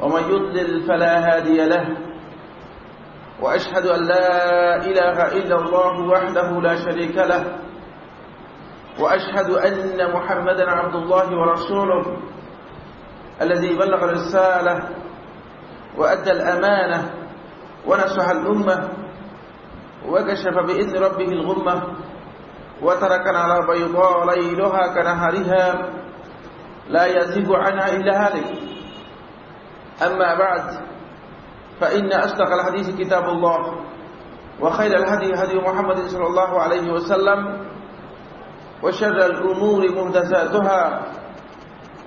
ومن يضلل فلا هادي له وأشهد أن لا إله إلا الله وحده لا شريك له وأشهد أن محمدا عبد الله ورسوله الذي بلغ الرسالة وأدى الأمانة ونصح الأمة وكشف بإذن ربه الغمة وتركنا على بيضاء ليلها كنهارها لا يزيغ عنها إلا هالك. أما بعد فإن أصدق الحديث كتاب الله وخير الهدي هدي محمد صلى الله عليه وسلم وشر الأمور محدثاتها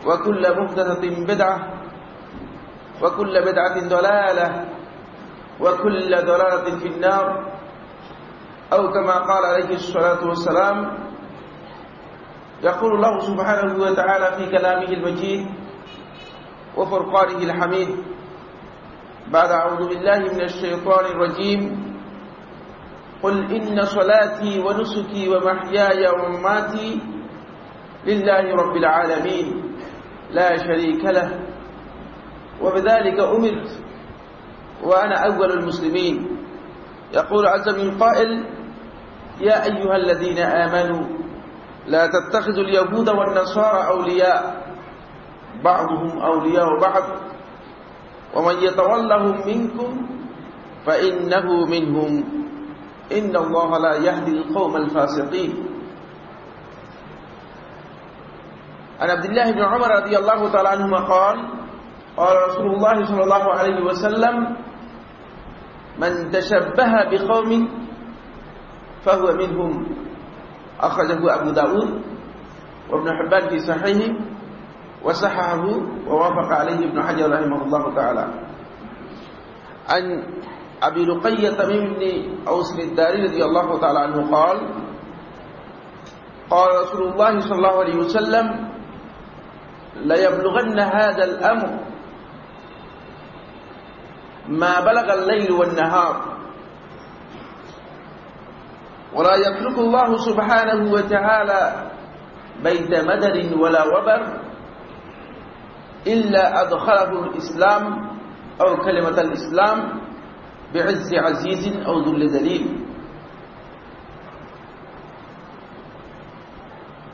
وكل محدثة بدعة وكل بدعة ضلالة وكل ضلالة في النار. أو كما قال عليه الصلاة والسلام يقول الله سبحانه وتعالى في كلامه المجيد وفرقانه الحميد. بعد أعوذ بالله من الشيطان الرجيم. قل إن صلاتي ونسكي ومحياي ومماتي لله رب العالمين. لا شريك له. وبذلك أمرت وأنا أول المسلمين. يقول عز من قائل يا أيها الذين آمنوا لا تتخذوا اليهود والنصارى أولياء. بعضهم أولياء بعض. ومن يتولهم منكم فإنه منهم. إن الله لا يهدي القوم الفاسقين. عن عبد الله بن عمر رضي الله تعالى عنهما قال قال رسول الله صلى الله عليه وسلم من تشبه بقوم فهو منهم. أخرجه أبو داود وابن حبان في صحيحه. وصححه ووافق عليه ابن حجر رحمه الله تعالى. عن أبي رقية تميم بن أوس الداري رضي الله تعالى عنه قال قال رسول الله صلى الله عليه وسلم ليبلغن هذا الأمر ما بلغ الليل والنهار ولا يترك الله سبحانه وتعالى بيت مدر ولا وبر إلا أدخله الإسلام أو كلمة الإسلام بعز عزيز أو ذل ذليل.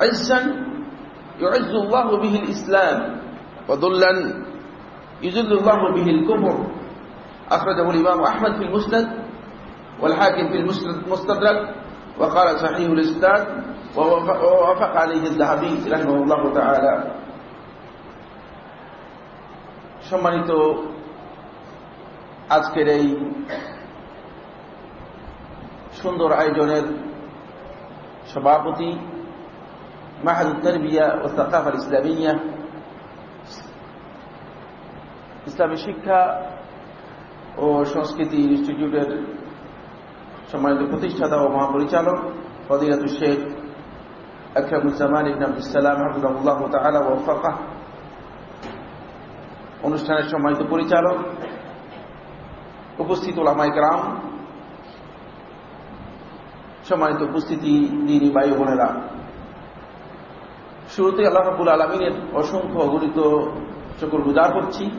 عزا يعز الله به الإسلام وذلا يذل الله به الكفر. أخرجه الإمام أحمد في المسند والحاكم في المستدرك وقال صحيح الإسناد ووافق عليه الذهبي رحمه الله تعالى. সম্মানিত আজকের এই সুন্দর আয়োজনের সভাপতি মাহাদুল তরবিয়া ও সাকাফার ইসলামিয়া। ইসলামী শিক্ষা ও সংস্কৃতি ইনস্টিটিউটের সম্মানিত প্রতিষ্ঠাতা ও মহাপরিচালক ফদিরাতুল শেখ আকরামুজ্জামান ইবন আব্দুসালাম হাফিজাহুল্লাহ তাআলা ওয়া ফাকাহ অনুষ্ঠানের সম্মানিত পরিচালক, উপস্থিত ওলামাই গ্রাম সম্মানিত উপস্থিতি দিনী বায়ু বোনেরা। শুরুতে আল্লাহ রাবুল আলমিনের অসংখ্য অগণিত চকর গুজার করছি।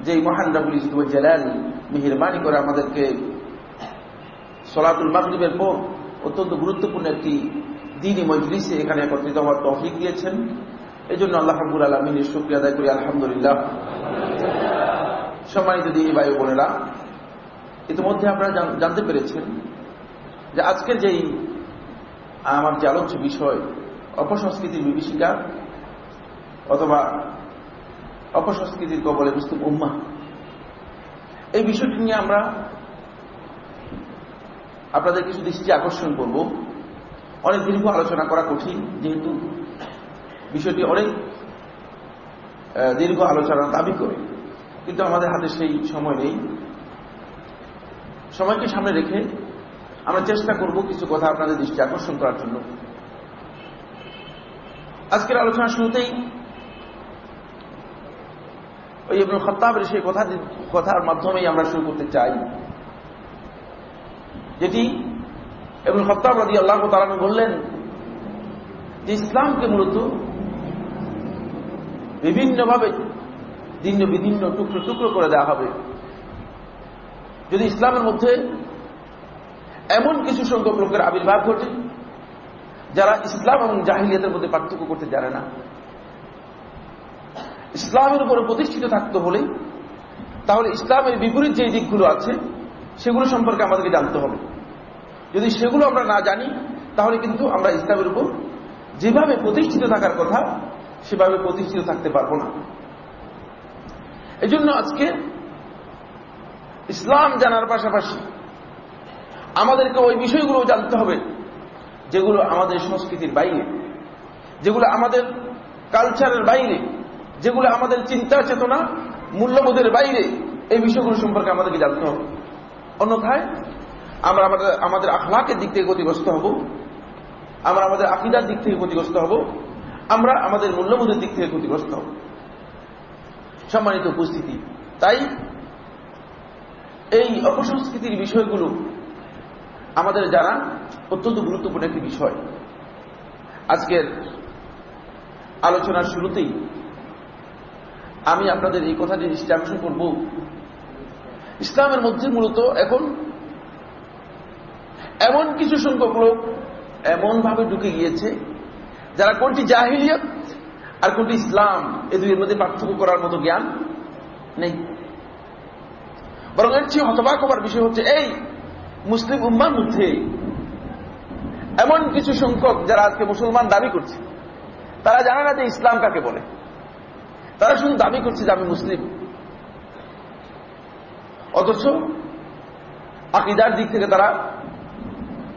যে মহান রাবুল ইসুব জেলাল মেহরবানি করে আমাদেরকে সলাতুল মাগরীবের পর অত্যন্ত গুরুত্বপূর্ণ একটি দিনই মজলিসে এখানে একত্রিত হওয়ার তফিক দিয়েছেন। এই জন্য আল্লাহ রাবুল আলমিনের শুক্রিয়া আদায় করি, আলহামদুলিল্লাহ। সম্মানিত এই বায়ু বোনেরা, ইতিমধ্যে আপনারা জানতে পেরেছেন যে আজকের যেই, আমার যে আলোচ্য বিষয়, অপসংস্কৃতির বিভীষিকা অথবা অপসংস্কৃতির কবলে মুসলিম উম্মা, এই বিষয়টি নিয়ে আমরা আপনাদের কিছু দৃষ্টি আকর্ষণ করব। অনেক দীর্ঘ আলোচনা করা কঠিন, যেহেতু বিষয়টি অনেক দীর্ঘ আলোচনা দাবি করে। কিন্তু আমাদের হাতে সেই সময় নেই। সময়কে সামনে রেখে আমরা চেষ্টা করব কিছু কথা আপনাদের দৃষ্টি আকর্ষণ করার জন্য। আজকের আলোচনা শুরুতেই ওই এবং খত্তাবের সেই কথা, কথার মাধ্যমেই আমরা শুরু করতে চাই। যেটি এবং খত্তাব আল্লাহ তালামে বললেন যে ইসলামকে মূলত বিভিন্নভাবে ভিন্ন বিভিন্ন টুকরো টুকরো করে দেওয়া হবে। যদি ইসলামের মধ্যে এমন কিছু সংখ্যক লোকের আবির্ভাব ঘটে, যারা ইসলাম এবং জাহিলিয়াতের মধ্যে পার্থক্য করতে জানে না, ইসলামের উপরে প্রতিষ্ঠিত থাকতে হলে তাহলে ইসলামের বিপরীত যে দিকগুলো আছে, সেগুলো সম্পর্কে আমাদেরকে জানতে হবে। যদি সেগুলো আমরা না জানি, তাহলে কিন্তু আমরা ইসলামের উপর যেভাবে প্রতিষ্ঠিত থাকার কথা সেভাবে প্রতিষ্ঠিত থাকতে পারব না। এজন্য আজকে ইসলাম জানার পাশাপাশি আমাদেরকে ওই বিষয়গুলো জানতে হবে, যেগুলো আমাদের সংস্কৃতির বাইরে, যেগুলো আমাদের কালচারের বাইরে, যেগুলো আমাদের চিন্তা চেতনা মূল্যবোধের বাইরে, এই বিষয়গুলো সম্পর্কে আমাদেরকে জানতে হবে। অন্যথায় আমরা আমাদের আমাদের আখলাকের দিক থেকে ক্ষতিগ্রস্ত হব, আমরা আমাদের আকিদার দিক থেকে ক্ষতিগ্রস্ত হব আমরা আমাদের মূল্যবোধের দিক থেকে ক্ষতিগ্রস্ত। হব সম্মানিত উপস্থিতি, তাই এই অপসংস্কৃতির বিষয়গুলো আমাদের জানা অত্যন্ত গুরুত্বপূর্ণ একটি বিষয়। আজকের আলোচনার শুরুতেই আমি আপনাদের এই কথাটি দৃষ্টি করব। ইসলামের মধ্যে মূলত এখন এমন কিছু সংখ্যক লোক এমনভাবে ঢুকে গিয়েছে যারা কোনটি জাহিলিয়ত আর কোনটি ইসলাম, এ দুইয়ের মধ্যে পার্থক্য করার মতো জ্ঞান নেই। বরং এর চেয়ে হতবাক হবার বিষয় হচ্ছে এই মুসলিম উম্মার মধ্যে এমন কিছু সংখ্যক যারা আজকে মুসলমান দাবি করছে, তারা জানে না যে ইসলাম কাকে বলে। তারা শুধু দাবি করছে যে আমি মুসলিম। অথচ আকিদার দিক থেকে তারা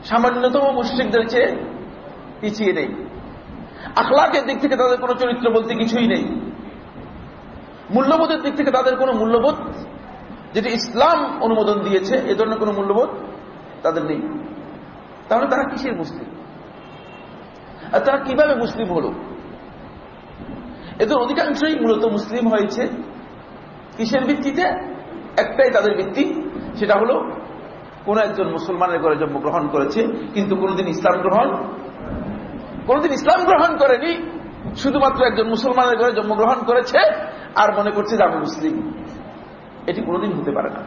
সামান্যতম মুশ্রিকদের চেয়ে পিছিয়ে নেই। আখলাকের দিক থেকে তাদের কোনো চরিত্র বলতে কিছুই নেই। মূল্যবোধের দিক থেকে তাদের কোনো মূল্যবোধ, যেটি ইসলাম অনুমোদন দিয়েছে, এ ধরনের কোনো মূল্যবোধ তাদের নেই। তাহলে তারা কিসের মুসলিম? আর তারা কীভাবে মুসলিম হল? এদের অধিকাংশই মূলত মুসলিম হয়েছে। কিসের ভিত্তিতে? একটাই তাদের ভিত্তি, সেটা হলো কোন একজন মুসলমানের ঘরে জন্মগ্রহণ করেছে, কিন্তু কোনদিন ইসলাম গ্রহণ কোনদিন ইসলাম গ্রহণ করেনি, শুধুমাত্র একজন মুসলমানের ঘরে জন্মগ্রহণ করেছে আর মনে করছে যে আমি মুসলিম। এটি কোনোদিন হতে পারে না।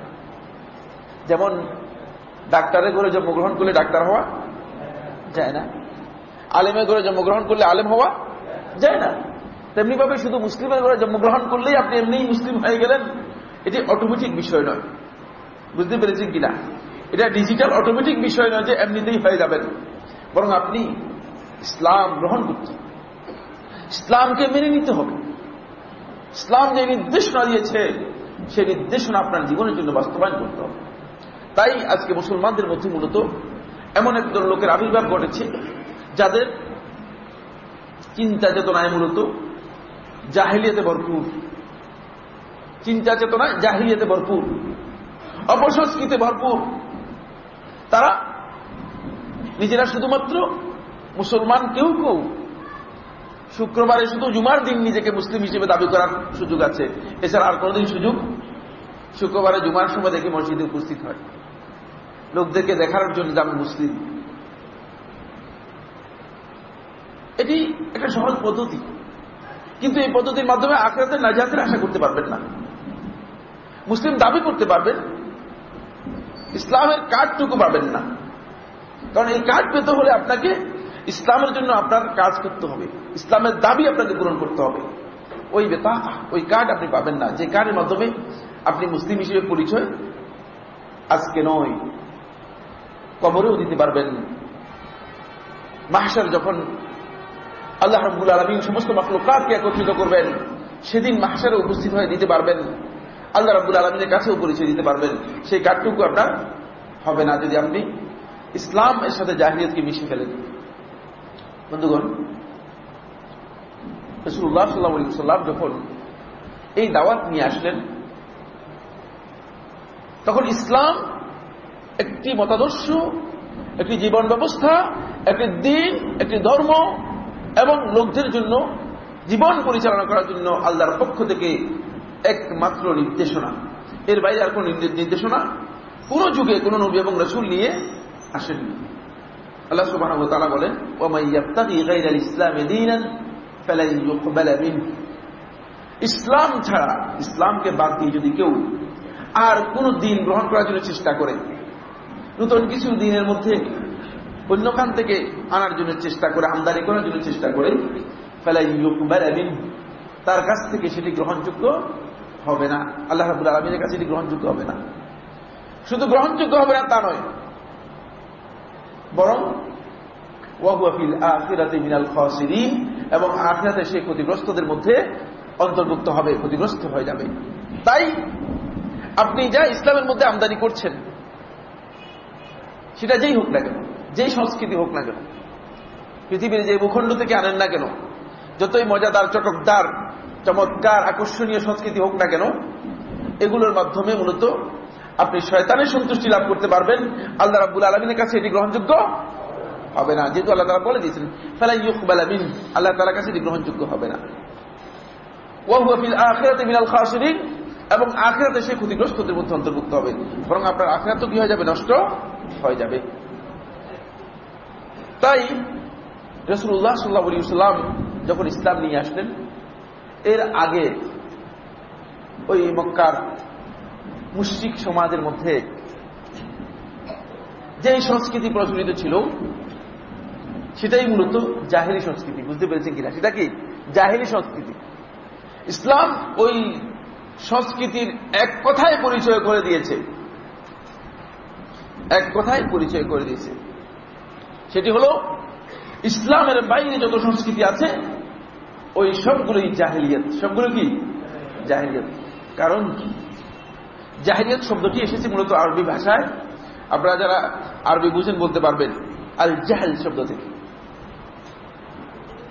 যেমন ডাক্তারের ঘরে জন্মগ্রহণ করলে ডাক্তার হওয়া যায় না। আলেমের ঘরে জন্মগ্রহণ করলে আলেম হওয়া যায় না। তেমনি ভাবে শুধু মুসলিমের ঘরে জন্মগ্রহণ করলেই আপনি এমনিই মুসলিম হয়ে গেলেন। এটি অটোমেটিক বিষয় নয়। বুঝতে পেরেছেন কিনা? এটা ডিজিটাল অটোমেটিক বিষয় নয় যে এমনিতেই হয়ে যাবেন। বরং আপনি ইসলাম গ্রহণ করছেন ইসলামকে মেনে নিতে হবে। ইসলাম যে নির্দেশনা দিয়েছে সেই নির্দেশনা আপনার জীবনের জন্য বাস্তবায়ন করতে হবে। তাই আজকে মুসলমানদের মধ্যে মূলত এমন একজন লোকের আবির্ভাব ঘটেছে, যাদের চিন্তা চেতনায় মূলত জাহিলিয়াতে ভরপুর। চিন্তা চেতনায় জাহিলিয়াতে ভরপুর। অপসংস্কৃতে ভরপুর। তারা নিজেরা শুধুমাত্র মুসলমান কেউ কেউ শুক্রবারে শুধু জুমার দিন নিজেকে মুসলিম হিসেবে দাবি করার সুযোগ আছে। এছাড়া আর কোনোদিন সুযোগ শুক্রবারে জুমার সময় দেখি মসজিদে উপস্থিত হয়। লোকদেরকে দেখার জন্য যে আমি মুসলিম। এটি একটা সহজ পদ্ধতি। কিন্তু এই পদ্ধতির মাধ্যমে আক্রান্তের নাজাতের আশা করতে পারবেন না। মুসলিম দাবি করতে পারবেন, ইসলামের কার্ডটুকু পাবেন না। কারণ এই কার্ড পেতে হলে আপনাকে ইসলামের জন্য আপনার কাজ করতে হবে। ইসলামের দাবি আপনাকে পূরণ করতে হবে। ওই বেতা, ওই কার্ড আপনি পাবেন না। যে কার্ডের মাধ্যমে আপনি মুসলিম হিসেবে পরিচয়, আজকে নয়, কবরেও দিতে পারবেন। মাহসার যখন আল্লাহ রব্বুল আলমিন সমস্ত মাকলুকাতকে একত্রিত করবেন, সেদিন মাহসারে উপস্থিত হয়ে দিতে পারবেন। আল্লাহ রব্বুল আলমিনের কাছেও পরিচয় দিতে পারবেন। সেই কার্ডটুকু আপনার হবে না যদি আপনি ইসলাম এর সাথে জাহিরিয়তকে মিশে ফেলেন। বন্ধুগণ রসুল্লাহ সাল্লাহ সাল্লাম যখন এই দাওয়াত নিয়ে আসলেন, তখন ইসলাম একটি মতাদর্শ, একটি জীবন ব্যবস্থা, একটি দিন, একটি ধর্ম এবং লোকদের জন্য জীবন পরিচালনা করার জন্য আল্লাহর পক্ষ থেকে একমাত্র নির্দেশনা। এর বাইরে আর কোন নির্দেশনা কোন যুগে কোন নবী এবং রসুল নিয়ে আসেননি। আল্লাহ সুবাহ বলেন ইসলাম ছাড়া, ইসলামকে বাদ দিয়ে যদি কেউ আর কোন দিন গ্রহণ করার জন্য চেষ্টা করে, নতুন কিছু দিনের মধ্যে অন্যখান থেকে আনার জন্য চেষ্টা করে, আমদানি করার জন্য চেষ্টা করে, ফেলাই তার কাছ থেকে সেটি গ্রহণযোগ্য হবে না। আল্লাহ রাবুল আলমীর কাছে এটি গ্রহণযোগ্য হবে না। শুধু গ্রহণযোগ্য হবে না তা নয় বরং ওয়াহুয়াফিল আখিরাতে মিনাল খসিরিন এবং আখিরাতে সে ক্ষতিগ্রস্তদের মধ্যে অন্তর্ভুক্ত হবে, ক্ষতিগ্রস্ত হয়ে যাবে। তাই আপনি যা ইসলামের মধ্যে আমদানি করছেন, সেটা যেই হোক না কেন, যেই সংস্কৃতি হোক না কেন, পৃথিবীর যে ভূখণ্ড থেকে আনেন না কেন, যতই মজাদার, চটকদার, চমৎকার, আকর্ষণীয় সংস্কৃতি হোক না কেন, এগুলোর মাধ্যমে মূলত আপনি শয়তানের সন্তুষ্টি লাভ করতে পারবেন। আল্লাহ রাবুল আলমিনের কাছে এটি গ্রহণযোগ্য হবে না। যেহেতু আল্লাহ তালা বলে দিয়েছেন, ফেলাই ইউকবালামিন আল্লাহ তালার কাছে এটি গ্রহণযোগ্য হবে না। এবং আখেরাতে সে ক্ষতিগ্রস্তদের মধ্যে অন্তর্ভুক্ত হবে। বরং আপনার আখেরাত কি হয়ে যাবে? নষ্ট হয়ে যাবে। তাই রসুল্লাহ সাল্লাহ সাল্লাম যখন ইসলাম নিয়ে আসলেন, এর আগে ওই মক্কার মুশ্রিক সমাজের মধ্যে যে সংস্কৃতি প্রচলিত ছিল, সেটাই মূলত জাহেরি সংস্কৃতি। বুঝতে পেরেছেন কিনা? সেটা কি? জাহেরি সংস্কৃতি। ইসলাম ওই সংস্কৃতির এক কথায় পরিচয় করে দিয়েছে। এক কথায় পরিচয় করে দিয়েছে। সেটি হল, ইসলামের বাইরে যত সংস্কৃতি আছে, ওই সবগুলোই জাহেলিয়ত। সবগুলো কি? জাহেলিয়ত। কারণ কি? জাহেলিয়ত শব্দটি এসেছে মূলত আরবি ভাষায়। আপনারা যারা আরবি বুঝেন বলতে পারবেন আল জাহেল শব্দ থেকে।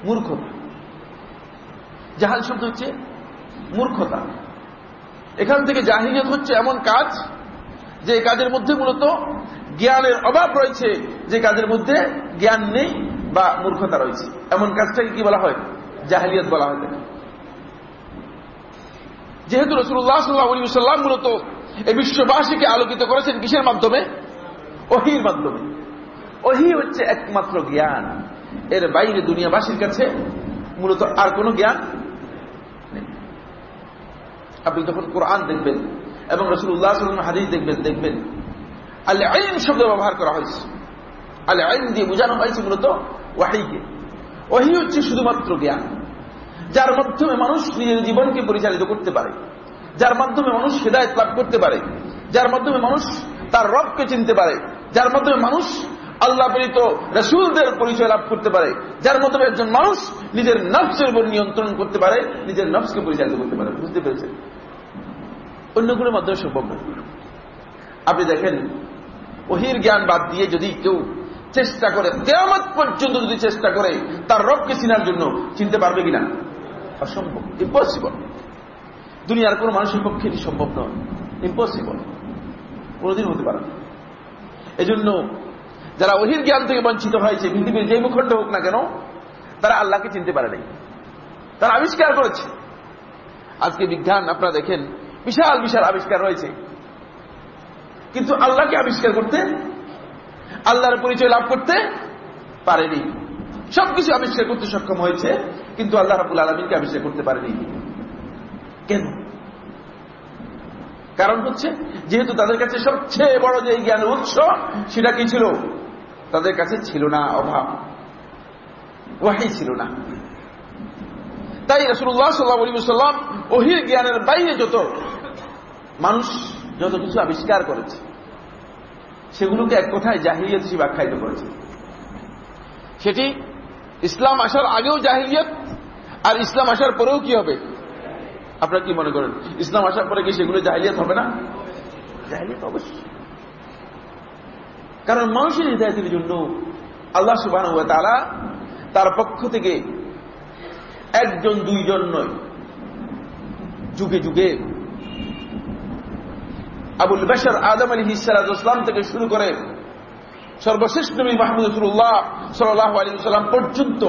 মূর্খতা। জাহাল শব্দ হচ্ছে মূর্খতা। এখান থেকে জাহিলিয়ত হচ্ছে এমন কাজ যে কাজের মধ্যে মূলত জ্ঞানের অভাব রয়েছে, যে কাজের মধ্যে জ্ঞান নেই বা মূর্খতা রয়েছে। এমন কাজটাকে কি বলা হয়? জাহিলিয়ত বলা হয় যেহেতু রসুল্লাহ সাল্লাহ সাল্লাম মূলত এই বিশ্ববাসীকে আলোকিত করেছেন কিসের মাধ্যমে? ওহির মাধ্যমে। ওহি হচ্ছে একমাত্র জ্ঞান। এর বাইরে দুনিয়াবাসীর কাছে মূলত আর কোনো জ্ঞান আপনি যখন কোরআন দেখবেন এবং রসুল্লাহ হাদিস দেখবেন দেখবেন। আল্লাহ আইন শব্দ ব্যবহার করা হয়েছে। আল্লাহ আইন দিয়ে বোঝানো হয়েছে মূলত ওয়াহিকে। ওহি হচ্ছে শুধুমাত্র জ্ঞান, যার মাধ্যমে মানুষ নিজের জীবনকে পরিচালিত করতে পারে। যার মাধ্যমে মানুষ হৃদায়ত লাভ করতে পারে, যার মাধ্যমে মানুষ তার রবকে চিনতে পারে, যার মাধ্যমে মানুষ আল্লাহ প্রেরিত রসুলদের পরিচয় লাভ করতে পারে, যার মাধ্যমে একজন মানুষ নিজের নফসের উপর নিয়ন্ত্রণ করতে পারে, নিজের নফসকে পরিচালিত করতে পারে। বুঝতে পেরেছেন? অন্যগুলোর মাধ্যমে সম্ভব নয় আপনি দেখেন ওহির জ্ঞান বাদ দিয়ে যদি কেউ চেষ্টা করে, কেয়ামত পর্যন্ত যদি চেষ্টা করে, তার রবকে চিনার জন্য চিনতে পারবে কিনা? অসম্ভব ইম্পসিবল দুনিয়ার কোন মানুষের পক্ষে এটি সম্ভব নয়। ইম্পসিবল কোনদিন হতে পারে এজন্য যারা ওহির জ্ঞান থেকে বঞ্চিত হয়েছে, পৃথিবীর যে মুখণ্ড হোক না কেন, তারা আল্লাহকে চিনতে পারে নাই। তারা আবিষ্কার করেছে। আজকে বিজ্ঞান আপনারা দেখেন, বিশাল বিশাল আবিষ্কার রয়েছে কিন্তু আল্লাহকে আবিষ্কার করতে, আল্লাহর পরিচয় লাভ করতে পারেনি। সবকিছু আবিষ্কার করতে সক্ষম হয়েছে, কিন্তু আল্লাহ রাবুল আলমিনকে আবিষ্কার করতে পারেনি। কেন? কারণ হচ্ছে, যেহেতু তাদের কাছে সবচেয়ে বড় যে জ্ঞানের উৎস, সেটা কি ছিল? তাদের কাছে ছিল না অভাব। ওয়াহি ছিল না। তাই রসুল্লাহ সাল্লাহ সাল্লাম ওহির জ্ঞানের বাইরে যত মানুষ যত কিছু আবিষ্কার করেছে, সেগুলোকে এক কথায় জাহিরিয়ত হিসেবে আখ্যায়িত করেছে। সেটি ইসলাম আসার আগেও জাহিরিয়ত আর ইসলাম আসার পরেও কি হবে? আপনারা কি মনে করেন? ইসলাম আসার পরে কি সেগুলো জাহিলিয়াত হবে না? জাহিলিয়াত অবশ্যই। কারণ মানুষের হৃদয়তের জন্য আল্লাহ সুবাহ তারা তার পক্ষ থেকে একজন দুইজন নয় যুগে যুগে আবুল বেশার আদম আলী হিসারাজ ইসলাম থেকে শুরু করে সর্বশেষ নবী মাহমুদ রসুল্লাহ সাল্লাহ আলী সাল্লাম পর্যন্ত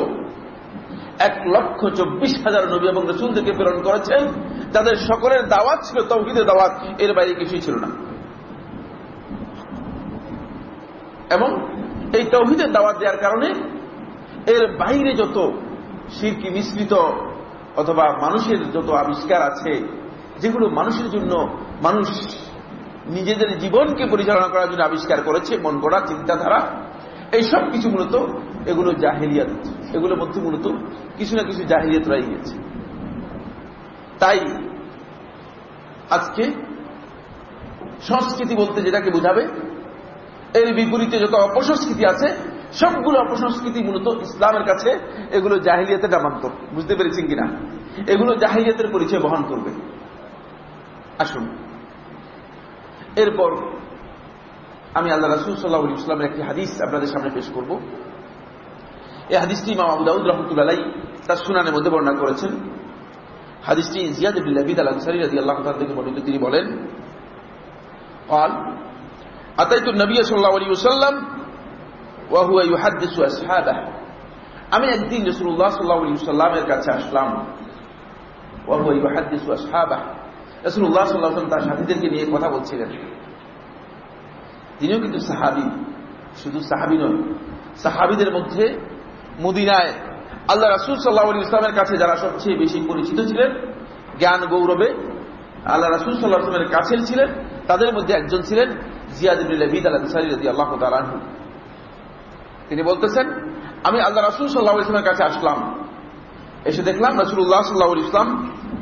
এক লক্ষ চব্বিশ হাজার নবী এবং রসুলদেরকে প্রেরণ করেছেন। যাদের সকলের দাওয়াত ছিল তৌহিদের দাওয়াত, এর বাইরে কিছুই ছিল না। এবং এই তৌহিদের দাওয়াত দেওয়ার কারণে এর বাইরে যত শিরকি মিশ্রিত অথবা মানুষের যত আবিষ্কার আছে, যেগুলো মানুষের জন্য মানুষ নিজেদের জীবনকে পরিচালনা করার জন্য আবিষ্কার করেছে, মন গড়া, চিন্তাধারা এই সব কিছু মূলত এগুলো জাহেলিয়াত এগুলোর মধ্যে মূলত কিছু না কিছু জাহিরিয়ত রয়ে গেছে তাই আজকে সংস্কৃতি বলতে যেটাকে বোঝাবে, এর বিপরীতে যত অপসংস্কৃতি আছে, সবগুলো অপসংস্কৃতি মূলত ইসলামের কাছে এগুলো জাহিলিয়াতের নামান্তর। বুঝতে পেরেছেন কিনা? এগুলো জাহিলিয়াতের পরিচয় বহন করবে। আসুন। এরপর আমি আল্লাহ রাসুল সাল্লাহ ইসলামের একটি হাদিস আপনাদের সামনে পেশ করব এই হাদিসটি ইমাম আবু দাউদ রহমতুল্লাহ তার সুনানের মধ্যে বর্ণনা করেছেন হাদিসটি জিয়াদ বিল্লাবিদ আল আনসারি রাজি আল্লাহ থেকে বর্ণিত তিনি বলেন قال أتيت النبي صلى الله عليه وسلم وهو يحدث أصحابه আমি একদিন রসুল্লাহ সাল্লাহ আলী সাল্লামের কাছে আসলাম وهو يحدث أصحابه রসুল্লাহ সাল্লাহ তার সাথীদেরকে নিয়ে কথা বলছিলেন তিনিও কিন্তু সাহাবি। শুধু সাহাবি নয় সাহাবিদের মধ্যে মদিনায় আল্লাহ রাসুল সাল্লাহ ইসলামের কাছে যারা সবচেয়ে বেশি পরিচিত ছিলেন, জ্ঞান গৌরবে আল্লাহ রাসুল সাল্লাহ আসলামের কাছের ছিলেন, তাদের মধ্যে একজন ছিলেন জিয়াদ বিদ আল্লাহ তিনি বলতেছেন, আমি আল্লাহ রাসুল সাল্লাহ ইসলামের কাছে আসলাম। এসে দেখলাম রাসুল্লাহ সাল্লাহ ইসলাম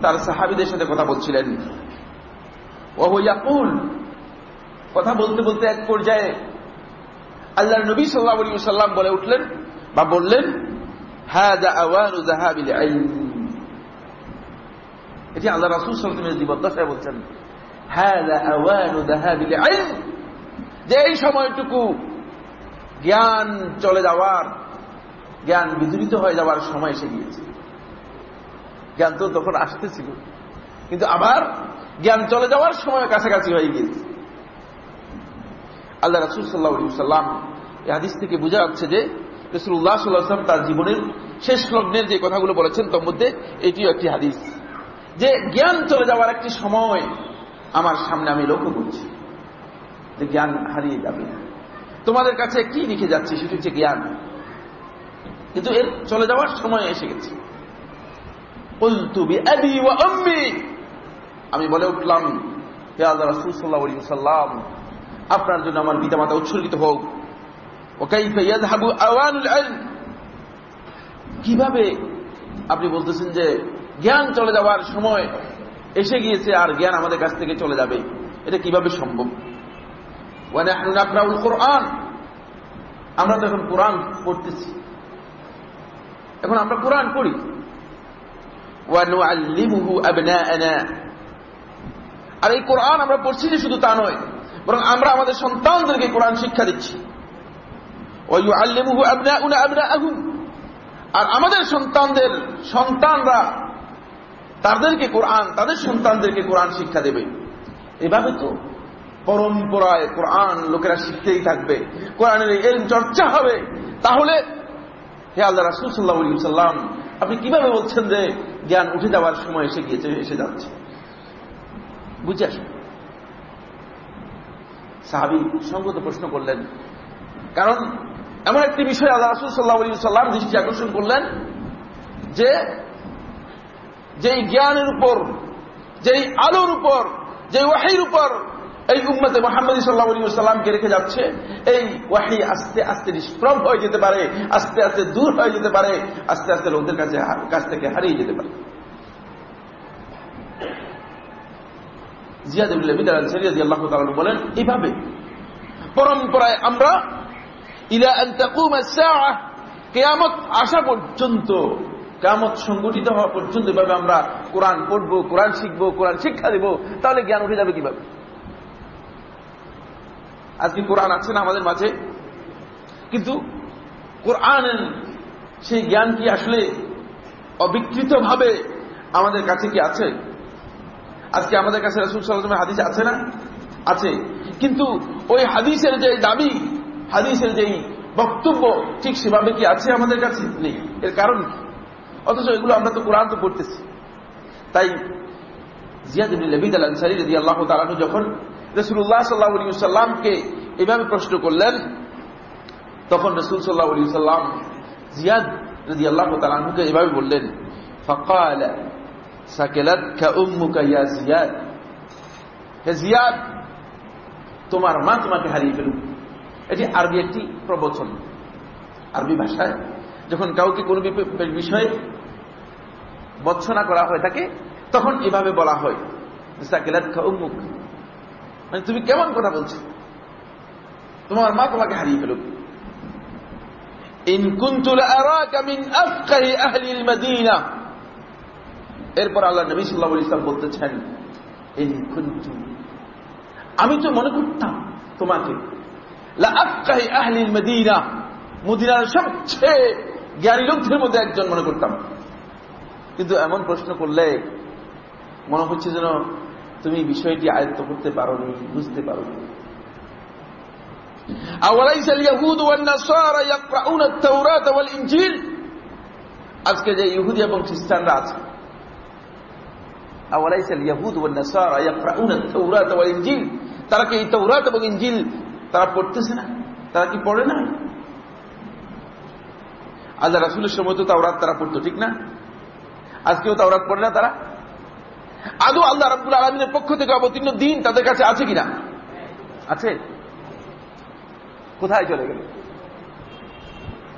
তার সাহাবিদের সাথে কথা বলছিলেন। ওহুল কথা বলতে বলতে এক পর্যায়ে আল্লাহ নবী সাল্লাহ সাল্লাম বলে উঠলেন বা বললেন এটি আল্লাহ রাসুল বলছেন যে এই সময়টুকু জ্ঞান চলে যাওয়ার, জ্ঞান বিদূরিত হয়ে যাওয়ার সময় এসে গিয়েছে। জ্ঞান তো তখন আসতেছিল, কিন্তু আবার জ্ঞান চলে যাওয়ার সময় কাছাকাছি হয়ে গিয়েছে। আল্লাহ রাসুল সাল্লাহ সাল্লাম এই হাদিস থেকে বোঝা যাচ্ছে যে রসুল্লাহ সাল্লাহাম তার জীবনের শেষ লগ্নের যে কথাগুলো বলেছেন, তার মধ্যে এটিও একটি হাদিস। যে জ্ঞান চলে যাওয়ার একটি সময় আমার সামনে আমি লক্ষ্য করছি। যে জ্ঞান হারিয়ে যাবে তোমাদের কাছে কি লিখে যাচ্ছে সেটি হচ্ছে জ্ঞান। কিন্তু এর চলে যাওয়ার সময় এসে গেছে। আমি বলে উঠলাম, হে আল্লাহ রাসুল সাল্লাহ সাল্লাম আপনার জন্য আমার পিতামাতা উৎসর্গিত হোক। কীভাবে আপনি বলতেছেন যে জ্ঞান চলে যাওয়ার সময় এসে গিয়েছে আর জ্ঞান আমাদের কাছ থেকে চলে যাবে? এটা কীভাবে সম্ভব? কোরআন। আমরা তো এখন কোরআন পড়তেছি। এখন আমরা কোরআন পড়ি। আর এই কোরআন আমরা পড়ছি যে শুধু তা নয়। বরং আমরা আমাদের সন্তানদেরকে কোরআন শিক্ষা দিচ্ছি। আর আমাদের সন্তানদের সন্তানরা তাদেরকে কোরআন, তাদের সন্তানদেরকে কোরআন শিক্ষা দেবে। এভাবে তো পরম্পরায় কোরআন লোকেরা শিখতেই থাকবে। কোরআনের এর চর্চা হবে। তাহলে হে আল্লাহ রাসুল সাল্লাহ সাল্লাম আপনি কীভাবে বলছেন যে জ্ঞান উঠে যাওয়ার সময় এসে গিয়েছে, এসে যাচ্ছে? বুঝে আসুন। সাহাবি সঙ্গত প্রশ্ন করলেন। কারণ এমন একটি বিষয় আল্লাহ রাসুল সাল্লাহ আলী সাল্লাম দৃষ্টি আকর্ষণ করলেন যে, যেই জ্ঞানের উপর, যেই আলোর উপর যে ওয়াহির উপর এই উম্মতে মোহাম্মদ সাল্লাহ আলী সাল্লামকে রেখে যাচ্ছে, এই ওয়াহি আস্তে আস্তে নিষ্প্রভ হয়ে যেতে পারে, আস্তে আস্তে দূর হয়ে যেতে পারে, আস্তে আস্তে লোকদের কাছে, কাছ থেকে হারিয়ে যেতে পারে। জিয়াদ বলেন, এইভাবে পরম্পরায় আমরা কেয়ামত আসা পর্যন্ত সংগঠিত হওয়া পর্যন্ত এভাবে আমরা কোরআন পড়ব, কোরআন শিখব, কোরআন শিক্ষা দেব, তাহলে জ্ঞান উঠে যাবে কীভাবে? আজকে কোরআন আছে না আমাদের মাঝে? কিন্তু কোরআন সেই জ্ঞান কি আসলে অবিকৃত ভাবে আমাদের কাছে কি আছে? আজকে আমাদের কাছে রসুল সাল্লামের হাদিস আছে না? আছে। কিন্তু ওই হাদিসের যে দাবি, হাদিসের যেই বক্তব্য, ঠিক সেভাবে কি আছে আমাদের কাছে? নেই। এর কারণ অথচ এগুলো আমরা তো কোরআন তো পড়তেছি। তাই জিয়াদ লেবিদ আল আনসারি রদি আল্লাহ তালানু যখন রসুল্লাহ সাল্লাহ আলী সাল্লামকে এভাবে প্রশ্ন করলেন, তখন রসুল সাল্লাহ আলী সাল্লাম জিয়াদ রদি আল্লাহ তালানুকে এভাবে বললেন সাকেলাত উম্মুকা ইয়া জিয়াদ হে জিয়াদ তোমার মা তোমাকে হারিয়ে ফেলুক এটি আরবি একটি প্রবচন আরবি ভাষায় যখন কাউকে কোন বিষয়ে বৎসনা করা হয় তাকে তখন এভাবে বলা হয় সাকেলাত উম্মুক মানে তুমি কেমন কথা বলছো তোমার মা তোমাকে হারিয়ে ফেলুক এরপর আল্লাহ নবী সাল্লাহ ইসলাম বলতেছেন আমি তো মনে করতাম তোমাকে মদিনার সবচেয়ে জ্ঞানী লোকদের মধ্যে একজন মনে করতাম। কিন্তু এমন প্রশ্ন করলে মনে হচ্ছে যেন তুমি বিষয়টি আয়ত্ত করতে পারো নি বুঝতে পারো নি আজকে যে ইহুদি এবং খ্রিস্টানরা আছে তারা কি এবং তারা পড়তেছে না তারা কি পড়ে না আল্লাহ রাসুলের সময় তো তাওরাত তারা পড়তো ঠিক না؟ আজকেও তাওরাত পড়ে না তারা আদৌ আল্লাহ আলমিনের পক্ষ থেকে অবতীর্ণ দিন তাদের কাছে আছে কিনা? আছে। কোথায় চলে গেল?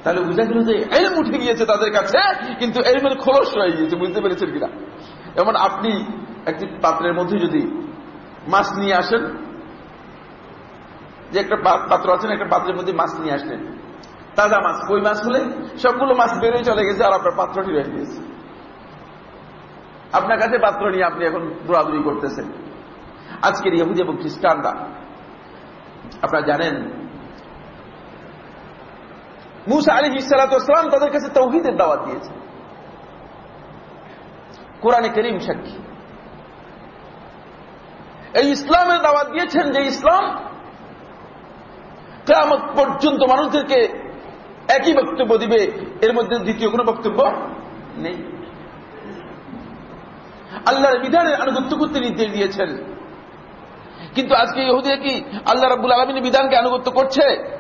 তাহলে বুঝা গেল যে এলম উঠে গিয়েছে তাদের কাছে, কিন্তু এলমের খোলস হয়ে গিয়েছে, বুঝতে পেরেছেন কিনা? যেমন আপনি একটি পাত্রের মধ্যে যদি মাছ নিয়ে আসেন, যে একটা পাত্র আছেন একটা পাত্রের মধ্যে মাছ নিয়ে আসলেন, তাজা মাছ, কই মাছ হলে? সবগুলো মাছ বেরোয় চলে গেছে আর আপনার পাত্রটি রয়ে গিয়েছে আপনার কাছে পাত্র নিয়ে আপনি এখন দৌড়াদৌড়ি করতেছেন। আজকের ইহুদি এবং খ্রিস্টানরা, আপনারা জানেন, মুসা আলী ইসালাতাম তাদের কাছে তৌহিদের দাওয়াত দিয়েছে। কোরআনে করিম সাক্ষী। এই ইসলামের দাওয়াত দিয়েছেন যে ইসলাম কেমন পর্যন্ত মানুষদেরকে একই বক্তব্য দিবে, এর মধ্যে দ্বিতীয় কোন বক্তব্য নেই। আল্লাহর বিধানের আনুগত্য করতে নির্দেশ দিয়েছেন। কিন্তু আজকে ইহুদিরা কি আল্লাহ রাবুল আলমিনের বিধানকে আনুগত্য করছে?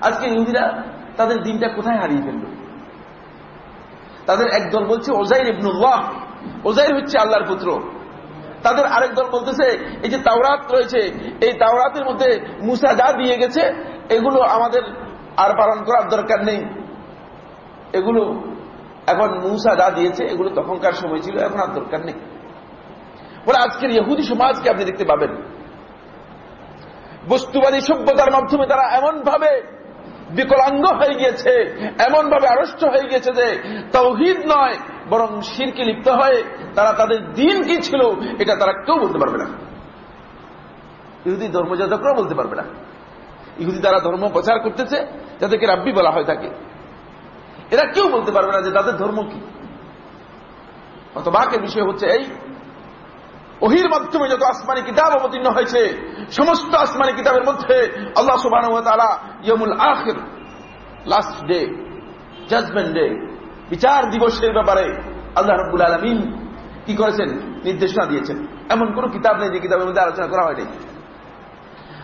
আজকে ইহুদিরা তাদের দিনটা কোথায় হারিয়ে ফেলল? তাদের এক দল বলছে ওজাইর ইবনুল্লাহ। ওজাইর হচ্ছে আল্লাহর পুত্র। তাদের আরেক দল বলতেছে, এই যে তাওরাত রয়েছে, এই তাওরাতের মধ্যে মুসা যা দিয়ে গেছে, এগুলো আমাদের আর পালন করার দরকার নেই। এগুলো এখন মুসা যা দিয়েছে, এগুলো তখনকার সময় ছিল, এখন আর দরকার নেই। বলে আজকের ইহুদি সমাজকে আপনি দেখতে পাবেন। বস্তুবাদী সভ্যতার মাধ্যমে তারা এমন ভাবে বিকলাঙ্গ হয়ে গিয়েছে এমন ভাবে আড়ষ্ট হয়ে গিয়েছে যে, তৌহিদ নয় বরং শিরকে লিপ্ত হয়ে, তারা তাদের দিন কি ছিল, এটা তারা কেউ বলতে পারবে না। ইহুদি ধর্মযাজকরাও বলতে পারবে না। ইহুদি তারা ধর্ম প্রচার করতেছে, যাদেরকে রাব্বি বলা হয় থাকে এরা কেউ বলতে পারবে না যে তাদের ধর্ম কি। অতবাকের বিষয় হচ্ছে এই, ওহির মাধ্যমে যত আসমানি কিতাব অবতীর্ণ হয়েছে, সমস্ত আসমানি কিতাবের মধ্যে আল্লাহ সুবাহ ইয়মুল লাস্ট ডে জাজমেন্ট ডে বিচার দিবসের ব্যাপারে আল্লাহ রব্বুল আলমিন কি করেছেন? নির্দেশনা দিয়েছেন। এমন কোন কিতাব নেই যে কিতাবের মধ্যে আলোচনা করা হয়নি।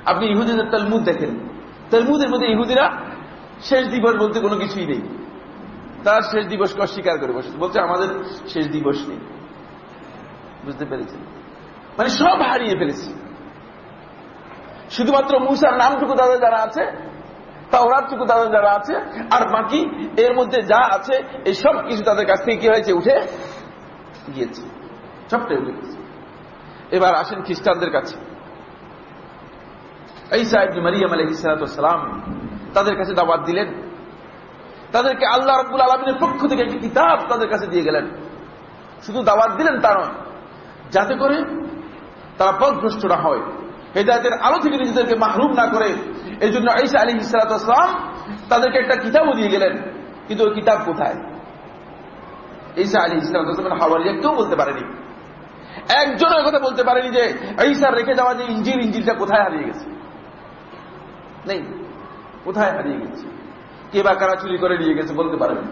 আপনি ইহুদিদের তেলমুদ দেখেন। তেলমুদের মধ্যে ইহুদিরা শেষ দিবস বলতে কোনো কিছুই নেই। তার শেষ দিবসকে অস্বীকার করে বসে বলছে, আমাদের শেষ দিবস নেই। বুঝতে পেরেছেন? মানে সব হারিয়ে ফেলেছি। শুধুমাত্র মুসার নামটুকু তাদের যারা আছে তাওরাতটুকু তাদের যারা আছে, আর বাকি এর মধ্যে যা আছে, এই সব কিছু তাদের কাছ থেকে কি হয়েছে? উঠে গিয়েছে। সবটাই উঠে গেছে এবার আসেন খ্রিস্টানদের কাছে। এই সাহেব মারিয়াম আলহিসাম তাদের কাছে দাবাত দিলেন। তাদেরকে আল্লাহ রব্বুল আলমিনের পক্ষ থেকে একটি কিতাব তাদের কাছে দিয়ে গেলেন। শুধু দাওয়াত দিলেন তা নয়, যাতে করে তারা পথভ্রষ্ট না হয়। হেদায়তের আলো থেকে নিজেদেরকে মাহরুম না করে এই জন্য ঈসা আলী ইসলাতাম তাদেরকে একটা কিতাবও দিয়ে গেলেন। কিন্তু ওই কিতাব কোথায়? ঈসা আলী ইসলাম হাওয়ারিয়া কেউ বলতে পারেনি। একজন কথা বলতে পারেনি যে ঈসার রেখে যাওয়া যে ইঞ্জিল, ইঞ্জিলটা কোথায় হারিয়ে গেছে? নেই। কোথায় হারিয়ে গেছে? কে বা কারা চুরি করে নিয়ে গেছে বলতে পারবেন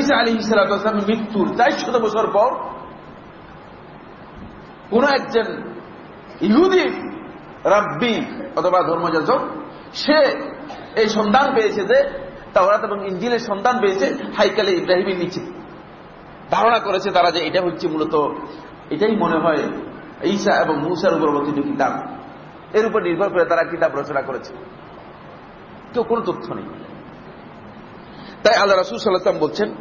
ঈসা আলী ইসলাম মৃত্যুর চারশত বছর পর কোন একজন ইহুদি, রাব্বি অথবা ধর্মযাজক, সে এই সন্ধান পেয়েছে যে তাওরাত এবং ইঞ্জিলের সন্ধান পেয়েছে হাইকালে ইব্রাহিমের নিচে। ধারণা করেছে তারা যে এটা হচ্ছে মূলত, এটাই মনে হয় ঈশা এবং মূসার উপর অবস্থিত কিতাব। এর উপর নির্ভর করে তারা কিতাব রচনা করেছে। কেউ কোন তথ্য নেই। তাই আল্লাহ রাসুল সাল্লাম বলছেন,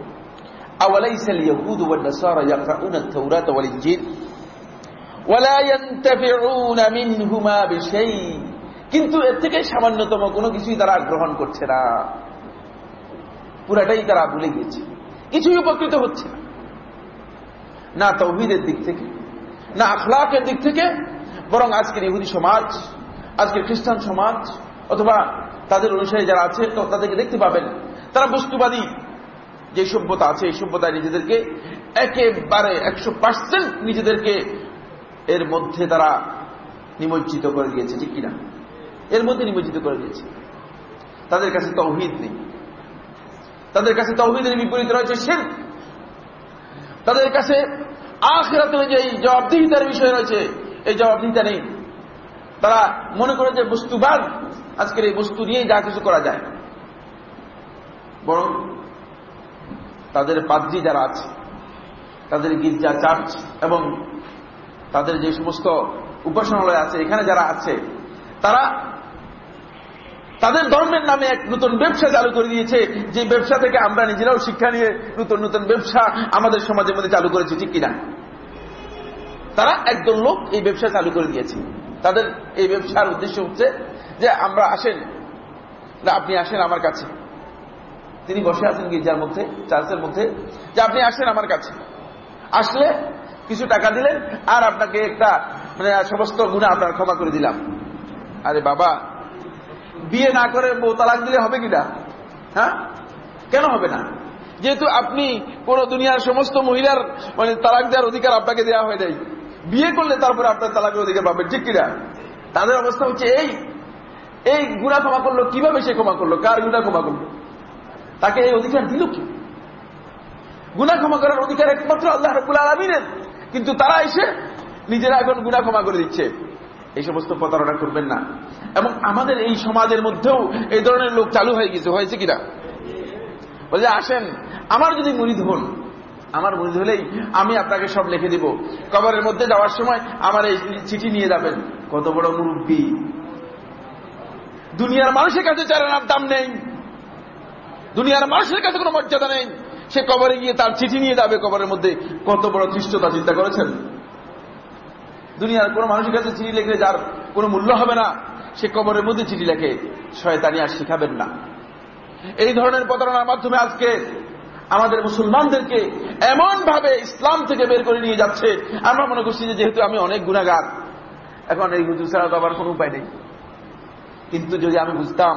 আওয়ালাইসাল ইয়াহুদ ওয়ান নাসারা ইয়াকরাউনা আত-তাওরাত ওয়াল ইনজিল? কিন্তু এর থেকে সামান্যতম কোনো কিছুই তারা গ্রহণ করছে না। পুরাটাই তারা ভুলে গিয়েছে। কিছুই উপকৃত হচ্ছে না। তৌহিদের দিক থেকে, না আখলাকের দিক থেকে, বরং আজকের ইহুদি সমাজ, আজকের খ্রিস্টান সমাজ, অথবা তাদের অনুসারী যারা আছে তাদেরকে দেখতে পাবেন। তারা বস্তুবাদী যে সভ্যতা আছে, এই সভ্যতায় নিজেদেরকে একেবারে একশো পার্সেন্ট নিজেদেরকে এর মধ্যে তারা নিমজ্জিত করে দিয়েছে, ঠিক কিনা? এর মধ্যে নিমজ্জিত করে দিয়েছে। তাদের কাছে তৌহিদ নেই। তাদের কাছে তৌহিদের বিপরীত রয়েছে সেন তাদের কাছে আখেরাতে যে জবাবদিহিতার বিষয় রয়েছে, এই জবাবদিহিতা নেই। তারা মনে করে যে বস্তুবাদ আজকের এই বস্তু নিয়ে যা কিছু করা যায়। বরং তাদের পাদ্রি যারা আছে, তাদের গির্জা চার্চ এবং তাদের যে সমস্ত উপাসনালয় আছে, এখানে যারা আছে, তারা তাদের ধর্মের নামে এক নতুন ব্যবসা চালু করে দিয়েছে। যে ব্যবসা থেকে আমরা নিজেরাও শিক্ষা নিয়ে নতুন নতুন ব্যবসা আমাদের সমাজের মধ্যে চালু করেছি, ঠিক কিনা? তারা একদল লোক এই ব্যবসা চালু করে দিয়েছে। তাদের এই ব্যবসার উদ্দেশ্য হচ্ছে যে আমরা আসেন আপনি আসেন আমার কাছে। তিনি বসে আছেন গির্জার মধ্যে, চার্চের মধ্যে, যে আপনি আসেন আমার কাছে। আসলে কিছু টাকা দিলেন, আর আপনাকে একটা মানে সমস্ত গুণা আপনার ক্ষমা করে দিলাম। আরে বাবা, বিয়ে না করে বউ তালাক দিলে হবে কিনা হ্যাঁ? কেন হবে না? যেহেতু আপনি কোন দুনিয়ার সমস্ত মহিলার মানে তালাক দেওয়ার অধিকার আপনাকে দেওয়া হয় নাই। বিয়ে করলে তারপরে আপনার তালাকের অধিকার পাবেন, ঠিক কিনা তাদের অবস্থা হচ্ছে এই। এই গুণা ক্ষমা করল, কীভাবে সে ক্ষমা করল? কার গুণা ক্ষমা করল? তাকে এই অধিকার দিল কি? গুণা ক্ষমা করার অধিকার একমাত্র আল্লাহ রকুল আলমিনের। কিন্তু তারা এসে নিজেরা এখন গুণা ক্ষমা করে দিচ্ছে। এই সমস্ত প্রতারণা করবেন না। এবং আমাদের এই সমাজের মধ্যেও এই ধরনের লোক চালু হয়ে গেছে। হয়েছে কিনা? বলে, আসেন, আমার যদি মুড়িদ হন, আমার মুড়িদ হলেই আমি আপনাকে সব লিখে দিব। কবরের মধ্যে যাওয়ার সময় আমার এই চিঠি নিয়ে যাবেন। কত বড় মুরব্বী। দুনিয়ার মানুষের কাছে চারানার দাম নেই। দুনিয়ার মানুষের কাছে কোনো মর্যাদা নেই। সে কবরে গিয়ে তার চিঠি নিয়ে যাবে কবরের মধ্যে। কত বড় খ্রিস্টতা চিন্তা করেছেন? দুনিয়ার কোন মানুষের কাছে চিঠি লিখলে যার কোনো মূল্য হবে না, সে কবরের মধ্যে চিঠি লেখে, শয়তানি আর শিখাবেন না। এই ধরনের প্রতারণার মাধ্যমে আজকে আমাদের মুসলমানদেরকে এমন ভাবে ইসলাম থেকে বের করে নিয়ে যাচ্ছে। আমরা মনে করছি যে যেহেতু আমি অনেক গুণাগার, এখন এই হুজুর ছাড়া তো আবার কোনো উপায় নেই। কিন্তু যদি আমি বুঝতাম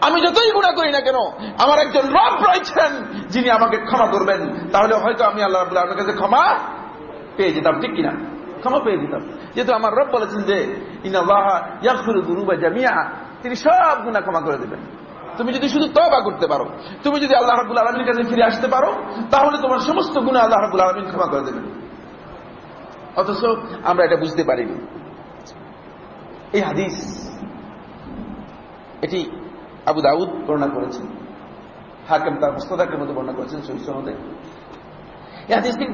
আমি যতই গুণা করি না কেন, আমার একজন রব রয়েছেন যিনি আমাকে ক্ষমা করবেন। তাহলে হয়তো আমি আল্লাহ আপনার কাছে ক্ষমা পেয়ে যেতাম, ঠিক কিনা? ক্ষমা পেয়ে যেতাম। যেহেতু আমার রব বলেছেন যে জামিয়া তিনি সব গুণা ক্ষমা করে দেবেন। তুমি যদি শুধু তবা করতে পারো, তুমি যদি আল্লাহ রাবুল আলমীর কাছে ফিরে আসতে পারো, তাহলে তোমার সমস্ত গুণা আল্লাহ রাবুল আলমিন ক্ষমা করে দেবেন। অথচ আমরা এটা বুঝতে পারিনি। এই হাদিস, এটি আবু দাউদ বর্ণনা করেছেন। হাকেম তার মোস্তাদাকের মধ্যে বর্ণনা করেছেন সহি সনদে।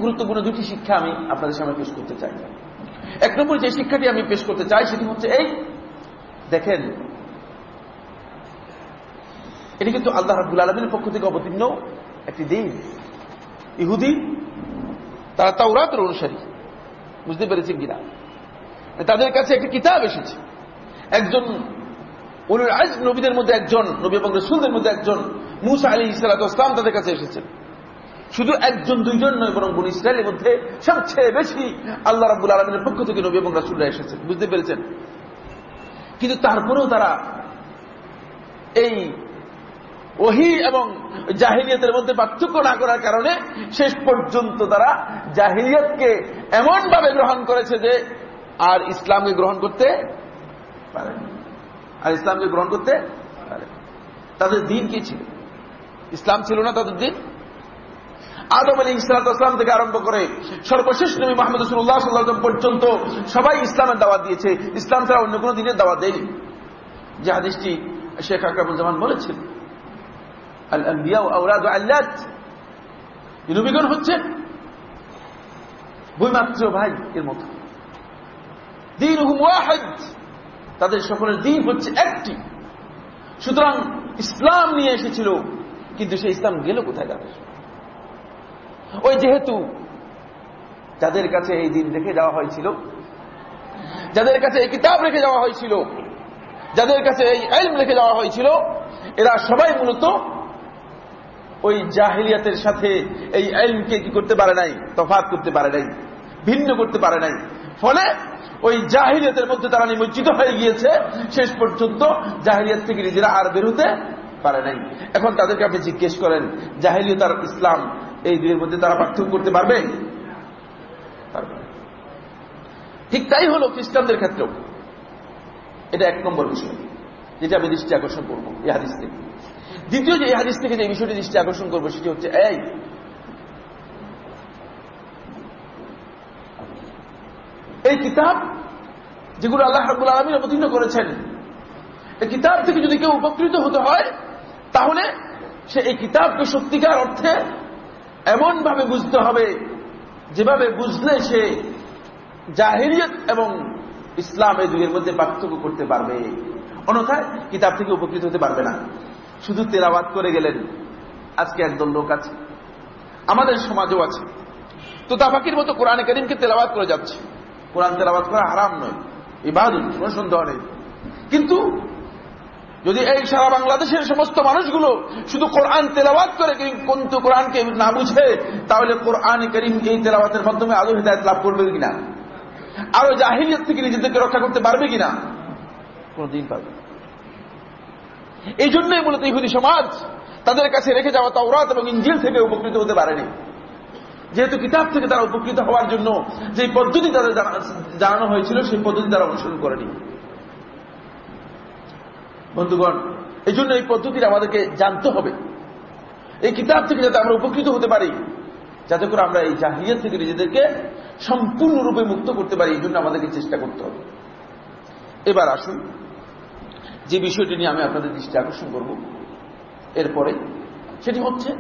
গুরুত্বপূর্ণ দুটি শিক্ষা আমি আপনাদের সামনে পেশ করতে চাই। এক নম্বর যে শিক্ষাটি আমি পেশ করতে চাই সেটি হচ্ছে এই, দেখেন, এটি কিন্তু আল্লাহ রাবুল আলমীর পক্ষ থেকে অবতীর্ণ একটি দিন। ইহুদি, তারা তাওরাতের অনুসারী। বুঝতে পেরেছেন কিনা? তাদের কাছে একটি কিতাব এসেছে। একজন উলুল আজ নবীদের মধ্যে একজন, নবী এবং রসুলদের মধ্যে একজন। মুসা আলী ইসলাতাম তাদের কাছে এসেছেন। শুধু একজন, দুইজন নয়, বরং বন ইসরায়েলের মধ্যে সবচেয়ে বেশি আল্লাহ রাবুল আলমের পক্ষ থেকে নবী এবং রাসুল্লাহ এসেছেন। বুঝতে পেরেছেন? কিন্তু তারপরেও তারা এই ওহি এবং জাহিলিয়তের মধ্যে পার্থক্য না করার কারণে শেষ পর্যন্ত তারা জাহিলিয়তকে এমন ভাবে গ্রহণ করেছে যে আর ইসলামকে গ্রহণ করতে পারে আর ইসলামকে গ্রহণ করতে পারে। তাদের দিন কি ছিল? ইসলাম ছিল না তাদের দিন? আদম আলী ইসলাম থেকে আরম্ভ করে সর্বশেষ নবী মাহমুদ রসুল্লাহ সাল্লাম পর্যন্ত সবাই ইসলামের দাওয়াত দিয়েছে। ইসলাম ছাড়া অন্য কোনো দিনের দাওয়াত দেয়নি। যে হাদিসটি শেখ আকরামুজ্জামান বলেছেন আল আম্বিয়া হচ্ছেন বইমাত্র ভাই এর মতো। দিন তাদের সকলের দিন হচ্ছে একটি। সুতরাং ইসলাম নিয়ে এসেছিল, কিন্তু সেই ইসলাম গেল কোথায় তাদের? ওই যেহেতু যাদের কাছে এই দিন রেখে যাওয়া হয়েছিল, যাদের কাছে এই কিতাব রেখে যাওয়া হয়েছিল, যাদের কাছে এই আইল রেখে যাওয়া হয়েছিল, এরা সবাই মূলত ওই জাহিলিয়াতের সাথে এই আইলকে কি করতে পারে নাই তফাত করতে পারে নাই, ভিন্ন করতে পারে নাই। ফলে ওই জাহিলিয়াতের মধ্যে তারা নিমজ্জিত হয়ে গিয়েছে, শেষ পর্যন্ত জাহিলিয়াত থেকে নিজেরা আর বেরোতে পারে নাই। এখন তাদেরকে আপনি জিজ্ঞেস করেন, জাহিলিয়ত আর ইসলাম এই দুইয়ের মধ্যে তারা পার্থক্য করতে পারবে? ঠিক তাই হলো খ্রিস্টানদের ক্ষেত্রেও। এটা এক নম্বর বিষয়, যেটা আমি দৃষ্টি আকর্ষণ করব এই হাদিস থেকে। দ্বিতীয় যে হাদিস থেকে যে বিষয়টি দৃষ্টি আকর্ষণ করব, সেটি হচ্ছে, এই এই কিতাব যেগুলো আল্লাহ রাবুল আলমী অবতীর্ণ করেছেন, এই কিতাব থেকে যদি কেউ উপকৃত হতে হয়, তাহলে সে এই কিতাবকে সত্যিকার অর্থে এমন ভাবে বুঝতে হবে, যেভাবে বুঝলে সে জাহেরিয়ত এবং ইসলাম এই দুইয়ের মধ্যে পার্থক্য করতে পারবে। অন্যথায় কিতাব থেকে উপকৃত হতে পারবে না। শুধু তেরাবাদ করে গেলেন, আজকে একদল লোক আছে, আমাদের সমাজও আছে। তো তাফাকির মতো কোরআনে করিমকে তেলাবাদ করে যাচ্ছে। কোরআন তেলাবাদ করা হারাম নয়, ইবাদত, কোন সন্দেহ নেই। কিন্তু যদি এই সারা বাংলাদেশের সমস্ত মানুষগুলো শুধু কোরআন তেলাবাদ করে কিন্তু কোরআনকে না বুঝে, তাহলে কোরআন করিম এই তেলাবাতের মাধ্যমে আদৌ হিদায়ত লাভ করবে কিনা? আরও জাহিলিয়ত থেকে নিজেদেরকে রক্ষা করতে পারবে কিনা? কোনদিন পারবে এই জন্যই মূলত ইহুদি সমাজ তাদের কাছে রেখে যাওয়া তাওরাত এবং ইঞ্জিল থেকে উপকৃত হতে পারেনি। যেহেতু কিতাব থেকে তারা উপকৃত হওয়ার জন্য যে পদ্ধতি তাদের জানানো হয়েছিল, সেই পদ্ধতি তারা অনুসরণ করেনি। বন্ধুগণ এই জন্য এই পদ্ধতিটা আমাদেরকে জানতে হবে। এই কিতাব থেকে যাতে আমরা উপকৃত হতে পারি, যাতে করে আমরা এই জাহিয়াত থেকে নিজেদেরকে সম্পূর্ণরূপে মুক্ত করতে পারি, এই জন্য আমাদেরকে চেষ্টা করতে হবে। এবার আসুন, যে বিষয়টি নিয়ে আমি আপনাদের দৃষ্টি আকর্ষণ করব। এরপরে সেটি হচ্ছে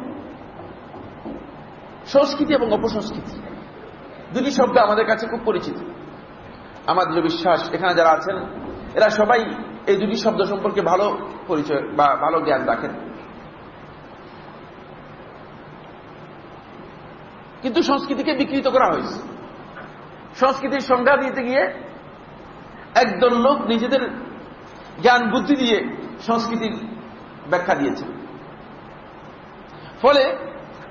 সংস্কৃতি এবং অপসংস্কৃতি। দুটি শব্দ আমাদের কাছে খুব পরিচিত। আমাদের বিশ্বাস এখানে যারা আছেন, এরা সবাই এই দুটি শব্দ সম্পর্কে ভালো পরিচয় বা ভালো জ্ঞান রাখেন। কিন্তু সংস্কৃতিকে বিকৃত করা হয়েছে। সংস্কৃতির সংজ্ঞা দিতে গিয়ে একদল লোক নিজেদের জ্ঞান বুদ্ধি দিয়ে সংস্কৃতির ব্যাখ্যা দিয়েছে। ফলে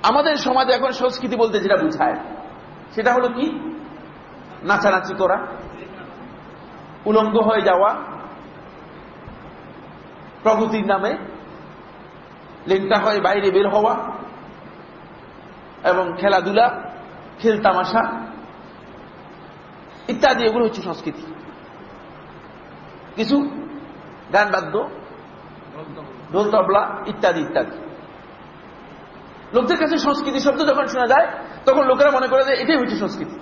আমাদের সমাজে এখন সংস্কৃতি বলতে যেটা বুঝায়, সেটা হলো কি? নাচানাচি করা, উলঙ্গ হয়ে যাওয়া, প্রগতির নামে লেংটা হয়ে বাইরে বের হওয়া, এবং খেলাধুলা খেলতামাশা ইত্যাদি, এগুলো হচ্ছে সংস্কৃতি। কিছু গান বাদ্য, ঢোল, তবলা, ইত্যাদি ইত্যাদি। লোকদের কাছে সংস্কৃতি শব্দ যখন শোনা যায়, তখন লোকেরা মনে করে যে এটাই হচ্ছে সংস্কৃতি।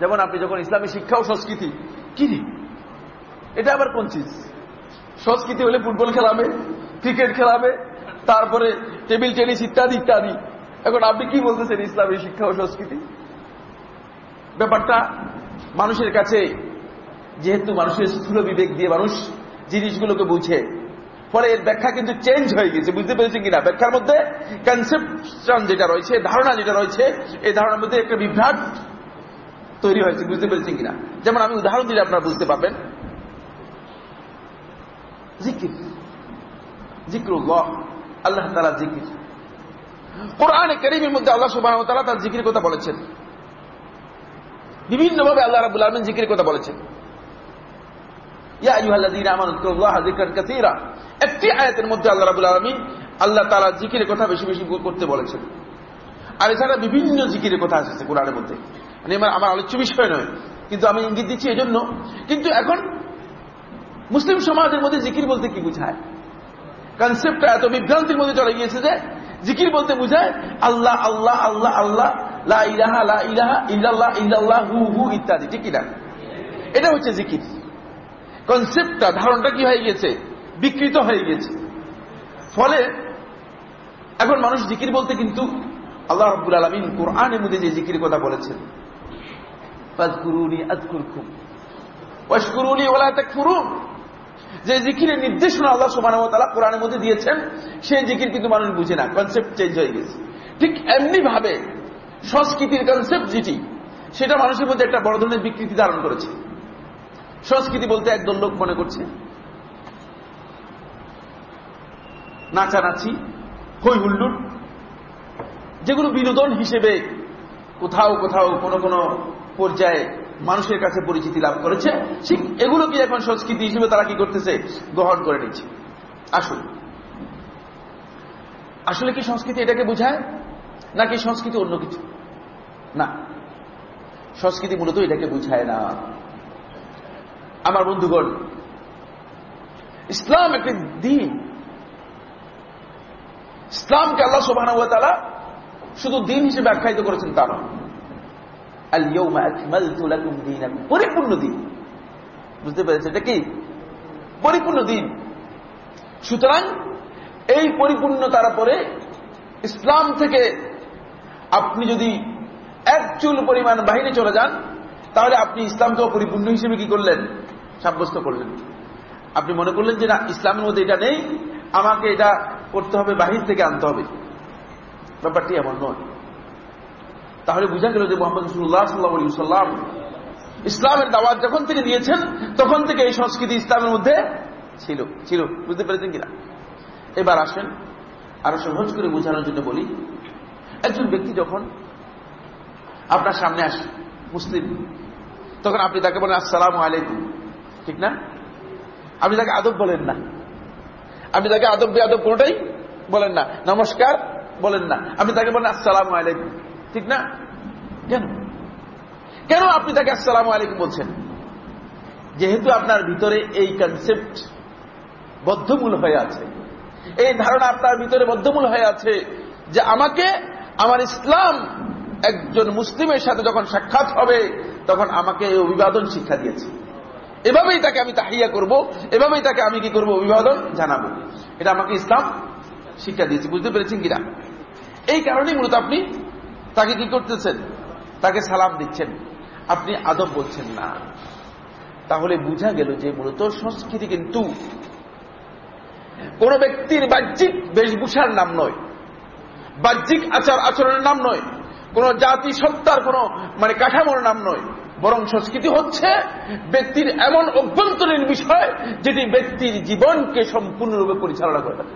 যেমন আপনি যখন ইসলামী শিক্ষা ও সংস্কৃতি, কি এটা আবার কোন চিজ? সংস্কৃতি হলে ফুটবল খেলাবে, ক্রিকেট খেলাবে, তারপরে টেবিল টেনিস ইত্যাদি ইত্যাদি। এখন আপনি কি বলতেছেন ইসলামী শিক্ষা ও সংস্কৃতি? ব্যাপারটা মানুষের কাছে, যেহেতু মানুষের স্থূল বিবেক দিয়ে মানুষ জিনিসগুলোকে বুঝে ফলে এর ব্যাখ্যা কিন্তু চেঞ্জ হয়ে গেছে, বুঝতে পেরেছেন কিনা? ব্যাখ্যার মধ্যে কনসেপশন যেটা রয়েছে, ধারণা যেটা রয়েছে, এই ধারণার মধ্যে একটা বিভ্রাট তৈরি হয়েছে, বুঝতে পেরেছেন কিনা? যেমন আমি উদাহরণ দিলে আপনারা বুঝতে পারবেন। জিকির। আল্লাহ তালা জিকির। মধ্যে আল্লাহ সুবাহ তালা তার জিকির কথা বলেছেন। বিভিন্নভাবে আল্লাহ রাবুল আলমিন জিকির কথা বলেছেন। একটি আয়াতের মধ্যে আল্লাহ রাবুল আলমিন আল্লাহ তালা জিকিরের কথা বেশি বেশি করতে বলেছেন। আর এছাড়া বিভিন্ন জিকিরের কথা আসছে কোরআনের মধ্যে। মানে আমার আলোচ্য বিষয় নয়, কিন্তু আমি ইঙ্গিত দিচ্ছি এজন্য। কিন্তু এখন মুসলিম সমাজের মধ্যে জিকির বলতে কি বুঝায়? কনসেপ্টটা এত বিভ্রান্তির মধ্যে চলে গিয়েছে যে জিকির বলতে বুঝায় আল্লাহ আল্লাহ আল্লাহ আল্লাহ, লা ইলাহা লা ইলাহা ইল্লাল্লাহ ইল্লাল্লাহ, হু হু, ইত্যাদি। ঠিক কিনা এটা হচ্ছে জিকির। কনসেপ্টটা ধারণটা কি হয়ে গেছে বিকৃত হয়ে গেছে। ফলে এখন মানুষ জিকির বলতে কিন্তু আল্লাহ রব্বুল আলমিন কোরআনের মধ্যে যে জিকির কথা বলেছেন যে জিকিরের নির্দেশনা আল্লাহ সোমান কোরআনের মধ্যে দিয়েছেন, সেই জিকির কিন্তু মানুষ বুঝে না কনসেপ্ট চেঞ্জ হয়ে গেছে। ঠিক এমনি ভাবে সংস্কৃতির কনসেপ্ট যেটি, সেটা মানুষের মধ্যে একটা বড় ধরনের বিকৃতি ধারণ করেছে। সংস্কৃতি বলতে একদল লোক মনে করছে নাচানাচি হই হুল্লুর যেগুলো বিনোদন হিসেবে কোথাও কোথাও কোনো কোনো পর্যায়ে মানুষের কাছে পরিচিতি লাভ করেছে, ঠিক এগুলো কি এখন সংস্কৃতি হিসেবে তারা কি করতেছে? গ্রহণ করে নিচ্ছে। আসুন। আসলে কি সংস্কৃতি এটাকে বোঝায়? নাকি সংস্কৃতি অন্য কিছু? না। সংস্কৃতি মূলত এটাকে বুঝায় না। আমার বন্ধুগণ, ইসলাম একটি দিন ইসলামকে আল্লাহ সোবাহ শুধু দিন হিসেবে আখ্যায়িত করেছেন তা নয়। পরিপূর্ণ দিন। বুঝতে পেরেছে এটা কি? পরিপূর্ণ দিন। সুতরাং এই পরিপূর্ণতার পরে ইসলাম থেকে আপনি যদি এক চুল পরিমাণ বাহিনী চলে যান, তাহলে আপনি ইসলামকে পরিপূর্ণ হিসেবে কি করলেন? সাব্যস্ত করলেন। আপনি মনে করলেন যে না, ইসলামের মধ্যে এটা নেই, আমাকে এটা করতে হবে, বাহির থেকে আনতে হবে। ব্যাপারটি এমন নয়। তাহলে বুঝা গেল যে মোহাম্মদ রসুল্লাহ সাল্লাহ সাল্লাম ইসলামের দাওয়াত যখন থেকে দিয়েছেন, তখন থেকে এই সংস্কৃতি ইসলামের মধ্যে ছিল। ছিল। বুঝতে পেরেছেন কিনা? এবার আসেন, আরও সহজ করে বোঝানোর জন্য বলি, একজন ব্যক্তি যখন আপনার সামনে আসে, মুসলিম, তখন আপনি তাকে বলেন, আসসালাম আলাইকুম। ঠিক না? আপনি তাকে আদব বলেন না। আপনি তাকে আদব বেআদব কোনটাই বলেন না। নমস্কার বলেন না। আপনি তাকে বলেন, আসসালাম আলাইকুম। ঠিক না? কেন? কেন আপনি তাকে আসসালাম আলাইকুম বলছেন? যেহেতু আপনার ভিতরে এই কনসেপ্ট বদ্ধমূল হয়ে আছে। এই ধারণা আপনার ভিতরে বদ্ধমূল হয়ে আছে যে আমাকে আমার ইসলাম একজন মুসলিমের সাথে যখন সাক্ষাৎ হবে, তখন আমাকে এই অভিবাদন শিক্ষা দিয়েছে। এভাবেই তাকে আমি তাহিয়া করব, এভাবেই তাকে আমি কি করব অভিবাদন জানাব। এটা আমাকে ইসলাম শিক্ষা দিয়েছে, বুঝতে পেরেছেন কিনা? এই কারণেই মূলত আপনি তাকে কি করতেছেন? তাকে সালাম দিচ্ছেন। আপনি আদব বলছেন না। তাহলে বুঝা গেল যে মূলত সংস্কৃতি কিন্তু কোন ব্যক্তির বাহ্যিক বেশভূষার নাম নয়। বাহ্যিক আচার আচরণের নাম নয়। কোন জাতি সত্তার কোন মানে কাঠামোর নাম নয়। বরং সংস্কৃতি হচ্ছে ব্যক্তির এমন অভ্যন্তরীণ বিষয় যেটি ব্যক্তির জীবনকে সম্পূর্ণরূপে পরিচালনা করে থাকে।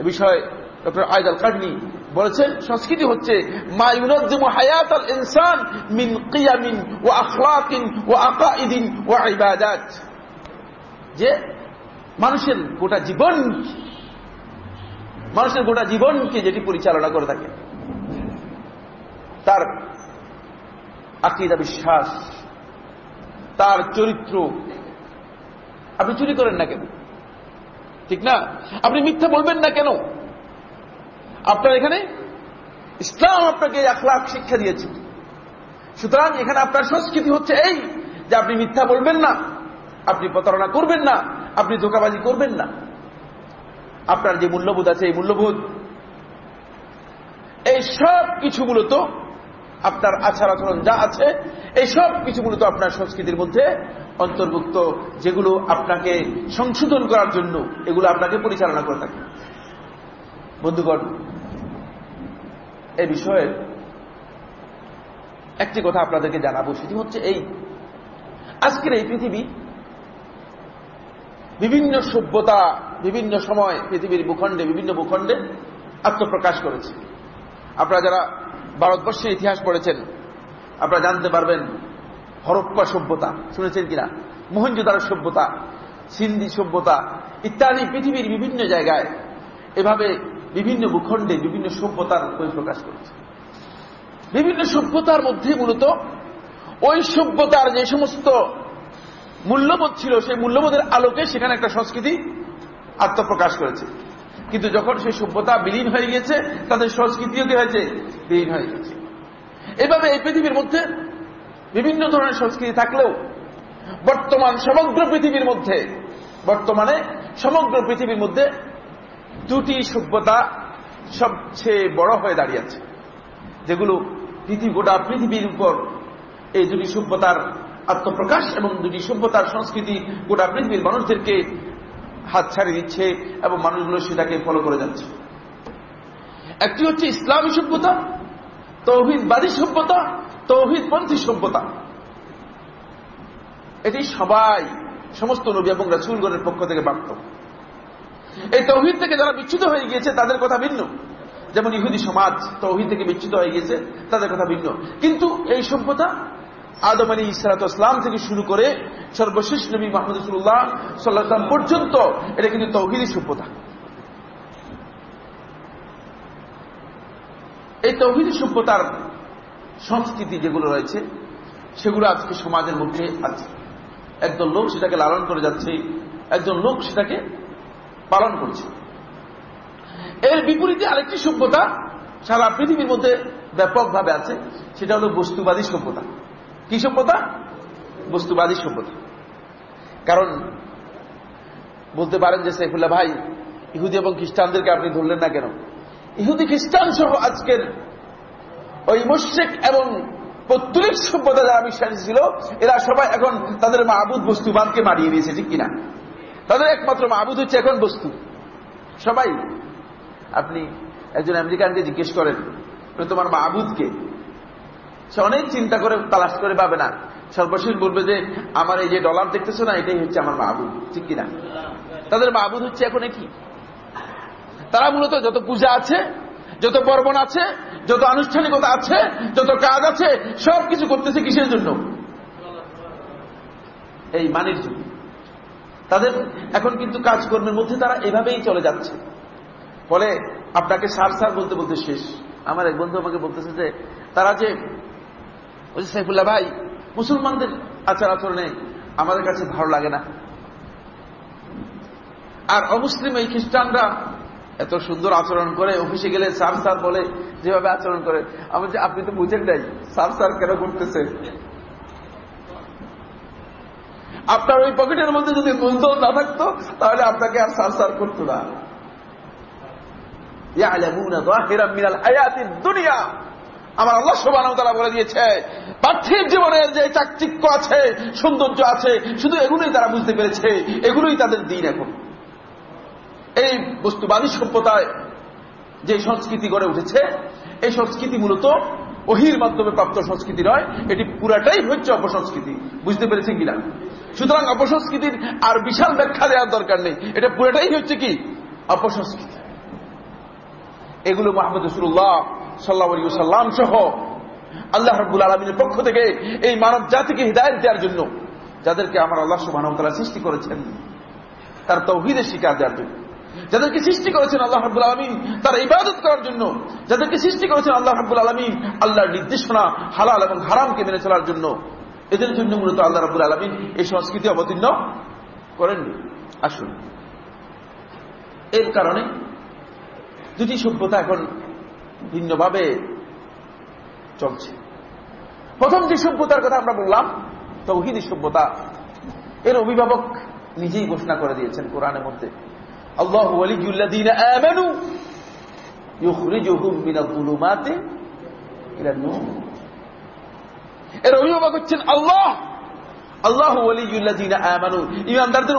এ বিষয়ে ডক্টর আয়দাল কাডনি বলেছেন, সংস্কৃতি হচ্ছে মা ইউনজ্জিমু হায়াত আল ইনসান মিন কিয়ামিন ও আখলাকিন ও আকাইদিন ও ইবাদাত। যে মানুষের গোটা জীবন, মানুষের গোটা জীবনকে যেটি পরিচালনা করে থাকে, তার আকিদা বিশ্বাস, তার চরিত্র। আপনি চুরি করেন না কেন? ঠিক না? আপনি মিথ্যা বলবেন না কেন? আপনার এখানে ইসলাম আপনাকে আখলাখ শিক্ষা দিয়েছে। সুতরাং এখানে আপনার সংস্কৃতি হচ্ছে এই যে আপনি মিথ্যা বলবেন না, আপনি প্রতারণা করবেন না, আপনি ধোকাবাজি করবেন না। আপনার যে মূল্যবোধ আছে, এই মূল্যবোধ, এই সব কিছু মূলত আপনার আচার আচরণ যা আছে, এই সব কিছু মূলত আপনার সংস্কৃতির মধ্যে অন্তর্ভুক্ত, যেগুলো আপনাকে সংশোধন করার জন্য এগুলো আপনাকে পরিচালনা করে থাকে। বন্ধুগণ এই বিষয়ে একটি কথা আপনাদেরকে জানাব, সেটি হচ্ছে এই। আজকের এই পৃথিবী বিভিন্ন সভ্যতা, বিভিন্ন সময় পৃথিবীর ভূখণ্ডে, বিভিন্ন ভূখণ্ডে আত্মপ্রকাশ করেছে। আপনারা যারা ভারতবর্ষের ইতিহাস পড়েছেন, আপনারা জানতে পারবেন হরপ্পা সভ্যতা, শুনেছেন কিনা? মোহনজোদার সভ্যতা, সিন্ধি সভ্যতা, ইত্যাদি পৃথিবীর বিভিন্ন জায়গায় এভাবে বিভিন্ন ভূখণ্ডে বিভিন্ন সভ্যতার প্রকাশ করেছে। বিভিন্ন সভ্যতার মধ্যে মূলত ওই সভ্যতার যে সমস্ত মূল্যবোধ ছিল, সেই মূল্যবোধের আলোকে সেখানে একটা সংস্কৃতি আত্মপ্রকাশ করেছে। কিন্তু যখন সেই সভ্যতা বিলীন হয়ে গেছে তাদের সংস্কৃতিও কি হয়েছে? বিলীন হয়ে গেছে এভাবে এই পৃথিবীর মধ্যে বিভিন্ন ধরনের সংস্কৃতি থাকলেও বর্তমান সমগ্র পৃথিবীর মধ্যে, বর্তমানে সমগ্র পৃথিবীর মধ্যে দুটি সভ্যতা সবচেয়ে বড় হয়ে দাঁড়িয়েছে যেগুলো পৃথিবী, গোটা পৃথিবীর উপর এই দুটি সভ্যতার আত্মপ্রকাশ এবং দুটি সভ্যতার সংস্কৃতি গোটা পৃথিবীর মানুষদেরকে হাত ছাড়িয়ে দিচ্ছে এবং মানুষগুলো সেটাকে ফলো করে যাচ্ছে। একটি হচ্ছে ইসলামী সভ্যতা তৌহিদবাদী সভ্যতা তৌহিদপন্থী সভ্যতা। এটি সবাই, সমস্ত নবী এবং রাসুলগণের পক্ষ থেকে প্রাপ্ত। এই তৌহিদ থেকে যারা বিচ্ছুত হয়ে গিয়েছে, তাদের কথা ভিন্ন। যেমন ইহুদি সমাজ তৌহিদ থেকে বিচ্ছুত হয়ে গিয়েছে, তাদের কথা ভিন্ন। কিন্তু এই সভ্যতা আদম আলী ইসলাতাম থেকে শুরু করে সর্বশেষ নবী মাহমুদ রসুল্লাহ সাল্লাহাম পর্যন্ত এটা কিন্তু তৌহিদি সভ্যতা। এই তৌহিদি সভ্যতার সংস্কৃতি যেগুলো রয়েছে, সেগুলো আজকে সমাজের মধ্যে আছে। একজন লোক সেটাকে লালন করে যাচ্ছে, একজন লোক সেটাকে পালন করছে। এর বিপরীতে আরেকটি সভ্যতা সারা পৃথিবীর মধ্যে ব্যাপকভাবে আছে, সেটা হল বস্তুবাদী সভ্যতা। কি সভ্যতা বস্তুবাদী সভ্যতা কারণ বলতে পারেন যে সাইফুল্লাহ ভাই, ইহুদি এবং খ্রিস্টানদেরকে আপনি ধরলেন না কেন? ইহুদি খ্রিস্টান সহ আজকের ওই মুশ্রিক এবং পত্তলিক সভ্যতা যারা বিশ্বাসী ছিল, এরা সবাই এখন তাদের মাহবুদ বস্তুবাদকে মারিয়ে দিয়েছে, ঠিক কিনা? তাদের একমাত্র মাহবুদ হচ্ছে এখন বস্তু। সবাই, আপনি একজন আমেরিকানকে জিজ্ঞেস করেন তোমার মাহবুদকে সে অনেক চিন্তা করে তালাশ করে পাবে না। সর্বশেষ বলবে যে, আমার এই যে ডলার দেখতেছো না, এটাই হচ্ছে আমার মাহবুদ ঠিক কিনা? তাদের মাহবুদ হচ্ছে এখন কি? তারা মূলত যত পূজা আছে, যত পর্বণ আছে, যত আনুষ্ঠানিকতা আছে, যত কাজ আছে সব কিছু করতেছে কিসের জন্য? এই মানের জন্য। তাদের এখন কিন্তু কাজকর্মের মধ্যে তারা এভাবেই চলে যাচ্ছে। ফলে আপনাকে সার সার বলতে বলতে শেষ। আমার এক বন্ধু আমাকে বলতেছে যে, তারা যে ওই সাইফুল্লাহ ভাই, মুসলমানদের আচার আচরণে আমাদের কাছে ভালো লাগে না। আর অমুসলিম এই খ্রিস্টানরা এত সুন্দর আচরণ করে, অফিসে গেলে সার সার বলে, যেভাবে আচরণ করে। আমি যে আপনি তো বুঝেন নাই সার সার কেন করতেছে? আপনার ওই পকেটের মধ্যে যদি মূলধন না থাকতো, তাহলে আপনাকে আর সার সার করতো না। দুনিয়া। আমার আল্লাহ সোবান তারা বলে দিয়েছে, পার্থিব জীবনের যে চাকচিক্য আছে, সৌন্দর্য আছে, শুধু এগুলোই তারা বুঝতে পেরেছে, এগুলোই তাদের দিন এখন। এই বস্তুবাদী সভ্যতায় যে সংস্কৃতি গড়ে উঠেছে, এই সংস্কৃতি মূলত অহির মাধ্যমে প্রাপ্ত সংস্কৃতি নয়, এটি পুরাটাই হচ্ছে অপসংস্কৃতি। বুঝতে পেরেছেন কিনা সুতরাং অপসংস্কৃতির আর বিশাল ব্যাখ্যা দেওয়ার দরকার নেই। এটা পুরাটাই হচ্ছে কি? অপসংস্কৃতি। এগুলো মোহাম্মদ রসুল্লাহ সাল্লাহ সহ আল্লাহ রব্বুল আলমিনের পক্ষ থেকে এই মানব জাতিকে হৃদায়ত দেওয়ার জন্য যাদেরকে আমার আল্লাহ সুবাহ সৃষ্টি করেছেন, তার তৌহিদের শিকার দেওয়ার জন্য, যাদেরকে সৃষ্টি করেছেন আল্লাহ হাবুল আলমিন, তার ইবাদত করার জন্য, যাদেরকে সৃষ্টি করেছেন আল্লাহ হাবুল আলমিন, আল্লাহর নির্দেশনা হালাল এবং হারামকে মেনে চলার জন্য, এদের জন্য মূলত আল্লাহ রাবুল আলমিন এই সংস্কৃতি অবতীর্ণ করেননি। আসুন। এর কারণে দুটি সভ্যতা এখন ভিন্নভাবে চলছে। প্রথম যে সভ্যতার কথা আমরা বললাম, তৌহিদি সভ্যতা, এর অভিভাবক নিজেই ঘোষণা করে দিয়েছেন কোরআনের মধ্যে। আল্লাহ এর অভিভাবক হচ্ছেন আল্লাহ। আল্লাহ ইমানদারদের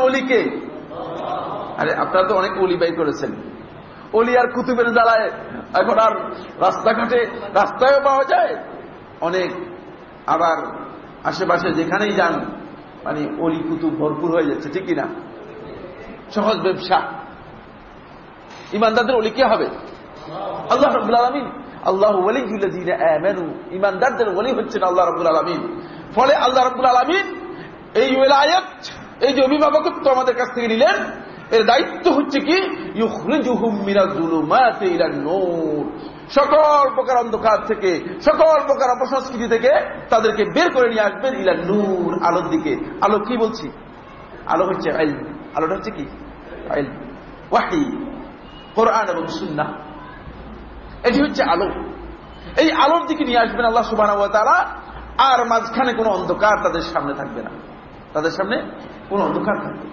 আরে আপনারা তো অনেক ওলি বাই করেছেন। অলি আর কুতুবের জ্বালায় এখন আর রাস্তাঘাটে রাস্তায়ও পাওয়া যায়। অনেক আবার আশেপাশে যেখানেই যান মানে অলি কুতুব ভরপুর হয়ে যাচ্ছে, ঠিক কিনা সহজ ব্যবসা। ইমানদারদের অলি কে হবে? আল্লাহ রবুল আলমিন। আল্লাহ ওলিগুল্লাহ ইমানদারদের ওলি হচ্ছেন আল্লাহ রবুল আলমিন। ফলে আল্লাহ রবুল আলমিন এই ওয়েলায়ত এই যে অভিভাবকত্ব আমাদের কাছ থেকে নিলেন এর দায়িত্ব হচ্ছে কি? সকল প্রকার অন্ধকার থেকে, সকল প্রকার অপসংস্কৃতি থেকে তাদেরকে বের করে নিয়ে আসবেন ইলা নূর, আলোর দিকে। আলো কি বলছি? আলো হচ্ছে আলোটা হচ্ছে কি? ওয়াহি, কোরআন এবং সুন্না এটি হচ্ছে আলো। এই আলোর দিকে নিয়ে আসবেন আল্লাহ সুবাহ তারা আর মাঝখানে কোনো অন্ধকার তাদের সামনে থাকবে না। তাদের সামনে কোন অন্ধকার থাকবে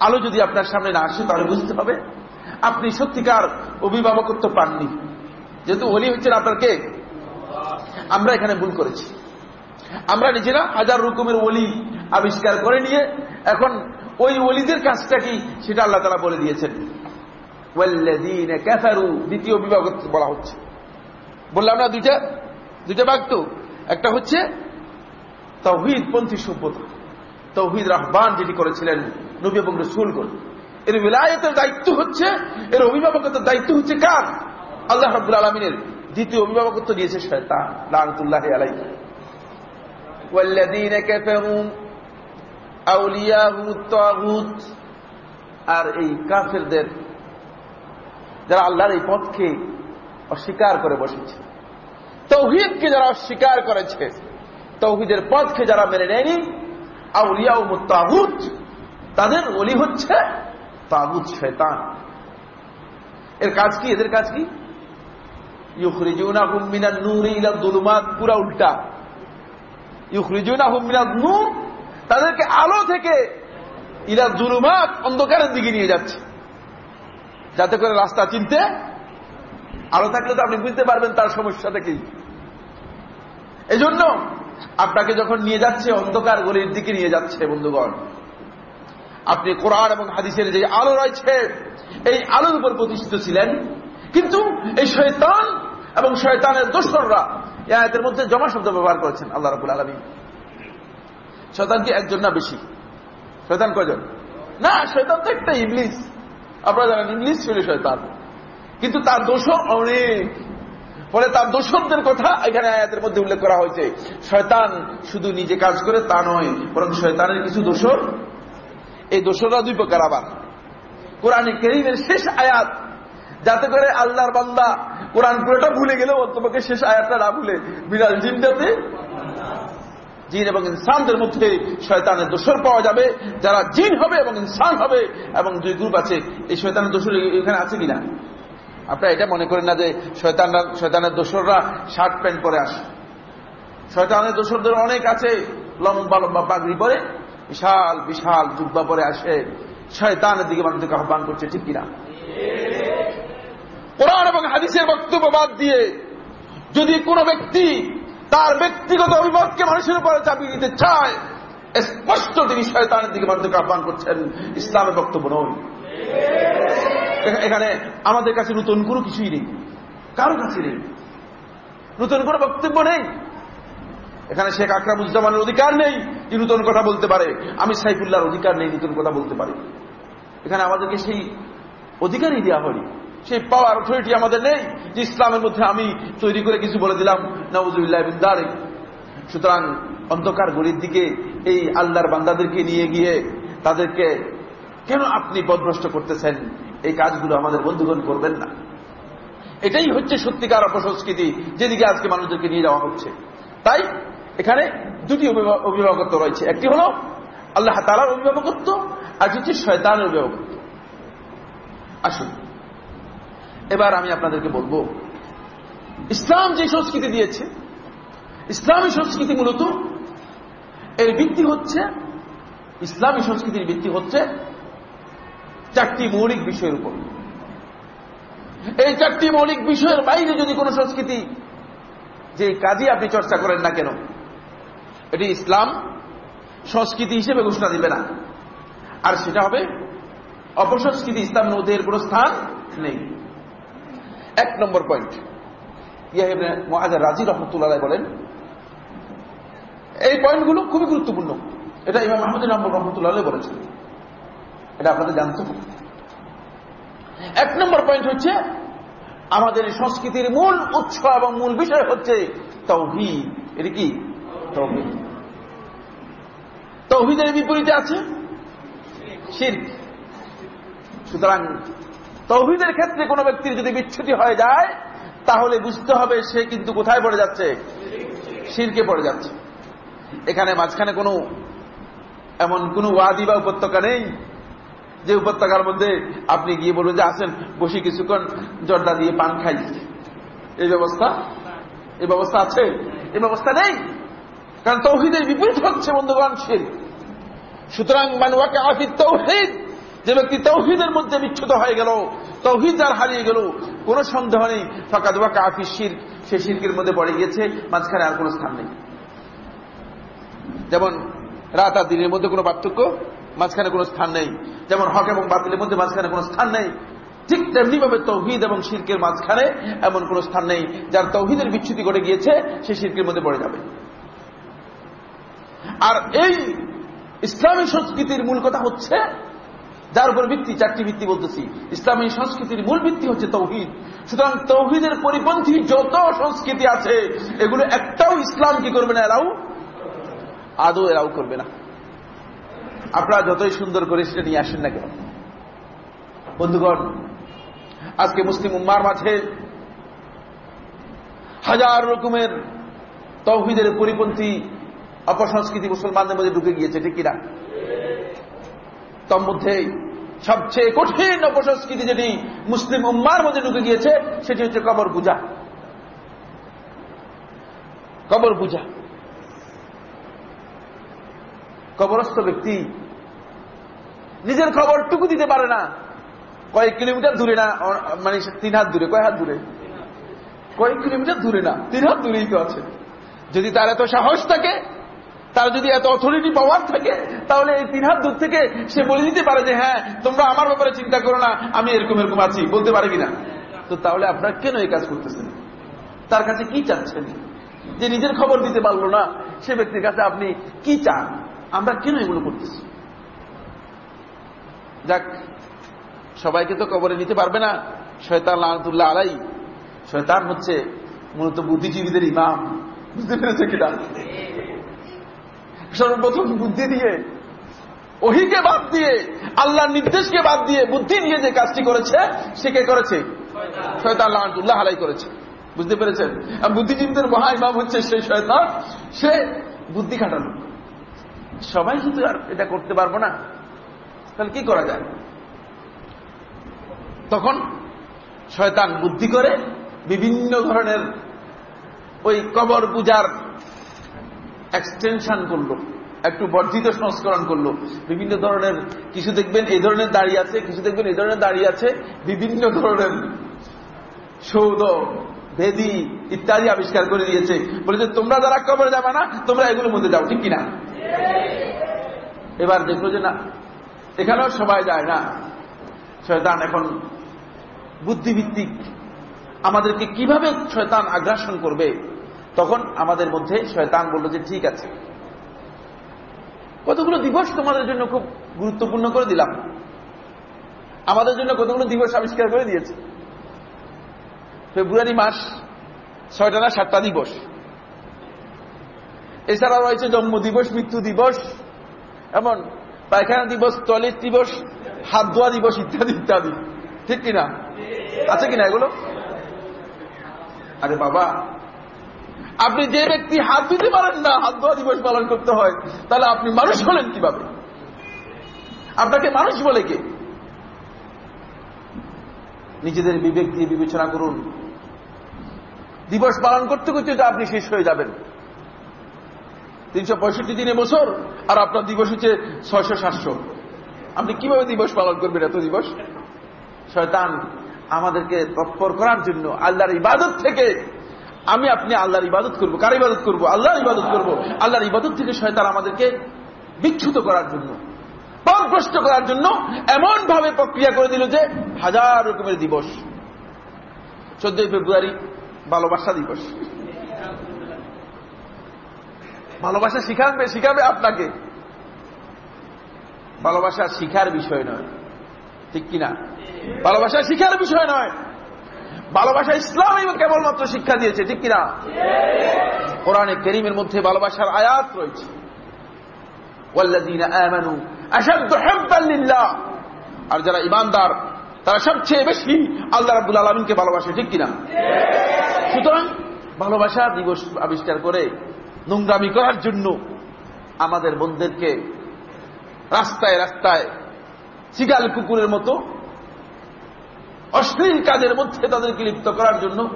আলো যদি আপনার সামনে না আসে, তাহলে বুঝতে হবে আপনি সত্যিকার অভিভাবকত্ব পাননি। যেহেতু অলি হচ্ছেন আপনার কে আমরা এখানে ভুল করেছি। আমরা নিজেরা হাজার রকমের অলি আবিষ্কার করে নিয়ে, এখন ওই অলিদের কাজটা কি সেটা আল্লাহ তারা বলে দিয়েছেন। দ্বিতীয় অভিভাবকত্ব বলা হচ্ছে। বললাম না দুইটা? দুইটা বাক্য। একটা হচ্ছে তহিদ পন্থী সভ্যতা। তৌহিদ রাহবান যেটি করেছিলেন নবী এবং রসুলগণ এর বিলায়তের দায়িত্ব হচ্ছে এর অভিভাবকত্বের দায়িত্ব হচ্ছে কার আল্লাহ রব্বুল আলমিনের দ্বিতীয় অভিভাবকত্ব দিয়েছে শয়তান লানতুল্লাহ আলাই والذين كفروا أولياءهم الطاغوت আর এই কাফেরদের যারা আল্লাহর এই পথকে অস্বীকার করে বসেছে তৌহিদকে যারা অস্বীকার করেছে তৌহিদের পথকে যারা মেনে নেয়নি আউলিয়া ও তাগুত তাদের অলি হচ্ছে তাগুত শেতান এর কাজ কি? এদের কাজ কি? হুমিনা নূর ইলা পুরা উল্টা। হুমিনা নূর, তাদেরকে আলো থেকে ইলা অন্ধকারের দিকে নিয়ে যাচ্ছে। যাতে করে রাস্তা চিনতে আলো থাকলে তো আপনি বুঝতে পারবেন তার সমস্যাটা কি। এজন্য আপনাকে যখন নিয়ে যাচ্ছে, অন্ধকার গলির দিকে নিয়ে যাচ্ছে, বন্ধুগণ। আপনি কোরআন এবং হাদিসের যে আলো রয়েছে, এই আলোর উপর প্রতিষ্ঠিত ছিলেন। কিন্তু এই শয়তান এবং শয়তানের দোসররা এর মধ্যে জমা শব্দ ব্যবহার করেছেন, আল্লাহ রাবুল আলমী শয়তান কি একজন না বেশি? শয়তান কয়জন? না, শয়তান তো একটা ইংলিশ আপনারা জানেন ইংলিশ ছিল শয়তান। কিন্তু তার দোষর অনেক। ফলে তার দোষরদের কথা এখানে আয়াতের মধ্যে উল্লেখ করা হয়েছে। শয়তান শুধু নিজে কাজ করে তা নয়, বরং শয়তানের কিছু দোষর। এই দোষররা দুই প্রকার আবার। কোরআন কেরিমের শেষ আয়াত, যাতে করে আল্লাহর বান্দা কোরআন পুরোটা ভুলে গেলেও অন্তপক্ষে শেষ আয়াতটা না ভুলে বিড়াল জিনটাতে জিন এবং ইনসানদের মধ্যে শয়তানের দোষর পাওয়া যাবে, যারা জিন হবে এবং ইনসান হবে, এবং দুই গ্রুপ আছে। এই শয়তানের দোষর এখানে আছে কিনা? আপনারা এটা মনে করেন না যে শয়তানরা, শয়তানের দোসররা শার্ট প্যান্ট পরে আসে। শয়তানের দোসরদের অনেক আছে, লম্বা লম্বা পাগড়ি পরে, বিশাল বিশাল জুব্বা পরে আসে। শয়তানের দিকে মানুষদেরকে আহ্বান করছে, ঠিক কিনা? কোরআন এবং হাদিসের বক্তব্য বাদ দিয়ে যদি কোনো ব্যক্তি তার ব্যক্তিগত অভিমতকে মানুষের উপরে চাপিয়ে দিতে চায় স্পষ্ট তিনি শয়তানের দিকে মানুষদেরকে আহ্বান করছেন, ইসলামের বক্তব্য নয়। এখানে আমাদের কাছে নতুন কোনো কিছুই নেই। কারও কাছে নেই। নতুন কোনো বক্তব্য নেই। এখানে শেখ আকরামুজ্জামানের অধিকার নেই যে নতুন কথা বলতে পারে। আমি সাইফুল্লাহর অধিকার নেই নতুন কথা বলতে পারি। এখানে আমাদেরকে সেই অধিকারই দেওয়া হয়নি। সেই পাওয়ার অথরিটি আমাদের নেই যে ইসলামের মধ্যে আমি তৈরি করে কিছু বলে দিলাম। নওয়াজুল্লাহ সুতরাং অন্ধকার গলির দিকে এই আল্লাহর বান্দাদেরকে নিয়ে গিয়ে তাদেরকে কেন আপনি পদভ্রষ্ট করতেছেন? এই কাজগুলো আমাদের বন্ধুগণ করবেন না। এটাই হচ্ছে সত্যিকার অপসংস্কৃতি, যেদিকে আজকে মানুষদেরকে নিয়ে যাওয়া হচ্ছে। তাই এখানে দুটি অভিভাবকত্ব রয়েছে। একটি হল আল্লাহ তালার অভিভাবকত্ব, আর হচ্ছে শয়তানের অভিভাবকত্ব। আসুন, এবার আমি আপনাদেরকে বলব, ইসলাম যে সংস্কৃতি দিয়েছে, ইসলামী সংস্কৃতি মূলত এর ভিত্তি হচ্ছে, ইসলামী সংস্কৃতির ভিত্তি হচ্ছে চারটি মৌলিক বিষয়ের উপর। এই চারটি মৌলিক বিষয়ের বাইরে যদি কোন সংস্কৃতি যে কাজই আপনি চর্চা করেন না কেন, এটি ইসলাম সংস্কৃতি হিসেবে ঘোষণা দিবে না। আর সেটা হবে অপসংস্কৃতি ইসলাম এর কোন স্থান নেই। এক নম্বর পয়েন্ট ইয়াহিবনে মহাজার রাজি রহমতুল্লাহ বলেন, এই পয়েন্টগুলো খুবই গুরুত্বপূর্ণ। এটা ইমাম মাহমুদ রহমতুল্লাহ বলেছেন। এটা আপনাদের জানতে হবে। এক নম্বর পয়েন্ট হচ্ছে, আমাদের সংস্কৃতির মূল উৎস এবং মূল বিষয় হচ্ছে তৌহিদ। এটি কি? তৌহিদ। তৌহিদের বিপরীতে আছে শির্ক। সুতরাং তৌহিদের ক্ষেত্রে কোনো ব্যক্তির যদি বিচ্ছুতি হয়ে যায়, তাহলে বুঝতে হবে সে কিন্তু কোথায় পড়ে যাচ্ছে? শিরকে পড়ে যাচ্ছে। এখানে মাঝখানে কোনো, এমন কোন ওয়াদি বা উপত্যকা নেই যে উপত্যকার মধ্যে আপনি গিয়ে বলবেন যে, আসেন, বসি কিছুক্ষণ জর্দা দিয়ে পান খাই। এই ব্যবস্থা? এই ব্যবস্থা আছে? এই ব্যবস্থা নেই? কারণ তৌহিদের বিপরীত হচ্ছে, বন্ধুগণ শির সুতরাং মানুয়াকে আফিদ তৌহিদ, যে ব্যক্তি তৌহিদের মধ্যে বিচ্ছুত হয়ে গেল, তৌহিদ যার হারিয়ে গেল, কোন সন্দেহ নেই ফাঁকা কাফি শির সে শিরকের মধ্যে পড়ে গিয়েছে, মাঝখানে আর কোন স্থান নেই। যেমন রাত আর দিনের মধ্যে কোনো পার্থক্য? মাঝখানে কোনো স্থান নেই। যেমন হক এবং বাতিলের মধ্যে মাঝখানে কোনো স্থান নেই। ঠিক তেমনি ভাবে তৌহিদ এবং শির্কের মাঝখানে এমন কোন স্থান নেই, যার তৌহিদের বিচ্ছুতি ঘটে গিয়েছে, সে শির্কের মধ্যে পড়ে যাবে। আর এই ইসলামী সংস্কৃতির মূল কথা হচ্ছে, যার উপর ভিত্তি চারটি ভিত্তি বলতেছি। ইসলামী সংস্কৃতির মূল ভিত্তি হচ্ছে তৌহিদ। সুতরাং তৌহিদের পরিপন্থী যত সংস্কৃতি আছে, এগুলো একটাও ইসলাম কি করবে না, এরাও আদৌ এরাও করবে না। আপনারা যতই সুন্দর করে সেটা নিয়ে আসেন না কেন? বন্ধুগণ, আজকে মুসলিম উম্মার মাঝে হাজার রকমের তৌহিদের পরিপন্থী অপসংস্কৃতি মুসলমানদের মধ্যে ঢুকে গিয়েছে, ঠিক কিনা? তোর মধ্যে সবচেয়ে কঠিন অপসংস্কৃতি যেটি মুসলিম উম্মার মধ্যে ঢুকে গিয়েছে, সেটি হচ্ছে কবর পূজা। কবর পূজা। কবরস্থ ব্যক্তি নিজের খবরটুকু দিতে পারে না। কয়েক কিলোমিটার দূরে না মানে তিন হাত দূরে, কয় হাত দূরে? কয়েক কিলোমিটার দূরে না, তিন হাত দূরেই তো আছে। যদি তার এত সাহস থাকে, তার যদি এত অথরিটি পাওয়ার থাকে, তাহলে এই তিন হাত দূর থেকে সে বলে দিতে পারে যে হ্যাঁ তোমরা আমার ব্যাপারে চিন্তা করো না, আমি এরকম এরকম আছি। বলতে পারে কিনা? তো তাহলে আপনার কেন এই কাজ করতেছেন? তার কাছে কি চাচ্ছেন? যে নিজের খবর দিতে পারল না, সে ব্যক্তির কাছে আপনি কি চান? আমরা কেন এগুলো করতেছি? যাক, সবাইকে তো কবরে নিতে পারবে না। শয়তান লাহতুল্লাহ আলাই। শয়তান হচ্ছে মূলত বুদ্ধিজীবীদের ইমাম। বুঝতে পেরেছে কিনা? সর্বপ্রথম বুদ্ধি দিয়ে, ওহিকে বাদ দিয়ে, আল্লাহর নির্দেশকে বাদ দিয়ে বুদ্ধি নিয়ে যে কাজটি করেছে, সে কে করেছে? শয়তান লাহতুল্লাহ আলাই করেছে। বুঝতে পেরেছেন? বুদ্ধিজীবীদের মহা ইমাম হচ্ছে সেই শয়তান। সে বুদ্ধি খাটানো সবাই কিন্তু আর এটা করতে পারব না। তাহলে কি করা যায়? তখন শয়তান বুদ্ধি করে বিভিন্ন ধরনের ওই কবর পূজার এক্সটেনশন করল, একটু বর্ধিত সংস্করণ করল। বিভিন্ন ধরনের, কিছু দেখবেন এই ধরনের দাঁড়িয়ে আছে, কিছু দেখবেন এই ধরনের দাঁড়িয়ে আছে, বিভিন্ন ধরনের সৌদ ভেদি ইত্যাদি আবিষ্কার করে দিয়েছে। বলেছে তোমরা যারা কবরে যাবে না, তোমরা এগুলোর মধ্যে যাও, ঠিক কিনা? এবার দেখল যে না এখানেও সবাই যায় না। শয়তান এখন বুদ্ধিভিত্তিক। আমাদেরকে কীভাবে শয়তান আগ্রাসন করবে? তখন আমাদের মধ্যে শয়তান বলল যে, ঠিক আছে। কতগুলো দিবস তোমাদের জন্য খুব গুরুত্বপূর্ণ করে দিলাম। আমাদের জন্য কতগুলো দিবস আবিষ্কার করে দিয়েছে। ফেব্রুয়ারি মাস ছয়টা না সাতটা দিবস। এছাড়া রয়েছে জন্ম দিবস মৃত্যু দিবস, এমন পায়খানা দিবস টয়লেট দিবস, হাত ধোয়া দিবস ইত্যাদি ইত্যাদি। ঠিক কিনা? আছে কিনা এগুলো? আরে বাবা, আপনি যে ব্যক্তি হাত দিতে পারেন না, হাত ধোয়া দিবস পালন করতে হয়, তাহলে আপনি মানুষ হলেন কীভাবে? আপনাকে মানুষ বলে কে? নিজেদের বিবেক দিয়ে বিবেচনা করুন। দিবস পালন করতে করতে আপনি শেষ হয়ে যাবেন। তিনশো পঁয়ষট্টি দিনে বছর, আর আপনার দিবস হচ্ছে ছয়শো সাতশো। আপনি কীভাবে দিবস পালন করবেন এত দিবস? শয়তান আমাদেরকে তৎপর করার জন্য আল্লাহর ইবাদত থেকে আমি আপনি আল্লাহর ইবাদত করব। কার ইবাদত করব? আল্লাহর ইবাদত করব। আল্লাহর ইবাদত থেকে শয়তান আমাদেরকে বিচ্ছুত করার জন্য, পথভ্রষ্ট করার জন্য এমন ভাবে প্রক্রিয়া করে দিল যে হাজার রকমের দিবস। চোদ্দই ফেব্রুয়ারি ভালোবাসা দিবস। ভালোবাসা শিখাবে শিখাবে আপনাকে। ভালোবাসা শিখার বিষয় নয়। ঠিক কিনা? ভালোবাসা শিখার বিষয় নয়। ভালোবাসা ইসলামই কেবলমাত্র শিক্ষা দিয়েছে, ঠিক কিনা? কোরআনে করিমের মধ্যে ভালোবাসার আয়াত রয়েছে। আর যারা ইমানদার তারা সবচেয়ে বেশি আল্লাহ রাবুল আলমিনকে ভালোবাসে, ঠিক কিনা? সুতরাং ভালোবাসা দিবস আবিষ্কার করে নোংরামি করার জন্য আমাদের বন্ধুদেরকে রাস্তায় রাস্তায় চিগাল কুকুরের মতো অশ্লীল কাজের মধ্যে তাদেরকে লিপ্ত করার জন্য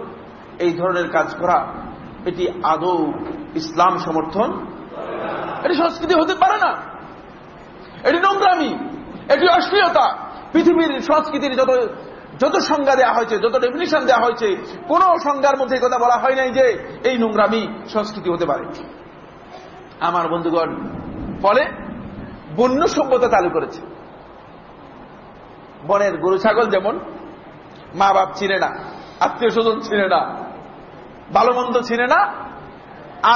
এই ধরনের কাজ করা, এটি আদৌ ইসলাম সমর্থন? এটি সংস্কৃতি হতে পারে না। এটি নোংরামি, এটি অশ্লীলতা। পৃথিবীর সংস্কৃতির যত যত সংজ্ঞা দেওয়া হয়েছে, যত ডেফিনিশন দেওয়া হয়েছে, কোন সংজ্ঞার মধ্যে কথা বলা হয় নাই যে এই নোংরামি সংস্কৃতি হতে পারে। আমার বন্ধুগণ, ফলে বন্য সভ্যতা চালু করেছে। বনের গরু, ছাগল যেমন মা বাপ চিনে না আত্মীয় স্বজন চিনে না ভালো মন্দ চিনে না,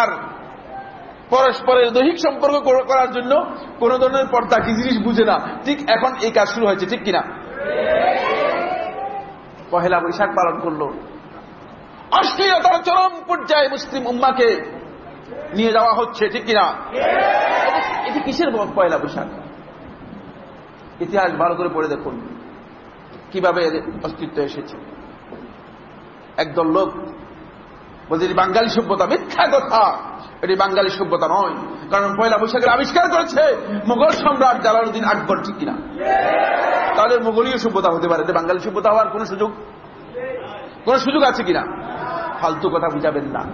আর পরস্পরের দৈহিক সম্পর্ক করার জন্য কোন ধরনের পর্দা কি জিনিস বুঝে না। ঠিক এখন এই কাজ শুরু হয়েছে, ঠিক কিনা? পহেলা বৈশাখ পালন করল। অশ্লীলতার চরম পর্যায়ে মুসলিম উম্মাকে নিয়ে যাওয়া হচ্ছে, ঠিক কিনা? এটি কিসের পয়লা বৈশাখ? ইতিহাস ভালো করে পড়ে দেখুন, কীভাবে অস্তিত্ব এসেছে। একদল লোক, বলছে বাঙালি সভ্যতা, মিথ্যা কথা। এটি বাঙালি সভ্যতা নয়। কারণ পয়লা বৈশাখের আবিষ্কার করেছে মুঘল সম্রাট জালালুদ্দিন আকবর, ঠিক কিনা? তাহলে মুঘলীয় সভ্যতা হতে পারে। বাঙালি সভ্যতা হওয়ার কোন সুযোগ? কোন সুযোগ আছে কিনা? ফালতু কথা বুঝাবেন না।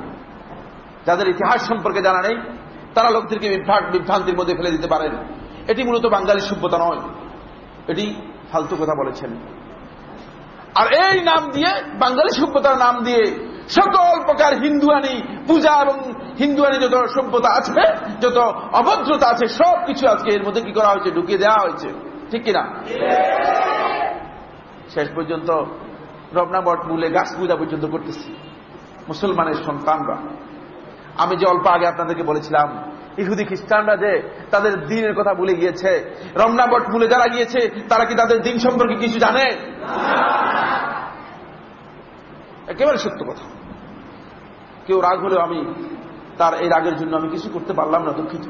যাদের ইতিহাস সম্পর্কে জানা নেই, তারা লোকদেরকে বিভ্রান্তির মধ্যে ফেলে দিতে পারেন। এটি মূলত বাঙালি সভ্যতা নয়। এটি ফালতু কথা বলেছেন। আর এই নাম দিয়ে, বাঙালি সভ্যতার নাম দিয়ে সকল প্রকার হিন্দুয়ানি, পূজা এবং হিন্দুয়ানি যত সভ্যতা আছে, যত অভদ্রতা আছে সব কিছু আজকে এর মধ্যে কি করা হয়েছে? ঢুকিয়ে দেওয়া হয়েছে। ঠিক কিনা? শেষ পর্যন্ত রবনাবট মূলে গাছ পূজা পর্যন্ত করতেছি, মুসলমানের সন্তানরা। আমি যে অল্প আগে আপনাদেরকে বলেছিলাম, ইহুদি খ্রিস্টানরা যে তাদের দিনের কথা ভুলে গিয়েছে রমনাবট ভুলে যারা গিয়েছে, তারা কি তাদের দিন সম্পর্কে কিছু জানে? একেবারে সত্য কথা। কেউ রাগ হলেও আমি তার এই রাগের জন্য আমি কিছু করতে পারলাম না, দুঃখিত।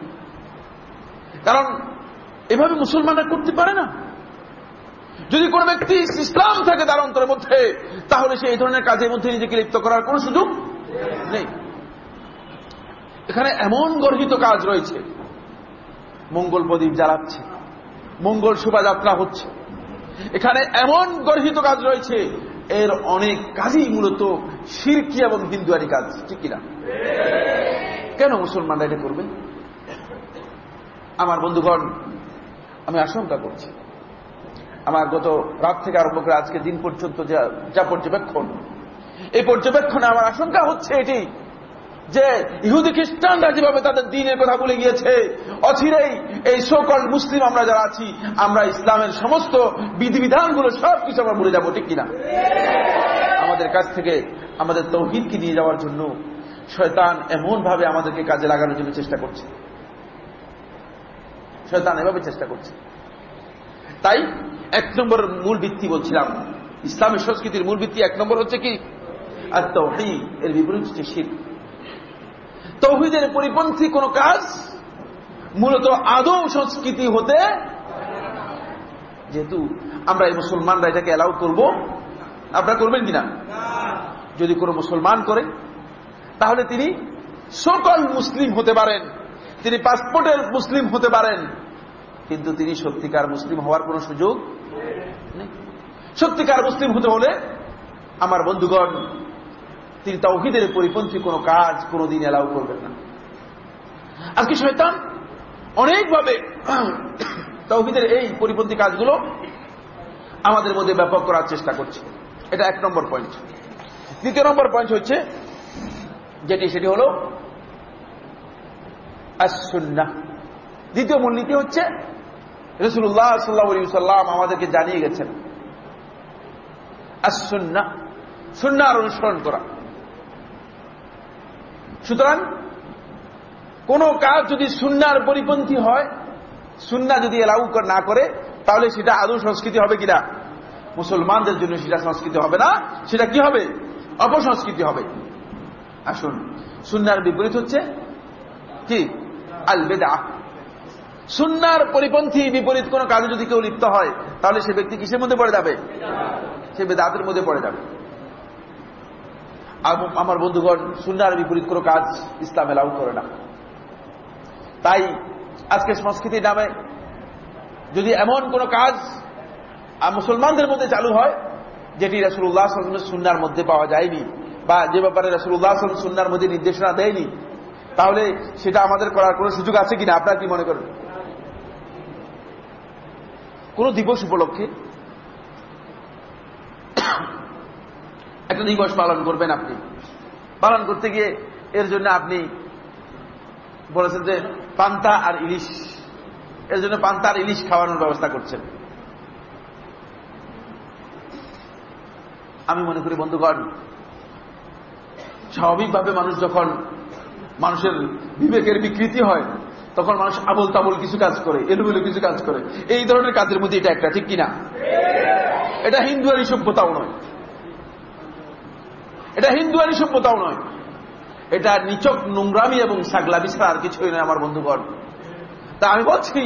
কারণ, এভাবে মুসলমানরা করতে পারে না। যদি কোন ব্যক্তি ইসলাম থাকে তার অন্তরের মধ্যে, তাহলে সে এই ধরনের কাজের মধ্যে নিজেকে লিপ্ত করার কোন সুযোগ নেই। এখানে এমন গর্হিত কাজ রয়েছে। মঙ্গল প্রদীপ জ্বালাচ্ছে, মঙ্গল শোভাযাত্রা হচ্ছে। এখানে এমন গর্হিত কাজ রয়েছে এর অনেক কাজই মূলত সিরকি এবং হিন্দুয়ারি কাজ, ঠিক কিনা? কেন মুসলমানরা এটা করবে? আমার বন্ধুগণ, আমি আশঙ্কা করছি। আমার গত রাত থেকে আরম্ভ করে আজকে দিন পর্যন্ত যা পর্যবেক্ষণ, এই পর্যবেক্ষণে আমার আশঙ্কা হচ্ছে এটি যে ইহুদি খ্রিস্টানরা যেভাবে তাদের দিনের কথা বলে গিয়েছে, অচিরেই এই সকল মুসলিম আমরা যারা আছি, আমরা ইসলামের সমস্ত বিধিবিধানগুলো সব কিছু আমরা ভুলে যাব, ঠিক কিনা? আমাদের কাছ থেকে আমাদের তৌহিদকে নিয়ে যাওয়ার জন্য শয়তান এমন ভাবে আমাদেরকে কাজে লাগানোর জন্য চেষ্টা করছে। শয়তান এভাবে চেষ্টা করছে। তাই এক নম্বর মূল ভিত্তি বলছিলাম, ইসলামের সংস্কৃতির মূল ভিত্তি এক নম্বর হচ্ছে কি? আর তৌহিদ, এর বিপরীত হচ্ছে শিল্প তৌহিদের পরিপন্থী কোন কাজ? মূলত আদৌ সংস্কৃতি হতে যেহেতু আমরা এই মুসলমানরা এটাকে অ্যালাউ করব, আপনারা করবেন কিনা? যদি কোনো মুসলমান করে, তাহলে তিনি সকল মুসলিম হতে পারেন, তিনি পাসপোর্টের মুসলিম হতে পারেন, কিন্তু তিনি সত্যিকার মুসলিম হওয়ার কোন সুযোগ সত্যিকার মুসলিম হতে হলে আমার বন্ধুগণ তিনি তাওহিদের পরিপন্থী, কোনো কাজ কোনোদিন এলাও করবেন না। আজকে শয়তান অনেকভাবে তৌহিদের এই পরিপন্থী কাজগুলো আমাদের মধ্যে ব্যাপক করার চেষ্টা করছে। এটা এক নম্বর পয়েন্ট দ্বিতীয় নম্বর পয়েন্ট হচ্ছে, যেটি সেটি হল আসুন্না দ্বিতীয় মূলনীতি হচ্ছে রসুল্লাহ সাল্লাহ সাল্লাম আমাদেরকে জানিয়ে গেছেন আসুন্না সুন্নার অনুসরণ করা। সুতরাং, কোন কাজ যদি সুন্নার পরিপন্থী হয়, সুন্না যদি এলাউ না করে, তাহলে সেটা আদৌ সংস্কৃতি হবে কিনা? মুসলমানদের জন্য সেটা সংস্কৃতি হবে না, সেটা কি হবে? অপসংস্কৃতি হবে। আসুন, সুন্নার বিপরীত হচ্ছে কি? আল বেদা সুন্নার পরিপন্থী বিপরীত কোন কাজে যদি কেউ লিপ্ত হয়, তাহলে সে ব্যক্তি কিসের মধ্যে পড়ে যাবে? সে বেদাতের মধ্যে পড়ে যাবে। আমার বন্ধুগণ সুন্নার বিপরীত কোন কাজ ইসলাম এলাউ করে না। তাই আজকে সংস্কৃতির নামে যদি এমন কোন কাজ মুসলমানদের মধ্যে চালু হয়, যেটি রাসুল্লাহ সুন্নার মধ্যে পাওয়া যায়নি বা যে ব্যাপারে রাসুল্লাহ সুন্নার মধ্যে নির্দেশনা দেয়নি, তাহলে সেটা আমাদের করার কোন সুযোগ আছে কিনা? আপনার কি মনে করেন? কোন দিবস উপলক্ষে একটা দিবস পালন করবেন আপনি। পালন করতে গিয়ে এর জন্য আপনি বলেছেন যে পান্তা আর ইলিশ। এর জন্য পান্তা আর ইলিশ খাওয়ানোর ব্যবস্থা করছেন। আমি মনে করি, বন্ধুগণ, স্বাভাবিকভাবে মানুষ যখন মানুষের বিবেকের বিকৃতি হয়, তখন মানুষ আবল তাবল কিছু কাজ করে, এলোমেলো কিছু কাজ করে। এই ধরনের কাজের মধ্যে এটা একটা, ঠিক কিনা? এটা হিন্দুয়ারি সভ্যতাও নয়। এটা হিন্দুয়ারি সভ্যতাও নয়। এটা নিচক নোংরামি এবং সাগলামি ছাড়া আর কিছুই নয় আমার বন্ধুগণ। তা আমি বলছি,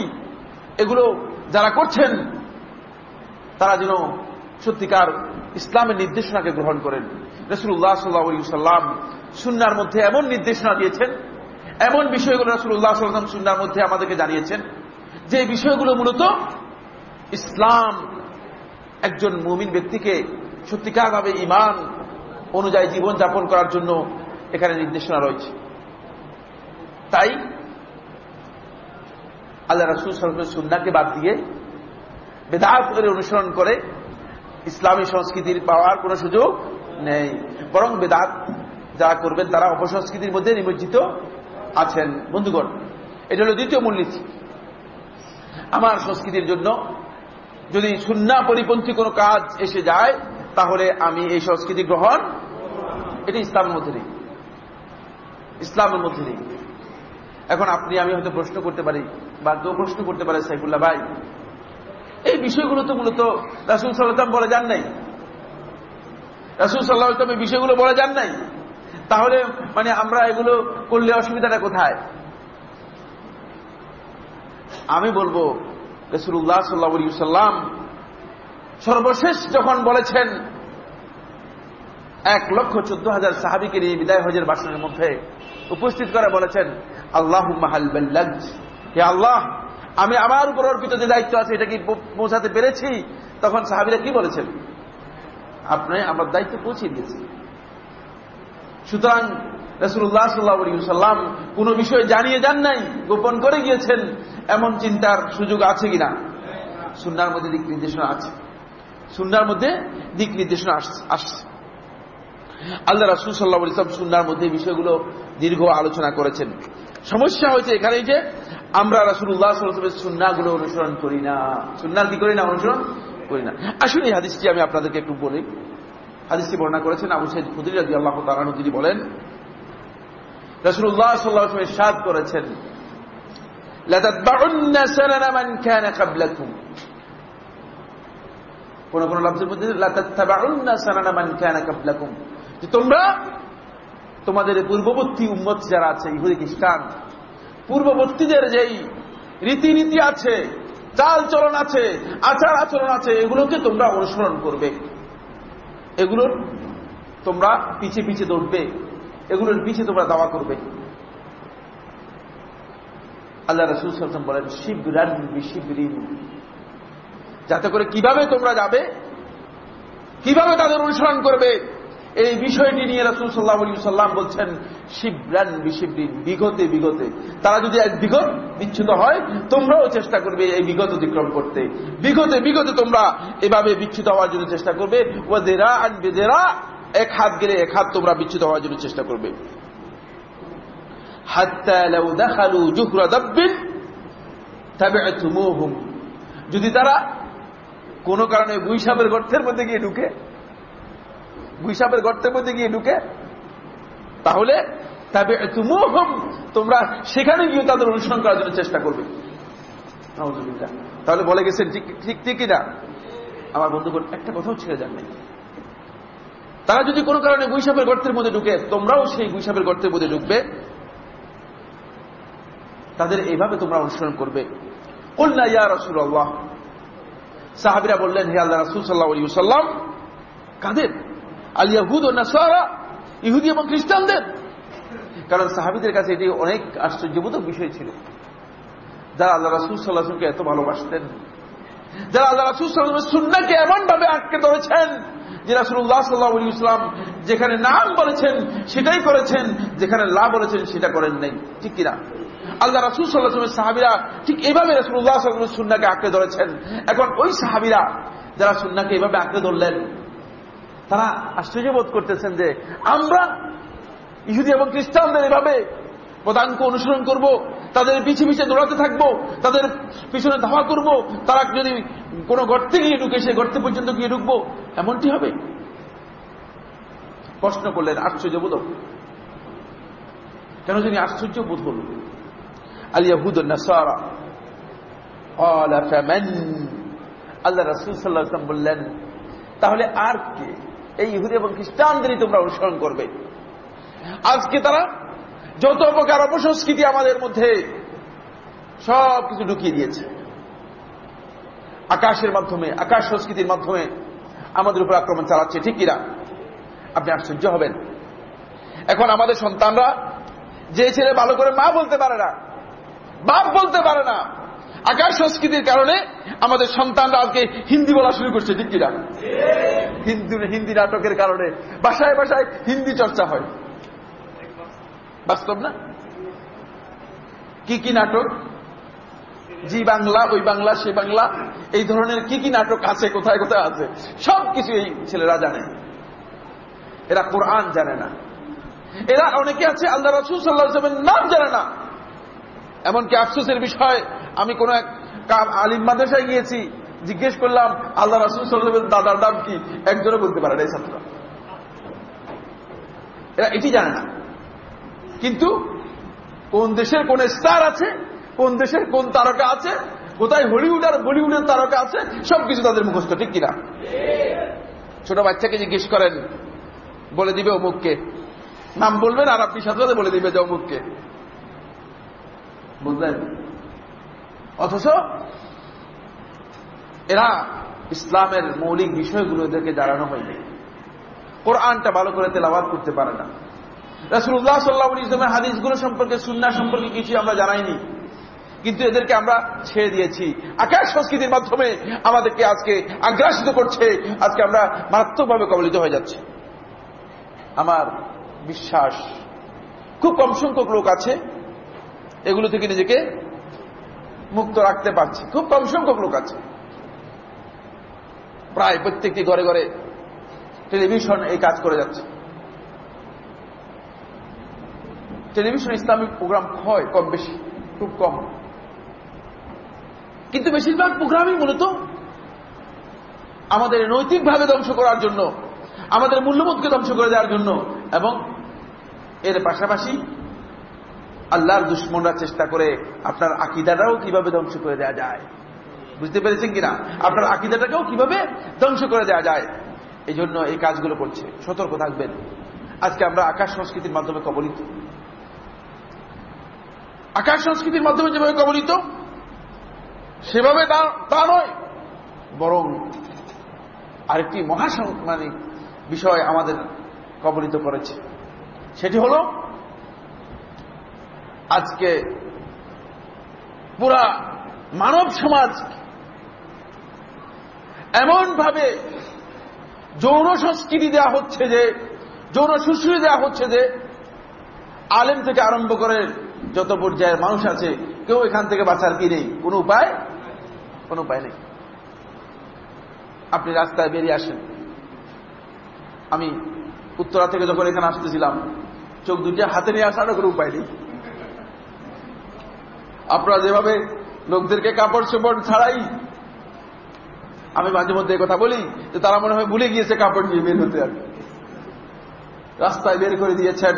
এগুলো যারা করছেন, তারা যেন সত্যিকার ইসলামের নির্দেশনাকে গ্রহণ করেন। রসুল্লাহ সাল্লাম সুন্নার মধ্যে এমন নির্দেশনা দিয়েছেন, এমন বিষয়গুলো রসুল্লাহ সাল্লাম সুন্নার মধ্যে আমাদেরকে জানিয়েছেন, যে বিষয়গুলো মূলত ইসলাম একজন মুমিন ব্যক্তিকে সত্যিকারভাবে ইমান অনুযায়ী জীবন যাপন করার জন্য এখানে নির্দেশনা রয়েছে। তাই আল্লাহ রসুল সাল্লামের সুন্নাকে বাদ দিয়ে বেদাত করে অনুসরণ করে ইসলামী সংস্কৃতির পাওয়ার কোন সুযোগ নেই। বরং বেদাত যারা করবেন তারা অপসংস্কৃতির মধ্যে নিমজ্জিত আছেন। বন্ধুগণ, এটা হল দ্বিতীয় মূলনীতি। আমার সংস্কৃতির জন্য যদি সুন্না পরিপন্থী কোনো কাজ এসে যায়, তাহলে আমি এই সংস্কৃতি গ্রহণ এটা ইসলামের মধ্যে নেই। ইসলামের মধ্যে নেই। এখন আপনি, আমি হয়তো প্রশ্ন করতে পারি, বা কেউ প্রশ্ন করতে পারে, সাইফুল্লাহ ভাই, এই বিষয়গুলো তো মূলত রাসুল সাল্লাম বলে যান নাই। রাসুল সাল্লাহ এই বিষয়গুলো বলে যান নাই। তাহলে মানে আমরা এগুলো করলে অসুবিধাটা কোথায়? আমি বলব রসুল্লাহ সাল্লাহ সাল্লাম সর্বশেষ যখন বলেছেন এক লক্ষ চোদ্দ হাজার সাহাবিকে নিয়ে বিদায় হজের বাসনের মধ্যে উপস্থিত করে বলেছেন আল্লাহ হে আল্লাহ, আমি আমার উপর অর্পিত যে দায়িত্ব আছে, এটা কি পৌঁছাতে পেরেছি? তখন সাহাবিরা কি বলেছেন? আপনি আমার দায়িত্ব পৌঁছে দিয়েছি সুতরাং রসুল্লাহ সাল্লাহাম কোন বিষয় জানিয়ে যান নাই, গোপন করে গিয়েছেন, এমন চিন্তার সুযোগ আছে কিনা? সুন্নার মধ্যে দিক নির্দেশনা আছে। সুন্নার মধ্যে দিক নির্দেশনা আসছে। আল্লাহ রাসুল সাল্লাহ ইসলাম সুন্নার মধ্যে বিষয়গুলো দীর্ঘ আলোচনা করেছেন। সমস্যা হয়েছে এখানে যে আমরা রাসুল্লাহ সাল্লামের সুন্নাগুলো অনুসরণ করি না। সুন্নার কি করি না? অনুসরণ করি না। আসলে এই হাদিসটি আমি আপনাদেরকে একটু বলি। হাদিসটি বর্ণনা করেছেন আবু সাইদ খুদির রাজি আল্লাহ তালানু তিনি বলেন রাসুল্লাহ সাল্লাহ সাদ করেছেন কোন কোন লফজের মধ্যে যে তোমরা তোমাদের পূর্ববর্তী উম্মত যারা আছে, ইহুদি, খ্রিস্টান, পূর্ববর্তীদের যেই রীতিনীতি আছে, চাল চলন আছে, আচার আচরণ আছে, এগুলোকে তোমরা অনুসরণ করবে। এগুলোর তোমরা পিছে পিছে দৌড়বে। এগুলোর পিছে তোমরা দাওয়া করবে। আল্লাহ রসুল সাল্লাম বলেন, শিবরান শিবরিন। যাতে করে কীভাবে তোমরা যাবে, কীভাবে তাদের অনুসরণ করবে এই বিষয়টি নিয়ে রাসুল সাল্লাহ সাল্লাম বলছেন, শিবরান বিশিবরিন বিগতে বিগতে তারা যদি এক বিগত বিচ্ছুত হয়, তোমরাও চেষ্টা করবে এই বিগত অতিক্রম করতে। বিগতে বিগতে তোমরা এভাবে বিচ্ছুত হওয়ার জন্য চেষ্টা করবে। ও দেরা আর বেদেরা এক হাত গেলে এক হাত তোমরা বিচ্ছুত হওয়ার জন্য চেষ্টা করবে। যদি তারা কোন কারণে গুইসাবের গর্তের মধ্যে গিয়ে ঢুকে গুইসাবের গর্তের মধ্যে গিয়ে ঢুকে। তাহলে তবে তোমরা সেখানে গিয়ে তাদের অনুসরণ করার জন্য চেষ্টা করবে। তাহলে বলে গেছেন ঠিক ঠিক না আমার বন্ধুগণ, একটা কথাও ছেড়ে যান নাই। তারা যদি কোনো কারণে গুইসাবের গর্তের মধ্যে ঢুকে, তোমরাও সেই গুইসাবের গর্তের মধ্যে ঢুকবে। তাদের এইভাবে তোমরা অনুসরণ করবে। কল্লা ইয়া রসুল সাহাবিরা বললেন, হে আল্লাহ রসুল সাল্লাহ সাল্লাম কাদের? আল ইয়াহুদ ও নাসারা, ইহুদি এবং খ্রিস্টানদের। কারণ সাহাবিদের কাছে এটি অনেক আশ্চর্যবোধক বিষয় ছিল। যারা আল্লাহ রাসুল সাল্লাহকে এত ভালোবাসতেন, যারা আল্লাহ রাসুল সাল্লাহ সুন্নাকে এমন ভাবে আটকে ধরেছেন, যে রাসুল্লাহ সাল্লাহ ইসলাম যেখানে নাম বলেছেন, সেটাই করেছেন, যেখানে লা বলেছেন, সেটা করেন নাই। ঠিক কিনা? আল্লাহ রাসুল সাল্লাহামের সাহাবিরা ঠিক এভাবে রসুল্লাহ সাল্লাম সুন্নাকে আঁকড়ে ধরেছেন। এখন ওই সাহাবিরা যারা সুন্নাকে এভাবে আঁকড়ে ধরলেন তারা আশ্চর্যবোধ করতেছেন যে আমরা ইহুদি এবং খ্রিস্টানদের এভাবে প্রধানক অনুসরণ করব, তাদের পিছিয়ে পিছিয়ে দৌড়াতে থাকব, তাদের পিছনে ধাওয়া করব, তারা যদি কোনো গর্তে গিয়ে ঢুকে, সে গর্তে পর্যন্ত গিয়ে ঢুকবো, এমনটি হবে? প্রশ্ন করলেন আশ্চর্যবোধ কেন যিনি আশ্চর্য বোধ হল। আলিয়াহুদ নাসারা আল্লাহ রাসুল সাল্লাহ বললেন, তাহলে আর কে এই ইহুদি এবং খ্রিস্টানদেরই তোমরা অনুসরণ করবে। আজকে তারা যত প্রকার অপসংস্কৃতি আমাদের মধ্যে সব কিছু ঢুকিয়ে দিয়েছে। আকাশের মাধ্যমে, আকাশ সংস্কৃতির মাধ্যমে আমাদের উপর আক্রমণ চালাচ্ছে, ঠিক কিনা? আপনি আশ্চর্য হবেন। এখন আমাদের সন্তানরা যে ছেলে ভালো করে মা বলতে পারে না, বাপ বলতে পারে না আকাশ সংস্কৃতির কারণে আমাদের সন্তানরা আজকে হিন্দি বলা শুরু করছে, ঠিক কিনা? হিন্দি হিন্দি নাটকের কারণে বাসায় বাসায় হিন্দি চর্চা হয়। বাস্তব না? কি কি নাটক? জি বাংলা, ওই বাংলা, সে বাংলা, এই ধরনের কি কি নাটক আছে, কোথায় কোথায় আছে সব কিছু এই ছেলেরা জানে। এরা কোরআন জানে না। এরা অনেকে আছে, আল্লাহ রসুল সাল্লাহামের নাম জানে না। এমনকি আফসোসের বিষয় আমি কোন এক আলিম মাদ্রাসায় গিয়েছি, জিজ্ঞেস করলাম, আল্লাহ রসুল সাল্লামের দাদার নাম কি? একজনও বলতে পারে না, এই ছাত্র। এরা এটি জানে না। কিন্তু কোন দেশের কোন স্টার আছে, কোন দেশের কোন তারকা আছে, কোথায় হলিউড আর বলিউডের তারকা আছে, সবকিছু তাদের মুখস্থ, ঠিক কিনা? ছোট বাচ্চাকে জিজ্ঞেস করেন, বলে দিবে অমুককে? নাম বলবেন আর আপনি সাথে সাথে বলে দিবে যে অমুককে। বুঝলেন? অথচ এরা ইসলামের মৌলিক বিষয়গুলো এদেরকে জানানো হয়নি। কোরআনটা ভালো করে তেলাবাদ করতে পারে না। রাসুল্লাহ সাল্লাহ ইসলামের হাদিসগুলো সম্পর্কে সুন্না সম্পর্কে কিছু আমরা জানাইনি। কিন্তু এদেরকে আমরা ছেড়ে দিয়েছি। আকাশ সংস্কৃতির মাধ্যমে আমাদেরকে আজকে আগ্রাসিত করছে। আজকে আমরা মারাত্মকভাবে কবলিত হয়ে যাচ্ছে। আমার বিশ্বাস, খুব কম সংখ্যক লোক আছে এগুলো থেকে নিজেকে মুক্ত রাখতে পারছে। খুব কম সংখ্যক লোক আছে। প্রায় প্রত্যেকটি ঘরে ঘরে টেলিভিশন এই কাজ করে যাচ্ছে। টেলিভিশন ইসলামিক প্রোগ্রাম হয় কম বেশি, খুব কম। কিন্তু বেশিরভাগ প্রোগ্রামই মূলত আমাদের নৈতিকভাবে ধ্বংস করার জন্য, আমাদের মূল্যবোধকে ধ্বংস করে দেওয়ার জন্য এবং এর পাশাপাশি আল্লাহর দুশ্মনরা চেষ্টা করে আপনার আকিদাটাও কীভাবে ধ্বংস করে দেওয়া যায়। বুঝতে পেরেছেন কিনা? আপনার আকিদাটাকেও কীভাবে ধ্বংস করে দেওয়া যায়? এই জন্য এই কাজগুলো করছে। সতর্ক থাকবেন। আজকে আমরা আকাশ সংস্কৃতির মাধ্যমে কবলিত। আকাশ সংস্কৃতির মাধ্যমে যেভাবে কবলিত, সেভাবে তা নয়, বরং আরেকটি মহা মানে বিষয় আমাদের কবলিত করেছে। সেটি হল আজকে পুরা মানব সমাজ এমন ভাবে যৌন সংস্কৃতি দেওয়া হচ্ছে যে, যৌন সুশ্রী দেওয়া হচ্ছে যে, আলেম থেকে আরম্ভ করে যত পর্যায়ের মানুষ আছে, কেউ এখান থেকে বাঁচার কি নেই? কোনো উপায়? কোনো উপায় নেই। আপনি রাস্তায় বেরিয়ে আসেন। আমি উত্তরা থেকে যখন এখানে আসতেছিলাম, চোখ দুটিয়া হাতে নিয়ে আসারও কোনো উপায় নেই। আপনারা যেভাবে লোকদেরকে কাপড় চোপড় ছাড়াই, আমি মাঝে মধ্যে কথা বলি যে তারা মনে হয় ভুলে গিয়েছে কাপড় নিয়ে বের হতে আর রাস্তায় বের করে দিয়েছেন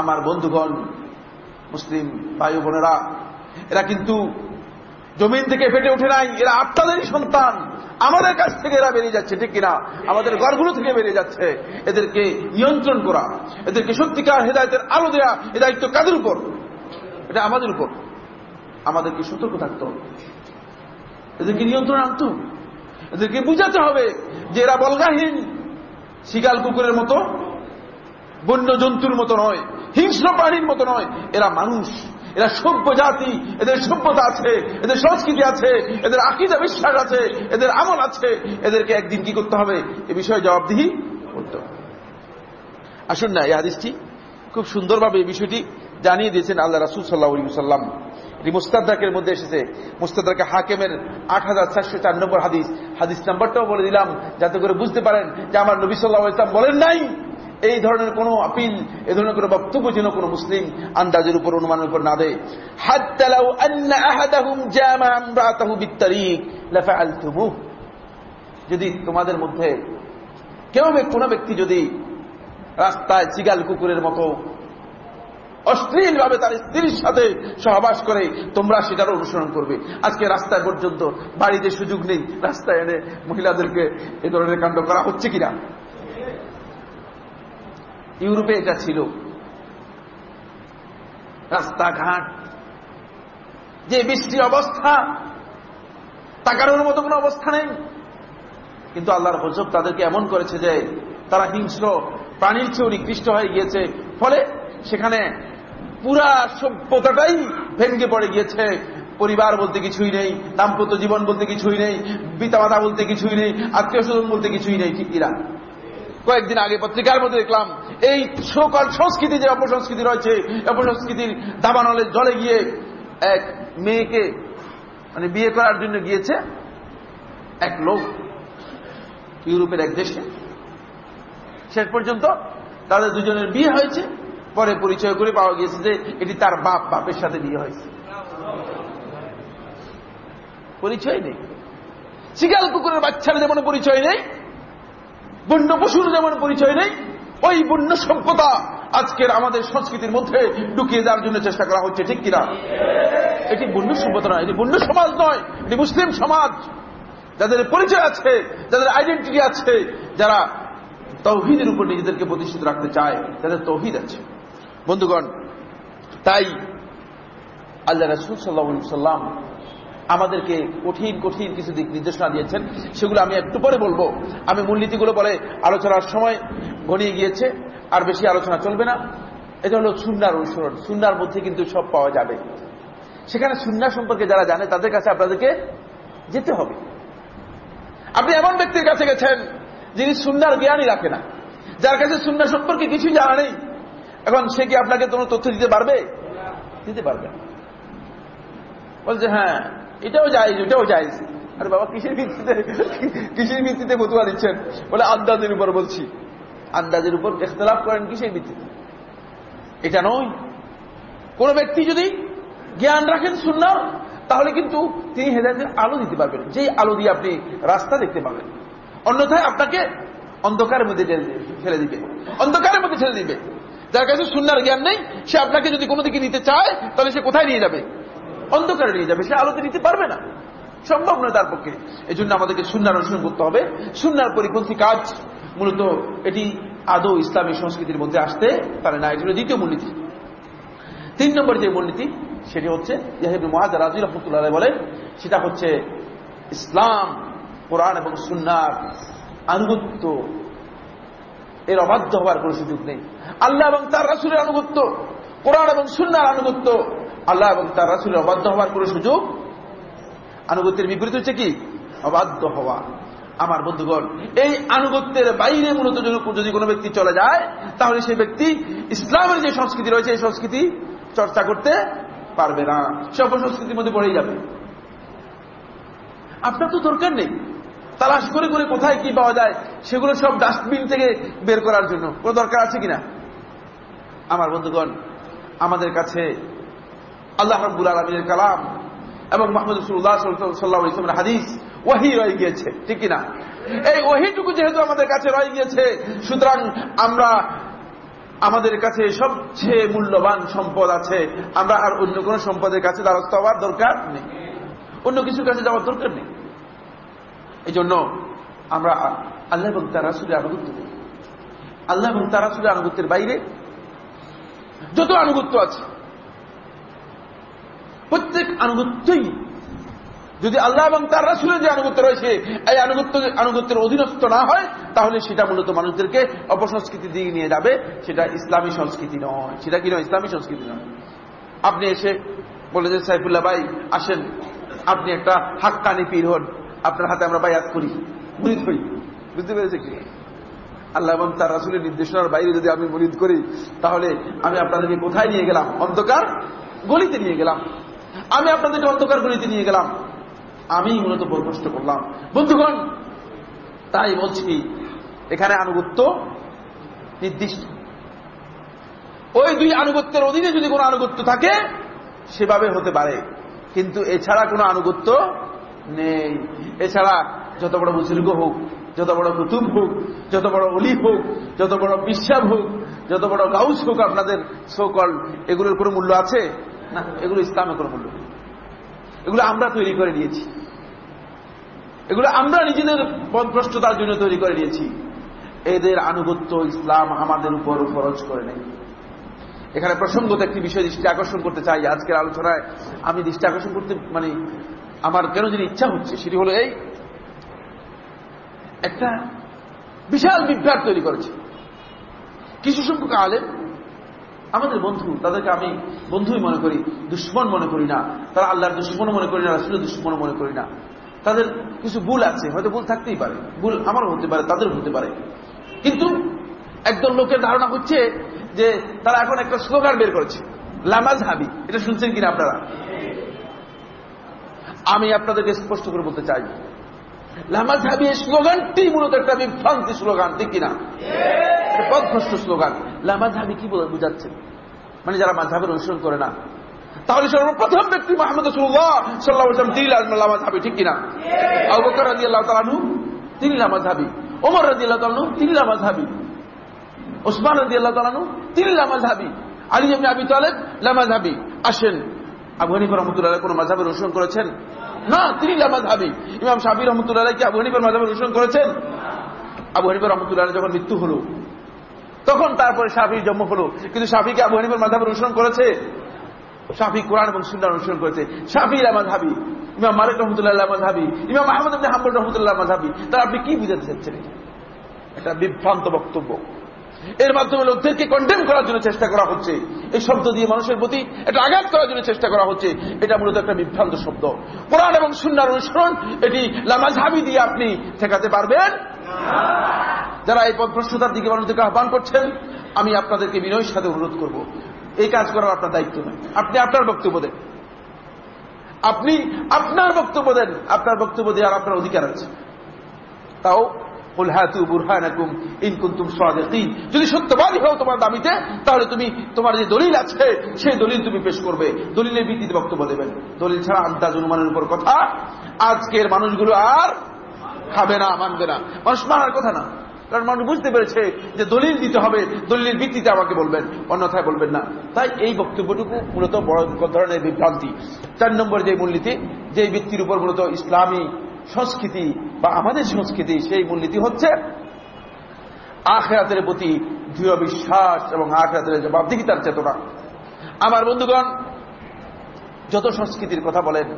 আমার বন্ধুগণ, মুসলিম ভাই বোনেরা। এরা কিন্তু জমিন থেকে ফেটে উঠে নাই, এরা আপনাদেরই সন্তান। আমাদের কাছ থেকে এরা বেরিয়ে যাচ্ছে, ঠিক কিনা? আমাদের ঘরগুলো থেকে বেরিয়ে যাচ্ছে। এদেরকে নিয়ন্ত্রণ করা, এদেরকে সত্যিকার হেদায়তের আলো দেয়া এ দায়িত্ব কাদের উপর? এটা আমাদের উপর। আমাদেরকে সতর্ক থাকতে হবে। এদেরকে নিয়ন্ত্রণ আনত এদেরকে বুঝাতে হবে যে এরা বলগাহীন, শিকাল কুকুরের মতো বন্য জন্তুর মতো নয়, হিংস্র প্রাণীর মতো নয়। এরা মানুষ, এরা সভ্য জাতি, এদের সভ্যতা আছে, এদের সংস্কৃতি আছে, এদের আকিদা বিশ্বাস আছে, এদের আমল আছে। এদেরকে একদিন কি করতে হবে? এ বিষয়ে জবাবদিহি করতে হবে। আসুন না, এই হাদিসটি খুব সুন্দরভাবে এই বিষয়টি জানিয়ে দিয়েছেন আল্লাহ রাসুল সাল্লাহ সাল্লাম এটি মুস্তাদাকের মধ্যে এসেছে। মুস্তাদাকে হাকেমের আট হাজার চারশো চার নম্বর হাদিস। হাদিস নাম্বারটাও বলে দিলাম, যাতে করে বুঝতে পারেন যে আমার নবী সাল্লাহ ইসলাম বলেন নাই। এই ধরনের কোন আপিল, এ ধরনের কোন বক্তব্য যেন কোন মুসলিম আন্দাজের উপর, অনুমানের উপর না দেয়। যদি তোমাদের মধ্যে কেউ কোন ব্যক্তি যদি রাস্তায় চিগাল কুকুরের মতো অশ্লীল ভাবে তার স্ত্রীর সাথে সহবাস করে তোমরা সেটার অনুসরণ করবে। আজকে রাস্তায় পর্যন্ত বাড়িতে সুযোগ নেই। রাস্তায় এনে মহিলাদেরকে এ ধরনের কাণ্ড করা হচ্ছে কিনা? ইউরোপে এটা ছিল। রাস্তাঘাট, যে বৃষ্টি অবস্থা, তাকানোর মতো কোনো অবস্থা নেই। কিন্তু আল্লাহর হজব তাদেরকে এমন করেছে যে তারা হিংস্র, প্রাণীর চেয়েও নিকৃষ্ট হয়ে গিয়েছে। ফলে সেখানে পুরা সভ্যতাটাই ভেঙ্গে পড়ে গিয়েছে। পরিবার বলতে কিছুই নেই, দাম্পত্য জীবন বলতে কিছুই নেই, পিতামাতা বলতে কিছুই নেই আত্মীয় স্বজন বলতে কিছুই নেই, ঠিক কিনা? কয়েকদিন আগে পত্রিকার মধ্যে দেখলাম, এই সকল সংস্কৃতি যে অপসংস্কৃতি রয়েছে অপসংস্কৃতির দাবানলে জলে গিয়ে এক মেয়েকে মানে বিয়ে করার জন্য গিয়েছে এক লোক, ইউরোপের এক দেশে। শেষ পর্যন্ত তাদের দুজনের বিয়ে হয়েছে। পরে পরিচয় করে পাওয়া গিয়েছে যে এটি তার বাপ, বাপের সাথে বিয়ে হয়েছে। পরিচয় নেই। শিকাল কুকুরের বাচ্চার যেমন পরিচয় নেই, বন্য পশুর যেমন পরিচয় নেই, ওই বন্য সভ্যতা আজকের আমাদের সংস্কৃতির মধ্যে ঢুকিয়ে দেওয়ার জন্য চেষ্টা করা হচ্ছে, ঠিক কিনা? এটি বন্য সভ্যতা নয়, এটি বন্য সমাজ নয়, এটি মুসলিম সমাজ। যাদের পরিচয় আছে, যাদের আইডেন্টিটি আছে, যারা তৌহিদের উপর নিজেদেরকে প্রতিষ্ঠিত রাখতে চায়, তাদের তৌহিদ আছে। বন্ধুগণ, তাই আল্লাহ রসুল সাল্লাহ সাল্লাম আমাদেরকে কঠিন কঠিন কিছু দিক নির্দেশনা দিয়েছেন। সেগুলো আমি একটু পরে বলব। আমি মূলনীতিগুলো বলে আলোচনার সময় ঘনিয়ে গিয়েছে, আর বেশি আলোচনা চলবে না। এটা হলো সুন্নার অনুসরণ। সুন্নার মধ্যে কিন্তু সব পাওয়া যাবে। সেখানে সুন্না সম্পর্কে যারা জানে, তাদের কাছে আপনাদেরকে যেতে হবে। আপনি এমন ব্যক্তির কাছে গেছেন, যিনি সুন্নার জ্ঞানই রাখে না। যার কাছে সুন্না সম্পর্কে কিছুই জানা নেই এখন সে কি আপনাকে কোনো তথ্য দিতে পারবে? দিতে পারবে বলছে হ্যাঁ এটাও যায় এটাও যায় আরে বাবা, কিসের ভিত্তিতে কিসের ভিত্তিতে বতুয়া দিচ্ছেন? বলে, আন্দাজের উপর বলছি। আন্দাজের উপর ইখতলাফ করেন কিসের ভিত্তিতে? এটা নয়। কোন ব্যক্তি যদি জ্ঞান রাখেন সুন্নার তাহলে কিন্তু তিনি হেদায়তের আলো দিতে পারবেন। যেই আলো দিয়ে আপনি রাস্তা দেখতে পাবেন। অন্যথায় আপনাকে অন্ধকারের মধ্যে ঠেলে দিবে। অন্ধকারের মধ্যে ঠেলে দিবে। যার কাছে সুন্নার জ্ঞান নেই, সে আপনাকে যদি কোনো দিকে নিতে চায়, তাহলে সে কোথায় নিয়ে যাবে? অন্ধকারে নিয়ে যাবে, সে আলোতে নিতে পারবে না। সম্ভব নয় তার পক্ষে। এই জন্য আমাদেরকে সুন্নার অনুসরণ করতে হবে। সুন্নার পরিপন্থী কাজ মূলত এটি আদৌ ইসলামী সংস্কৃতির মধ্যে আসতে পারে না, এটি দ্বিতীয় মূলনীতি। তিন নম্বর যে মূলনীতি, সেটি হচ্ছে জাহেবুল মহাজ রাজুল রহমতুল্লাহ বলেন, সেটা হচ্ছে ইসলাম, কোরআন এবং সুন্নার আনুগত্য এর অবাধ্য হওয়ার কোন সুযোগ নেই। আল্লাহ এবং তার রাসুলের আনুগত্য, কোরআন এবং সুন্নার আনুগত্য, আল্লাহ এবং তার রাসুলের অবাধ্য হওয়ার কোন সুযোগ আনুগত্যের বিপরীত হচ্ছে কি? অবাধ্য হওয়া। আমার বন্ধুগণ, এই আনুগত্যের বাইরে মূলত যদি কোনো ব্যক্তি চলে যায়, তাহলে সেই ব্যক্তি ইসলামের যে সংস্কৃতি রয়েছে, এই সংস্কৃতি চর্চা করতে পারবে না। সে সংস্কৃতির মধ্যে পড়েই যাবে। আপনার তো দরকার নেই। তালাশ করে করে কোথায় কি পাওয়া যায়, সেগুলো সব ডাস্টবিন থেকে বের করার জন্য। কোনো দরকার আছে কিনা? আমার বন্ধুগণ, আমাদের কাছে আল্লাহ রব্বুল আলমীর কালাম এবং মোহাম্মদ রসুল্লাহ সাল্লাহ ইসলামের হাদিস ওয়াহি রয়ে গিয়েছে, ঠিক কিনা? এই ওহিটুকু যেহেতু আমাদের কাছে রয়ে গিয়েছে, সুতরাং আমরা আমাদের কাছে সবচেয়ে মূল্যবান সম্পদ আছে। আমরা আর অন্য কোন সম্পদের কাছে দ্বারস্থ হওয়ার দরকার নেই। অন্য কিছুর কাছে যাওয়ার দরকার নেই। এই জন্য আমরা আল্লাহ এবং তার রাসুলের আনুগত্য করি। আল্লাহ এবং তার রাসুলের আনুগত্যের বাইরে যত আনুগত্য আছে, প্রত্যেক আনুগত্যই যদি আল্লাহ এবং তার রাসুলের যে আনুগত্য রয়েছে, এই আনুগত্য, আনুগত্যের অধীনস্থ না হয়, তাহলে সেটা মূলত মানুষদেরকে অপসংস্কৃতি দিকে নিয়ে যাবে। সেটা ইসলামী সংস্কৃতি নয়। সেটা কি নয়? ইসলামী সংস্কৃতি নয়। আপনি এসে বলে যে সাইফুল্লাহ ভাই, আসেন। আপনি একটা হাক্কানি পীর হন। আপনার হাতে আমরা বায়াত করি, মুরিদ হই বুঝতে পেরেছে কি? আল্লাহ এবং তার রাসুলের নির্দেশনার বাইরে যদি আমি মুরিদ করি, তাহলে আমি আপনাদেরকে কোথায় নিয়ে গেলাম? অন্ধকার গলিতে নিয়ে গেলাম। আমি আপনাদেরকে অন্ধকার গলিতে নিয়ে গেলাম। আমি মূলত বরখাস্ত করলাম। বন্ধুগণ, তাই বলছি এখানে আনুগত্য নির্দিষ্ট। ওই দুই আনুগত্যের অধীনে যদি কোনো আনুগত্য থাকে, সেভাবে হতে পারে। কিন্তু এছাড়া কোনো আনুগত্য নেই। এছাড়া যত বড় বুজুর্গ হোক, যত বড় কুতুব হোক, যত বড় অলি হোক, যত বড় বিশ্বাব হোক, যত বড় গাউস হোক আপনাদের সকল এগুলোর কোনো মূল্য আছে? না, এগুলো ইসলামের কোনো মূল্য এগুলো আমরা তৈরি করে নিয়েছি। এগুলো আমরা নিজেদের পদভ্রষ্টতার জন্য তৈরি করে নিয়েছি। এদের আনুগত্য ইসলাম আমাদের উপর খরচ করে নেই। এখানে প্রসঙ্গত একটি বিষয় দৃষ্টি আকর্ষণ করতে চাই। আজকের আলোচনায় আমি দৃষ্টি আকর্ষণ করতে মানে আমার কেন যিনি ইচ্ছা হচ্ছে, সেটি হলো এই। একটা বিশাল বিভ্রাট তৈরি করেছে। কিছু সংখ্যক আলেম, আমাদের বন্ধু, তাদেরকে আমি বন্ধুই মনে করি, দুশ্মন মনে করি না। তারা আল্লাহর দুশ্মন মনে করি না, রাসুলের দুশ্মন মনে করি না। তাদের কিছু ভুল আছে, হয়তো ভুল থাকতেই পারে। ভুল আমারও হতে পারে তাদের হতে পারে। কিন্তু একদল লোকের ধারণা হচ্ছে যে তারা এখন একটা স্লোগান বের করেছে লামাজ হাবি এটা শুনছেন কিনা আপনারা? আমি আপনাদেরকে স্পষ্ট করে বলতে চাই। লামাজ হাবি এই স্লোগানটি মূলত একটা বিভ্রান্তি স্লোগান ঠিক কিনা? পদভ্রষ্ট স্লোগান। লামাজ হাবি কি বলে বুঝাচ্ছেন? মানে যারা মাঝাবের অনুসরণ করে না। তাহলে সর্বপ্রথম ব্যক্তি মাহমুদ রসুল্লাহ সাল্লাহ আসলাম তিনি ঠিক কিনা? আবুবকর রাজি আল্লাহ তালানু তিনি লামাজ হাবি। ওমর রাজি আল্লাহ তালানু তিনি লামাজ হাবি। ওসমান রাজি আল্লাহ তালানু তিনি লামাজ হাবি। আলী জমি আবি তালেব লামাজ হাবি। আসেন আবু হানিফা রহমতুল্লাহ কোন মাঝাবের অনুসরণ করেছেন? না, তিনি লামাজ ইমাম শাহি রহমতুল্লাহ কি আবু হানিফার মাঝাবের অনুসরণ করেছেন। আবু হানিফা রহমতুল্লাহ যখন মৃত্যু হলো, তখন তারপরে শাফির জন্ম হলো। কিন্তু শাফিকে আবু হানিফার মাঝাবের অনুসরণ করেছে? শাফি কোরআন এবং সুন্দর অনুসরণ করেছে। শাফি আহমদ হাবি ইমাম মালিক রহমতুল্লাহ আহমদ ইমাম আহমদ হাম্বুল রহমতুল্লাহ হাবি তারা আপনি কি বুঝাতে চাচ্ছেন এটা বিভ্রান্ত বক্তব্য। এর মাধ্যমে লোকদেরকে কন্ডেম করার জন্য চেষ্টা করা হচ্ছে। এই শব্দ দিয়ে মানুষের প্রতি এটা আঘাত করার জন্য চেষ্টা করা হচ্ছে। এটা মূলত একটা বিভ্রান্ত শব্দ। কোরআন এবং সুন্দর অনুসরণ, এটি লামাঝাবি দিয়ে আপনি ঠেকাতে পারবেন। যারা এই পদভ্রষ্টতার দিকে মানুষদেরকে আহ্বান করছেন, আমি আপনাদেরকে বিনয়ের সাথে অনুরোধ করব। এই কাজ করার আপনার দায়িত্ব নয়। আপনি আপনার বক্তব্য দেন। আপনি আপনার বক্তব্য দেন। আপনার বক্তব্য দেওয়ার আপনার অধিকার আছে। তাও যদি সত্যবাদী হও তোমার দাবিতে, তাহলে তুমি, তোমার যে দলিল আছে, সেই দলিল তুমি পেশ করবে। দলিলের ভিত্তিতে বক্তব্য দেবেন। দলিল ছাড়া আন্দাজ অনুমানের উপর কথা। আজকের মানুষগুলো আর খাবে না, মানবে না। মানুষ মানার কথা না। কারণ মানুষ বুঝতে পেরেছে যে দলিল দিতে হবে, দলিলের ভিত্তিতে আমাকে বলবেন, অন্যথায় বলবেন না। তাই এই বক্তব্যটুকু মূলত বড় ধরনের বিভ্রান্তি। চার নম্বর যে মূলনীতি, যে ভিত্তির উপর মূলত ইসলামী সংস্কৃতি বা আমাদের সংস্কৃতি সেই মূলনীতি হচ্ছে আখরাতের প্রতি দৃঢ় বিশ্বাস এবং আখরাতের জবাবদিহিতার চেতনা। আমার বন্ধুগণ, যত সংস্কৃতির কথা বলেন,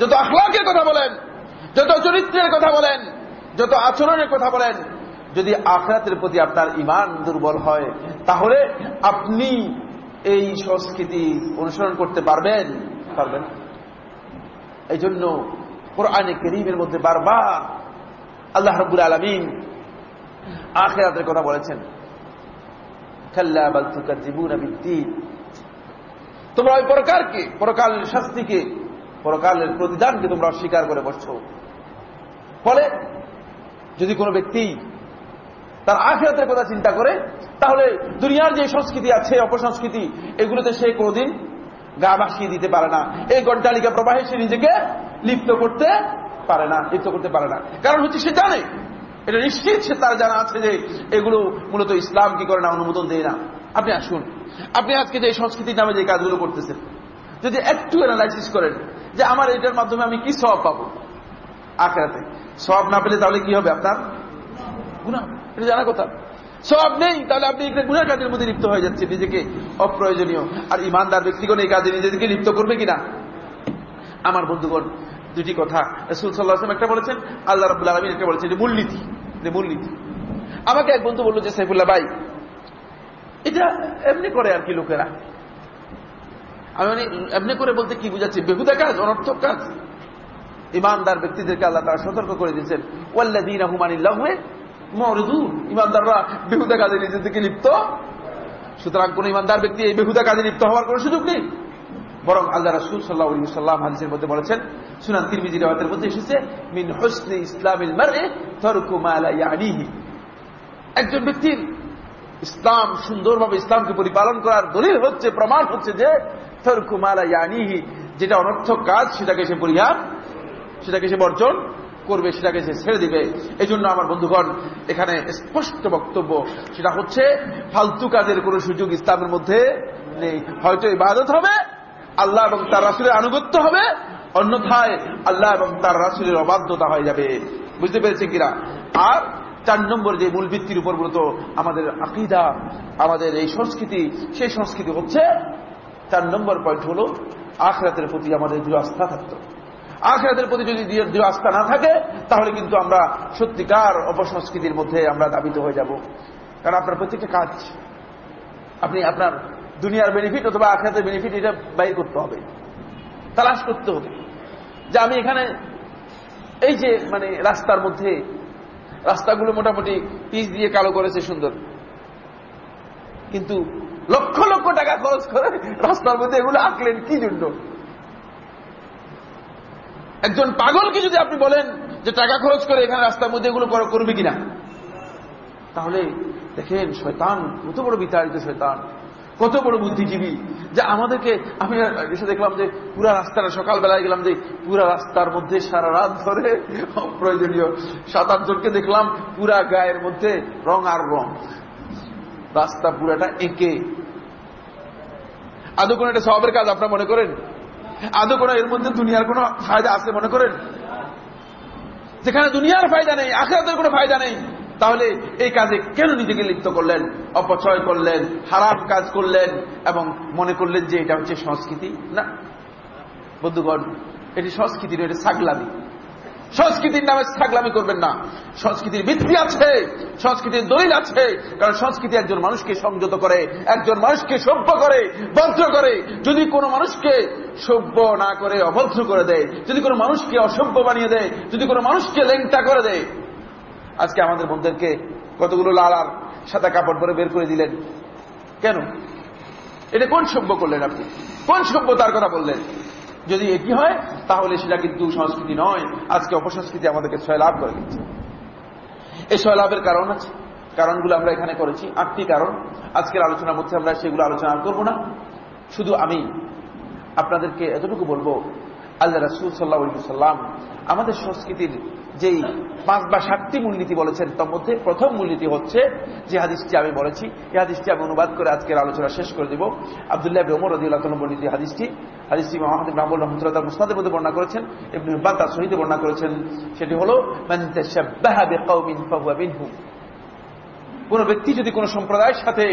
যত আখলাকের কথা বলেন, যত চরিত্রের কথা বলেন, যত আচরণের কথা বলেন, যদি আখরাতের প্রতি আপনার ইমান দুর্বল হয়, তাহলে আপনি এই সংস্কৃতি অনুসরণ করতে পারবেন। পারবেন এই জন্য কোরআনে করিমের মধ্যে বারবার আল্লাহ রব্বুল আলমিন আখেরাতের কথা বলেছেন। তোমরা ওই প্রকারকে, পরকালের শাস্তিকে, পরকালের প্রতিদানকে তোমরা অস্বীকার করে বসছো। ফলে যদি কোনো ব্যক্তি তার আখেরাতের কথা চিন্তা করে, তাহলে দুনিয়ার যে সংস্কৃতি আছে, অপসংস্কৃতি, এগুলোতে সে কোনোদিন গা ভাসিয়ে দিতে পারে না। এই গণতালিকা প্রবাহে সে নিজেকে লিপ্ত করতে পারে না, লিপ্ত করতে পারে না। কারণ হচ্ছে সে জানে, এটা নিশ্চিত সে তার জানা আছে যে এগুলো মূলত ইসলাম কি করে না, অনুমোদন দেয় না। আপনি আসুন, আপনি আজকে যে সংস্কৃতির নামে যে কাজগুলো করতেছেন, যদি একটু অ্যানালাইসিস করেন যে আমার এটার মাধ্যমে আমি কি সব পাবো আখেরাতে। সব না পেলে তাহলে কি হবে আপনার? গুণা এটা জানা কথা। সব নেই, তাহলে আপনি একটা গুণার কাজের মধ্যে লিপ্ত হয়ে যাচ্ছে নিজেকে অপ্রয়োজনীয়। আর ইমানদার ব্যক্তিগণ এই কাজে নিজেদেরকে লিপ্ত করবে কিনা? আমার বন্ধুগণ দুটি কথা। রসুল একটা বলেছেন, আল্লাহ রবুল্লা আলমিন একটা বলেছেন যে মূলনীতি যে মূলনীতি। আমাকে এক বন্ধু বলল যে, সাইফুল্লাহ ভাই, এটা এমনি করে আর কি লোকেরা। আমি মানে এমনি করে বলতে কি বুঝাচ্ছি? বেহুদা কাজ, অনর্থক কাজ। ইমানদার ব্যক্তিদেরকে আল্লাহ তারা সতর্ক করে দিয়েছেন। ওয়াল্লাদিন হুমানিল্লাহে মরদু ইমানদাররা বেহুদা কাজে নিজের থেকে লিপ্ত। সুতরাং কোন ইমানদার ব্যক্তি এই বেহুদা কাজে লিপ্ত হওয়ার কোন সুযোগ নেই। বরং আল্লাহ রাসুল সাল্লাহ সাল্লাম হাদিসের মধ্যে বলেছেন, সুনান তিরমিজি রেওয়াতের মধ্যে এসেছে, মিন হোসনে ইসলামিল মারে তরকু মালা একজন ব্যক্তির ইসলাম সুন্দরভাবে ইসলামকে পরিপালন করার দলিল হচ্ছে, প্রমাণ হচ্ছে যে তরকু মালা ইয়ানিহি, যেটা অনর্থক কাজ, সেটাকে সে পরিহার, সেটাকে সে বর্জন করবে, সেটাকে সে ছেড়ে দিবে। এই জন্য আমার বন্ধুগণ, এখানে স্পষ্ট বক্তব্য, সেটা হচ্ছে, ফালতু কাজের কোন সুযোগ ইসলামের মধ্যে নেই। হয়তো ইবাদত হবে আল্লাহ এবং তার রাসুলের আনুগত্য হবে, অন্যথায় আল্লাহ এবং তার রাসুলের অবাধ্যতা হয়ে যাবে। বুঝতে পেরেছেন কিনা? আর চার নম্বর যে মূল ভিত্তির উপর মূলত আমাদের আকিদা, আমাদের এই সংস্কৃতি, সেই সংস্কৃতি হচ্ছে, চার নম্বর পয়েন্ট হল আখরাতের প্রতি আমাদের দৃঢ় আস্থা থাকতো। আখরাতের প্রতি যদি দৃঢ় আস্থা না থাকে, তাহলে কিন্তু আমরা সত্যিকার অপসংস্কৃতির মধ্যে আমরা দাবিত হয়ে যাব। কারণ আপনার প্রত্যেকটা কাজ, আপনি আপনার দুনিয়ার বেনিফিট অথবা আখরাতের বেনিফিট এটা বাইর করতে হবে। তালাশ করতে হবে। যে আমি এখানে এই যে মানে রাস্তার মধ্যে রাস্তাগুলো মোটামুটি পিচ দিয়ে কালো করেছে, সুন্দর। কিন্তু লক্ষ লক্ষ টাকা খরচ করে রাস্তার মধ্যে এগুলো আঁকলেন কি জন্য? একজন পাগলকে যদি আপনি বলেন যে টাকা খরচ করে এখানে রাস্তার মধ্যে এগুলো করবে কিনা? তাহলে দেখেন, শয়তান কত বড় বিতাড়িত শয়তান। কত বড় বুদ্ধিজীবী। যে আমাদেরকে, আমি এসে দেখলাম যে পুরা রাস্তাটা সকালবেলায় গেলাম যে পুরা রাস্তার মধ্যে সারা রাত ধরে প্রয়োজনীয় সাত আটজনকে দেখলাম পুরা গায়ের মধ্যে রং আর রং। রাস্তা পুরাটা এঁকে। আদৌ কোন একটা স্বভাবের কাজ আপনারা মনে করেন? আদৌ কোন এর মধ্যে দুনিয়ার কোন ফায়দা আছে মনে করেন? যেখানে দুনিয়ার ফায়দা নেই, আখেরাতের কোনো ফায়দা নেই। তাহলে এই কাজে কেন নিজেকে লিপ্ত করলেন, অপচয় করলেন, হারাম কাজ করলেন এবং মনে করলেন যে এটা হচ্ছে সংস্কৃতি? না। বন্ধুগণ, এটি সংস্কৃতির এটি সাগলামি। সংস্কৃতির নামে ছাগলামি করবেন না। সংস্কৃতির ভিত্তি আছে, সংস্কৃতির দলিল আছে, কারণ সংস্কৃতি একজন মানুষকে সংযত করে, একজন মানুষকে সভ্য করে, ভদ্র করে। যদি কোনো মানুষকে সভ্য না করে, অভদ্র করে দেয়, যদি কোনো মানুষকে অসভ্য বানিয়ে দেয়, যদি কোনো মানুষকে লেংটা করে দেয় আজকে আমাদের বন্ধুদেরকে কতগুলো লাল আর সাদা কাপড় পরে বের করে দিলেন। কেন? এটা কোন সভ্য করলেন আপনি? কোন সভ্যতার কথা বললেন? যদি এটি হয়, তাহলে সেটা কিন্তু সংস্কৃতি নয়। আজকে অপসংস্কৃতি আমাদেরকে লাভ করে দিচ্ছে। এই লাভের কারণ আছে। কারণগুলো আমরা এখানে করেছি। আটটি কারণ। আজকের আলোচনার মধ্যে আমরা সেগুলো আলোচনা করব না। শুধু আমি আপনাদেরকে এতটুকু বলব, আল্লাহ রাসুল সাল্লাহ সাল্লাম আমাদের সংস্কৃতির যেই পাঁচ বা সাতটি মূলনীতি বলেছেন, তার মধ্যে প্রথম মূলনীতি হচ্ছে যে হাদিসটি আমি বলেছি। এই হাদিসটি আমি অনুবাদ করে আজকের আলোচনা শেষ করে দিব। আবদুল্লাহ ওমর রদিউল্লাহ মূলনীতি হাদিসটি। হাদিসটি মোহাম্মদ মাহবুল রহমতুল্লাহ মুস্তাদের মধ্যে বর্ণনা করেছেন। ইবনে হিব্বান তার সহিত বর্ণনা করেছেন। সেটি হল কোন ব্যক্তি যদি কোন সম্প্রদায়ের সাথে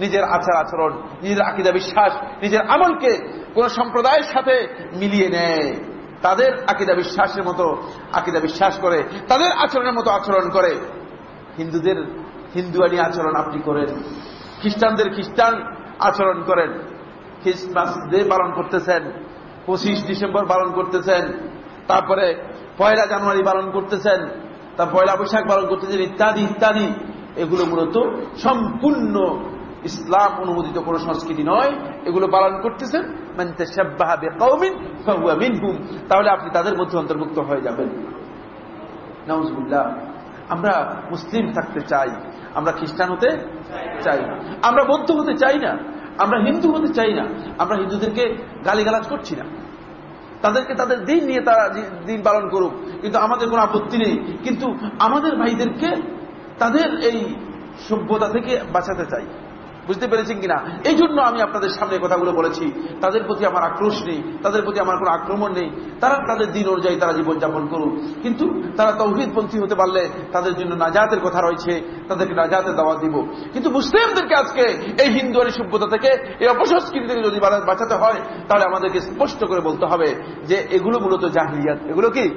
নিজের আচার আচরণ, নিজের আকিদা বিশ্বাস, নিজের আমলকে কোন সম্প্রদায়ের সাথে মিলিয়ে নেয় তাদের আকিদা বিশ্বাসের মতো আকিদা বিশ্বাস করে, তাদের আচরণের মতো আচরণ করে। হিন্দুদের হিন্দুয়ানি আচরণ আপনি করেন, খ্রিস্টানদের খ্রিস্টান আচরণ করেন। খ্রিস্টমাস ডে পালন করতেছেন, পঁচিশ ডিসেম্বর পালন করতেছেন, তারপরে পয়লা জানুয়ারি পালন করতেছেন, তার পয়লা বৈশাখ পালন করতেছেন, ইত্যাদি ইত্যাদি। এগুলো মূলত সম্পূর্ণ ইসলাম অনুমোদিত কোন সংস্কৃতি নয়, এগুলো পালন করতেছেন তাহলে আপনি তাদের মধ্যে অন্তর্ভুক্ত হয়ে যাবেন। আমরা মুসলিম থাকতে চাই, আমরা খ্রিস্টান হতে চাই আমরা বৌদ্ধ হতে চাই না, আমরা হিন্দু হতে চাই না, আমরা হিন্দুদেরকে গালিগালাজ করছি না। তাদেরকে তাদের দিন নিয়ে তারা দিন পালন করুক, কিন্তু আমাদের কোনো আপত্তি নেই। কিন্তু আমাদের ভাইদেরকে তাদের এই সভ্যতা থেকে বাঁচাতে চাই। বুঝতে পেরেছেন কিনা? এই জন্য আমি আপনাদের সামনে কথাগুলো বলেছি। তাদের প্রতি আমার আক্রোশ নেই, তাদের প্রতি আমার কোনো আক্রমণ নেই। তারা তাদের দিন অনুযায়ী তারা জীবনযাপন করুক। কিন্তু তারা তৌহিদপন্থী হতে পারলে তাদের জন্য নাজাতের কথা রয়েছে, তাদেরকে নাজাতের দাওয়া দিব। কিন্তু মুসলিমদেরকে আজকে এই হিন্দু আলী সভ্যতা থেকে, এই অপসংস্কৃতি থেকে যদি বাঁচাতে হয়, তাহলে আমাদেরকে স্পষ্ট করে বলতে হবে যে এগুলো মূলত জাহিলিয়াত। এগুলো কি?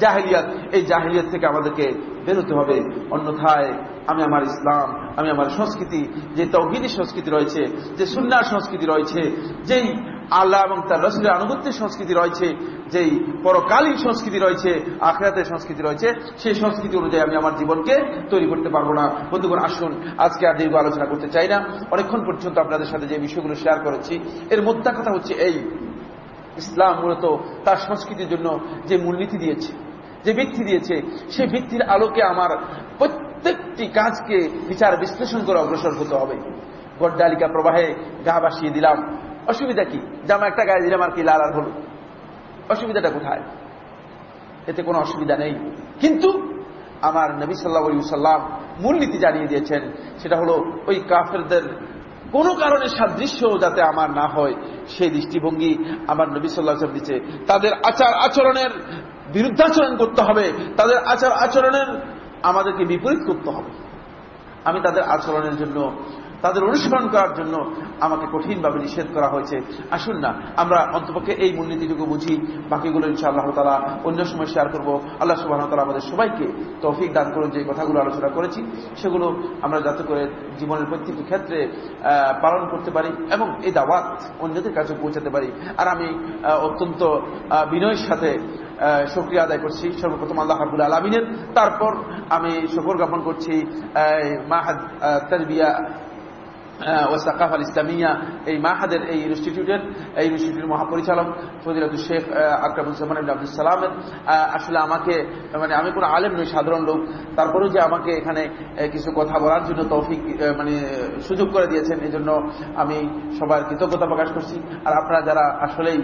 জাহিলিয়াত। এই জাহিলিয়াত থেকে আমাদেরকে বেরোতে হবে। অন্যথায় আমি আমার ইসলাম, আমি আমার সংস্কৃতি, যে তৌহিদি সংস্কৃতি রয়েছে, যে সুন্নার সংস্কৃতি রয়েছে, যেই আল্লাহ এবং তার রসুলের আনুগত্যের সংস্কৃতি রয়েছে, যেই পরকালীন সংস্কৃতি রয়েছে, আখরাতের সংস্কৃতি রয়েছে, সেই সংস্কৃতি অনুযায়ী আমি আমার জীবনকে তৈরি করতে পারব না। বন্ধুগণ, আসুন, আজকে আর দীর্ঘ আলোচনা করতে চাই না। অনেকক্ষণ পর্যন্ত আপনাদের সাথে যে বিষয়গুলো শেয়ার করেছি, এর মোদ্দা কথা হচ্ছে এই, ইসলাম মূলত তার সংস্কৃতির জন্য যে মূলনীতি দিয়েছে। যে ভিত্তি দিয়েছে, সেই ভিত্তির আলোকে আমার প্রত্যেকটি কাজকে বিচার বিশ্লেষণ করে অগ্রসর হতে হবে। গড্ডালিকা প্রবাহে গা বাসিয়ে দিলাম। অসুবিধা কি? জামা একটা গায়ে দিলাম আর কি, লাল আর হলুদ। অসুবিধাটা কোথায়? এতে কোনো অসুবিধা নেই। কিন্তু আমার নবী সাল্লাহ সাল্লাম মূলনীতি জানিয়ে দিয়েছেন, সেটা হলো ওই কাফেরদের কোনো কারণে সাদৃশ্য যাতে আমার না হয়, সেই দৃষ্টিভঙ্গি আমার নবী সাল্লাহ দিচ্ছে তাদের আচার আচরণের বিরুদ্ধাচরণ করতে হবে, তাদের আচার আচরণের আমাদেরকে বিপরীত করতে হবে। আমি তাদের আচরণের জন্য তাদের অনুসরণ করার জন্য আমাকে কঠিনভাবে নিষেধ করা হয়েছে। আসুন না, আমরা অন্তপক্ষে এই মূলনীতিটুকু বুঝি। বাকিগুলো ইনশা আল্লাহ তালা অন্য সময় শেয়ার করব। আল্লাহ সুবাহ তালা আমাদের সবাইকে তৌফিক দান করুন, যে কথাগুলো আলোচনা করেছি, সেগুলো আমরা যাতে করে জীবনের প্রত্যেকটি ক্ষেত্রে পালন করতে পারি এবং এই দাওয়াত অন্যদের কাছে পৌঁছাতে পারি। আর আমি অত্যন্ত বিনয়ের সাথে সক্রিয় আদায় করছি। সর্বপ্রথম আল্লাহ হাবুল আলমিনের। তারপর আমি শকর জ্ঞাপন করছি মাহাদ তারবিয়া ওসাকাফ আল ইসলামিয়া, এই মাহাদের, এই ইনস্টিটিউটের এই ইনস্টিটিউটের মহাপরিচালক ফজিলাত শেখ আকরামুজ্জামান আব্দুল সালামের। আসলে আমাকে মানে আমি কোনো আলেম নই, সাধারণ লোক। তারপরেও যে আমাকে এখানে কিছু কথা বলার জন্য তৌফিক মানে সুযোগ করে দিয়েছেন এই জন্য আমি সবার কৃতজ্ঞতা প্রকাশ করছি। আর আপনারা যারা আসলেই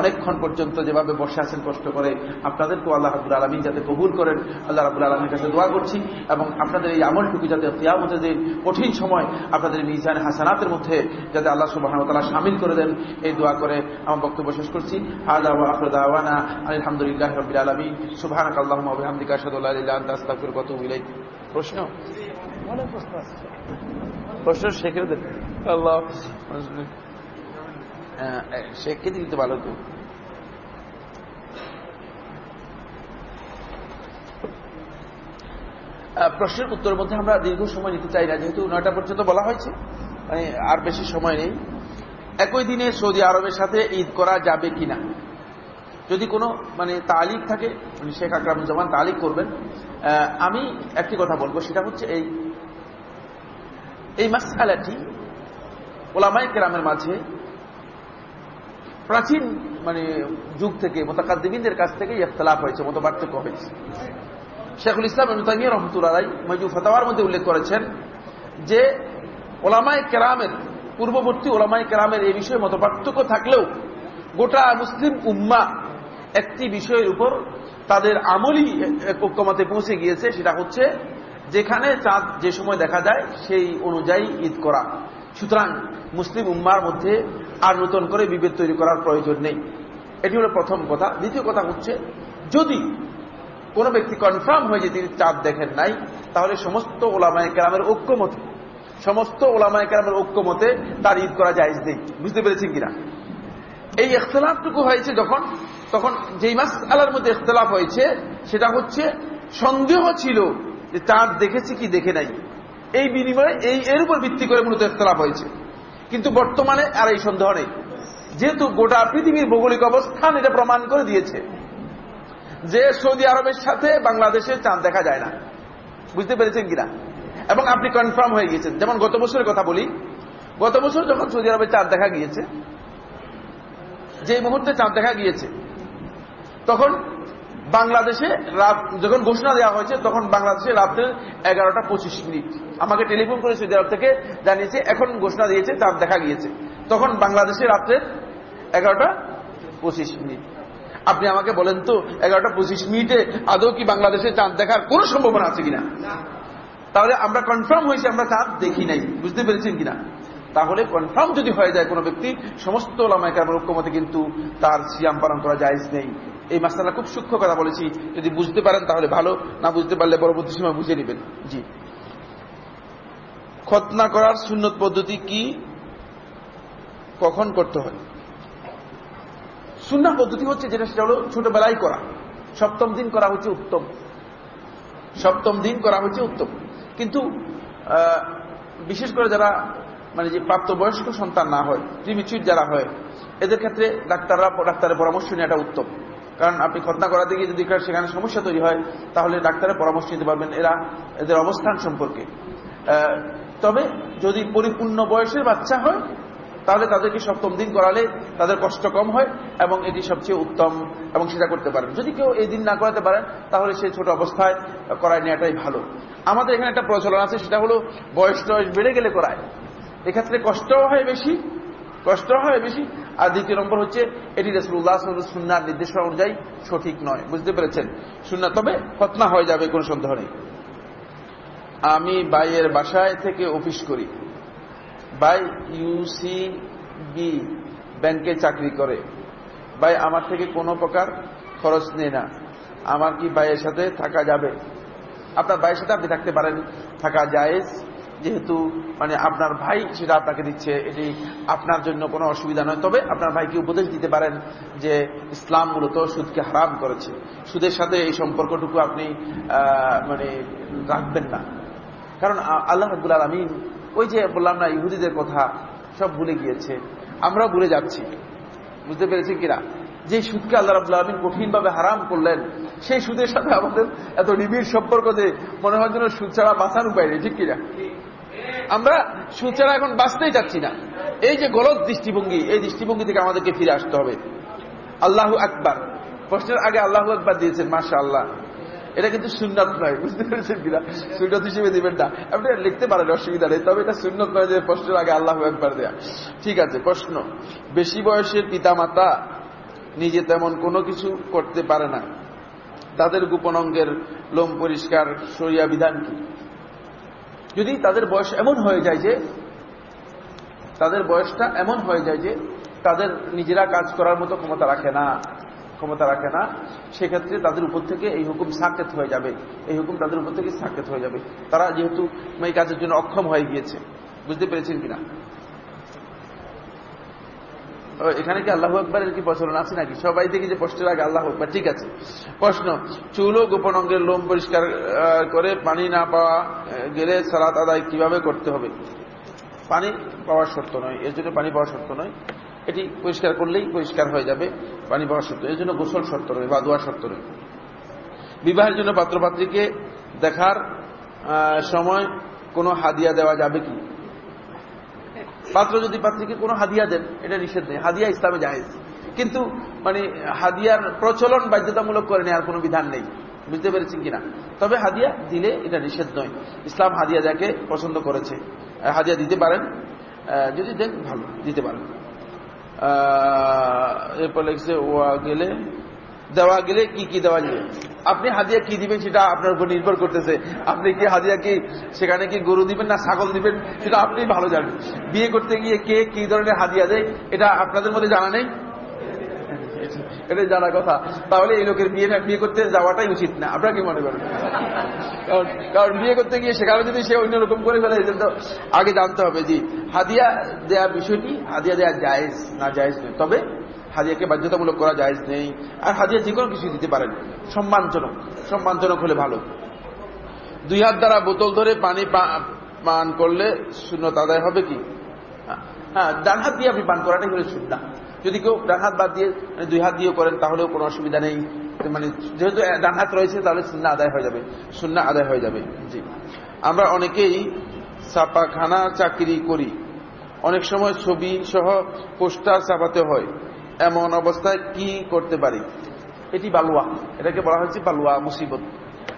অনেকক্ষণ পর্যন্ত যেভাবে বসে আছেন, কষ্ট করে, আপনাদেরকেও আল্লাহ রাবুল আলমী যাতে কবুল করেন, আল্লাহ রাবুল আলমীর কাছে দোয়া করছি। এবং আপনাদের এই আমলটুকু যাতে কিয়ামতের কঠিন সময় আপনাদের মিজান হাসানাতের মধ্যে যাতে আল্লাহ সুবাহ তালা সামিল করে দেন, এই দোয়া করে আমার বক্তব্য শেষ করছি। আলহামদুলিল্লাহ রবিল আলমী মিলাই প্রশ্ন? প্রশ্ন শেখের দেন। আল্লাহ শেখকে দিতে ভালো তো প্রশ্নের উত্তরের মধ্যে আমরা দীর্ঘ সময় নিতে চাই না, যেহেতু নয়টা পর্যন্ত বলা হয়েছে। মানে আর বেশি সময় নেই। একই দিনে সৌদি আরবের সাথে ঈদ করা যাবে কিনা? যদি কোনো মানে তালিক থাকে মানে শেখ আকরামুজ্জামান তালিক করবেন আমি একটি কথা বলব, সেটা হচ্ছে এই এই মাসালাটি ওলামাই কেরামের মাঝে প্রাচীন মানে যুগ থেকে মোতাকাদ্দিবিনদের কাছ থেকে ইখতলাফ হয়েছে মত পার্থক্য হয়েছে। শেখুল ইসলাম তাইমিয়া রহমতুল্লাহ মজু ফতাওয়ার মধ্যে উল্লেখ করেছেন যে ওলামায় কেরামের, পূর্ববর্তী ওলামায় কেরামের এই বিষয়ে মত থাকলেও গোটা মুসলিম উম্মা একটি বিষয়ের উপর তাদের আমলি ঐক্যমতে পৌঁছে গিয়েছে, সেটা হচ্ছে যেখানে চাঁদ যে সময় দেখা যায় সেই অনুযায়ী ঈদ করা। সুতরাং মুসলিম উম্মার মধ্যে আর নতুন করে বিভেদ তৈরি করার প্রয়োজন নেই। এটি হলো প্রথম কথা। দ্বিতীয় কথা হচ্ছে, যদি কোন ব্যক্তি কনফার্ম হয়ে যে তিনি চাঁদ দেখেন নাই, তাহলে সমস্ত ওলামায় কেরামের ঐক্যমতে সমস্ত ওলামায় কেরামের ঐক্যমতে তার ঈদ করা যায় নেই। বুঝতে পেরেছেন কিনা? এই ইখতলাফটুকু হয়েছে যখন, তখন যেই মাস আলার মধ্যে ইখতলাফ হয়েছে, সেটা হচ্ছে সন্দেহ ছিল যে চাঁদ দেখেছে কি, দেখে নাই। এই বিনিময়ে এই, এর উপর ভিত্তি করে মূলত ইখতলাফ হয়েছে। কিন্তু বর্তমানে আর এই সন্দেহ নেই। যেহেতু গোটা পৃথিবীর ভৌগোলিক অবস্থান এটা প্রমাণ করে দিয়েছে যে সৌদি আরবের সাথে বাংলাদেশের চাঁদ দেখা যায় না। বুঝতে পেরেছেন কিনা? এবং আপনি কনফার্ম হয়ে গিয়েছেন। যেমন গত বছরের কথা বলি, গত বছর যখন সৌদি আরবে চাঁদ দেখা গিয়েছে যে মুহূর্তে চাঁদ দেখা গিয়েছে, তখন বাংলাদেশে রাত, যখন ঘোষণা দেওয়া হয়েছে, তখন বাংলাদেশে রাত্রে এগারোটা পঁচিশ মিনিট। আমাকে টেলিফোন করে সৌদি আরব থেকে জানিয়েছে, এখন ঘোষণা দিয়েছে, চাঁদ দেখা গিয়েছে। তখন বাংলাদেশে রাত্রে এগারোটা পঁচিশ মিনিট। আপনি আমাকে বলেন তো, এগারোটা পঁচিশ মিনিটে আদৌ কি বাংলাদেশে চাঁদ দেখার কোন সম্ভাবনা আছে কিনা? তাহলে আমরা কনফার্ম হয়েছি, আমরা চাঁদ দেখি নাই। বুঝতে পেরেছেন কিনা? তাহলে কনফার্ম যদি হয়ে যায় কোনো ব্যক্তি, সমস্ত লামাইকার ঐক্যমতে কিন্তু তার সিয়াম পালন করা যায় নেই। এই মাসালা খুব সূক্ষ্ম কথা বলেছি। যদি বুঝতে পারেন তাহলে ভালো, না বুঝতে পারলে পরবর্তী সময় বুঝে নেবেন। জি। খতনা করার সুন্নত পদ্ধতি কি? কখন করতে হয়? সুন্না পদ্ধতি হচ্ছে যেটা, সেটা হলো ছোটবেলায় করা। সপ্তম দিন করা হচ্ছে উত্তম। সপ্তম দিন করা হচ্ছে উত্তম। কিন্তু বিশেষ করে যারা মানে যে প্রাপ্তবয়স্ক সন্তান না হয় প্রিমিচুর যারা হয়, এদের ক্ষেত্রে ডাক্তাররা, ডাক্তারের পরামর্শ নেওয়াটা উত্তম। কারণ আপনি খতনা করাতে গিয়ে যদি সেখানে সমস্যা তৈরি হয়, তাহলে ডাক্তারের পরামর্শ নিতে পারবেন এরা, এদের অবস্থান সম্পর্কে। তবে যদি পরিপূর্ণ বয়সের বাচ্চা হয় তাহলে তাদেরকে সপ্তম দিন করালে তাদের কষ্ট কম হয় এবং এটি সবচেয়ে উত্তম এবং সেটা করতে পারেন। যদি কেউ এই দিন না করাতে পারেন, তাহলে সে ছোট অবস্থায় করায় নেওয়াটাই ভালো। আমাদের এখানে একটা প্রচলন আছে, সেটা হলো বয়স টয়স বেড়ে গেলে করায়। এক্ষেত্রে কষ্টও হয় বেশি, কষ্ট হয় বেশি। আর দ্বিতীয় নম্বর হচ্ছে, এটি রসুল্লাহ সুন্নার নির্দেশনা অনুযায়ী সঠিক নয়। বুঝতে পেরেছেন? সুন্না তবে হতনা হয়ে যাবে, কোনো সন্দেহ নেই। আমি বাইয়ের বাসায় থেকে অফিস করি। বাই ইউসিবি ব্যাংকে চাকরি করে। ভাই, আমার থেকে কোনো প্রকার খরচ নেই না। আমার কি ভাইয়ের সাথে থাকা যাবে? আপনার ভাইয়ের সাথে আপনি থাকতে পারেন। থাকা জায়েজ। যেহেতু মানে আপনার ভাই সেটা আপনাকে দিচ্ছে, এটি আপনার জন্য কোনো অসুবিধা নয়। তবে আপনার ভাইকে উপদেশ দিতে পারেন যে ইসলাম মূলত সুদকে হারাম করেছে। সুদের সাথে এই সম্পর্কটুকু আপনি মানে রাখবেন না। কারণ আল্লাহ রব্বুল আলমিন ওই যে বললাম না, ইহুদিদের কথা সব ভুলে গিয়েছে। আমরা ভুলে যাচ্ছি। বুঝতে পেরেছি কিনা? যে সুদকে আল্লাহ রাবুল আলমিন কঠিনভাবে হারাম করলেন, সেই সুদের সাথে আমাদের এত নিবিড় সম্পর্ক যে মনে হয় যেন সুদ ছাড়া বাঁচার উপায় নেই, ঠিক কিনা? আমরা সুদ ছাড়া এখন বাঁচতেই চাচ্ছি না। এই যে গলত দৃষ্টিভঙ্গি, এই দৃষ্টিভঙ্গি থেকে আমাদেরকে ফিরে আসতে হবে। আল্লাহ আকবার। প্রশ্নের আগে আল্লাহ আকবার দিয়েছেন মাসা আল্লাহ এটা কিন্তু সুন্নত নয়, বুঝতে পেরেছেন কিনা? সুন্নত হিসেবে দিবেন না। আপনি লিখতে পারেন, অসুবিধা নেই, তবে এটা সুন্নত নয় যে প্রশ্নের আগে আল্লাহ একবার দেয়া। ঠিক আছে, প্রশ্ন। বেশি বয়সের পিতা মাতা নিজে তেমন কোনো কিছু করতে পারে না। তাদের গোপন অঙ্গের লোম পরিষ্কার, সরিয়া বিধান কি? যদি তাদের বয়স এমন হয়ে যায় যে, তাদের বয়সটা এমন হয়ে যায় যে, তাদের নিজেরা কাজ করার মতো ক্ষমতা রাখে না ক্ষমতা রাখে না, সেক্ষেত্রে তাদের উপর থেকে এই হুকুম সাকেত হয়ে যাবে। এই হুকুম তাদের উপর থেকে সাকেত হয়ে যাবে। তারা যেহেতু এই কাজের জন্য অক্ষম হয়ে গিয়েছে, বুঝতে পেরেছেন কিনা? এখানে কি আল্লাহ আকবরের কি প্রচলন আছে নাকি? সবাই দেখি যে প্রশ্নের আগে আল্লাহ আকবর, ঠিক আছে। প্রশ্ন চুল ও গোপন অঙ্গের লোম পরিষ্কার করে পানি না পাওয়া গেলে সালাত আদায় কীভাবে করতে হবে? পানি পাওয়ার শর্ত নয়, এর জন্য পানি পাওয়ার শর্ত নয়। এটি পরিষ্কার করলেই পরিষ্কার হয়ে যাবে পানি পাওয়ার শর্ত। এর জন্য গোসল শর্ত রয়ে বা দোয়া শর্ত রয়ে বিবাহের জন্য পাত্রপাত্রীকে দেখার সময় কোনো হাদিয়া দেওয়া যাবে কি? পাত্র যদি পাত্রীকে কোনো হাদিয়া দেন, এটা নিষেধ নেই। হাদিয়া ইসলামে জাহেজ কিন্তু মানে হাদিয়ার প্রচলন বাধ্যতামূলক করে নেওয়ার কোনো বিধান নেই। বুঝতে পেরেছেন কিনা? তবে হাদিয়া দিলে এটা নিষেধ নয়। ইসলাম হাদিয়া যাকে পছন্দ করেছে হাদিয়া দিতে পারেন যদি দেন, ভালো, দিতে পারেন। এরপর লিখছে, ওয়া গেলে দেওয়া গেলে কি কি দেওয়া যাবে আপনি হাদিয়া কি দিবেন সেটা আপনার উপর নির্ভর করতেছে। আপনি কি হাদিয়া কি, সেখানে কি গরু দিবেন না ছাগল দিবেন, সেটা আপনি ভালো জানেন। বিয়ে করতে গিয়ে কে কি ধরনের হাদিয়া দেয়, এটা আপনাদের মধ্যে জানা নেই। এটা জানা কথা। তাহলে এই লোকের বিয়ে বিয়ে করতে যাওয়াটাই উচিত না। আপনারা কি মনে করেন? কারণ বিয়ে করতে গিয়ে সেখানে যদি সে অন্যরকম করে ফেলে তো আগে জানতে হবে যে হাদিয়া দেয়া বিষয়টি, হাদিয়া দেয়া জায়েজ না জায়েজ নেই তবে হাদিয়াকে বাধ্যতামূলক করা জায়েজ নেই। আর হাদিয়া যে কোনো কিছু দিতে পারেন। সম্মানজনক সম্মানজনক হলে ভালো। দুই হাত দ্বারা বোতল ধরে পানি পান করলে শূন্য আদায় হবে কি? হ্যাঁ ডান হাত দিয়ে আপনি পান করাটাই হলে শূন্য যদি কেউ ডান হাত বাদ দিয়ে দুই হাত দিয়ে করেন, তাহলেও কোনো অসুবিধা নেই। মানে যেহেতু ডান হাত রয়েছে, তাহলে শূন্য আদায় হয়ে যাবে। শূন্য আদায় হয়ে যাবে, জি। আমরা অনেকেই ছাপাখানা চাকরি করি। অনেক সময় ছবি সহ পোস্টার ছাপাতে হয়। এমন অবস্থায় কি করতে পারি? এটি বালুয়া। এটাকে বলা হচ্ছে বালুয়া, মুসিবত।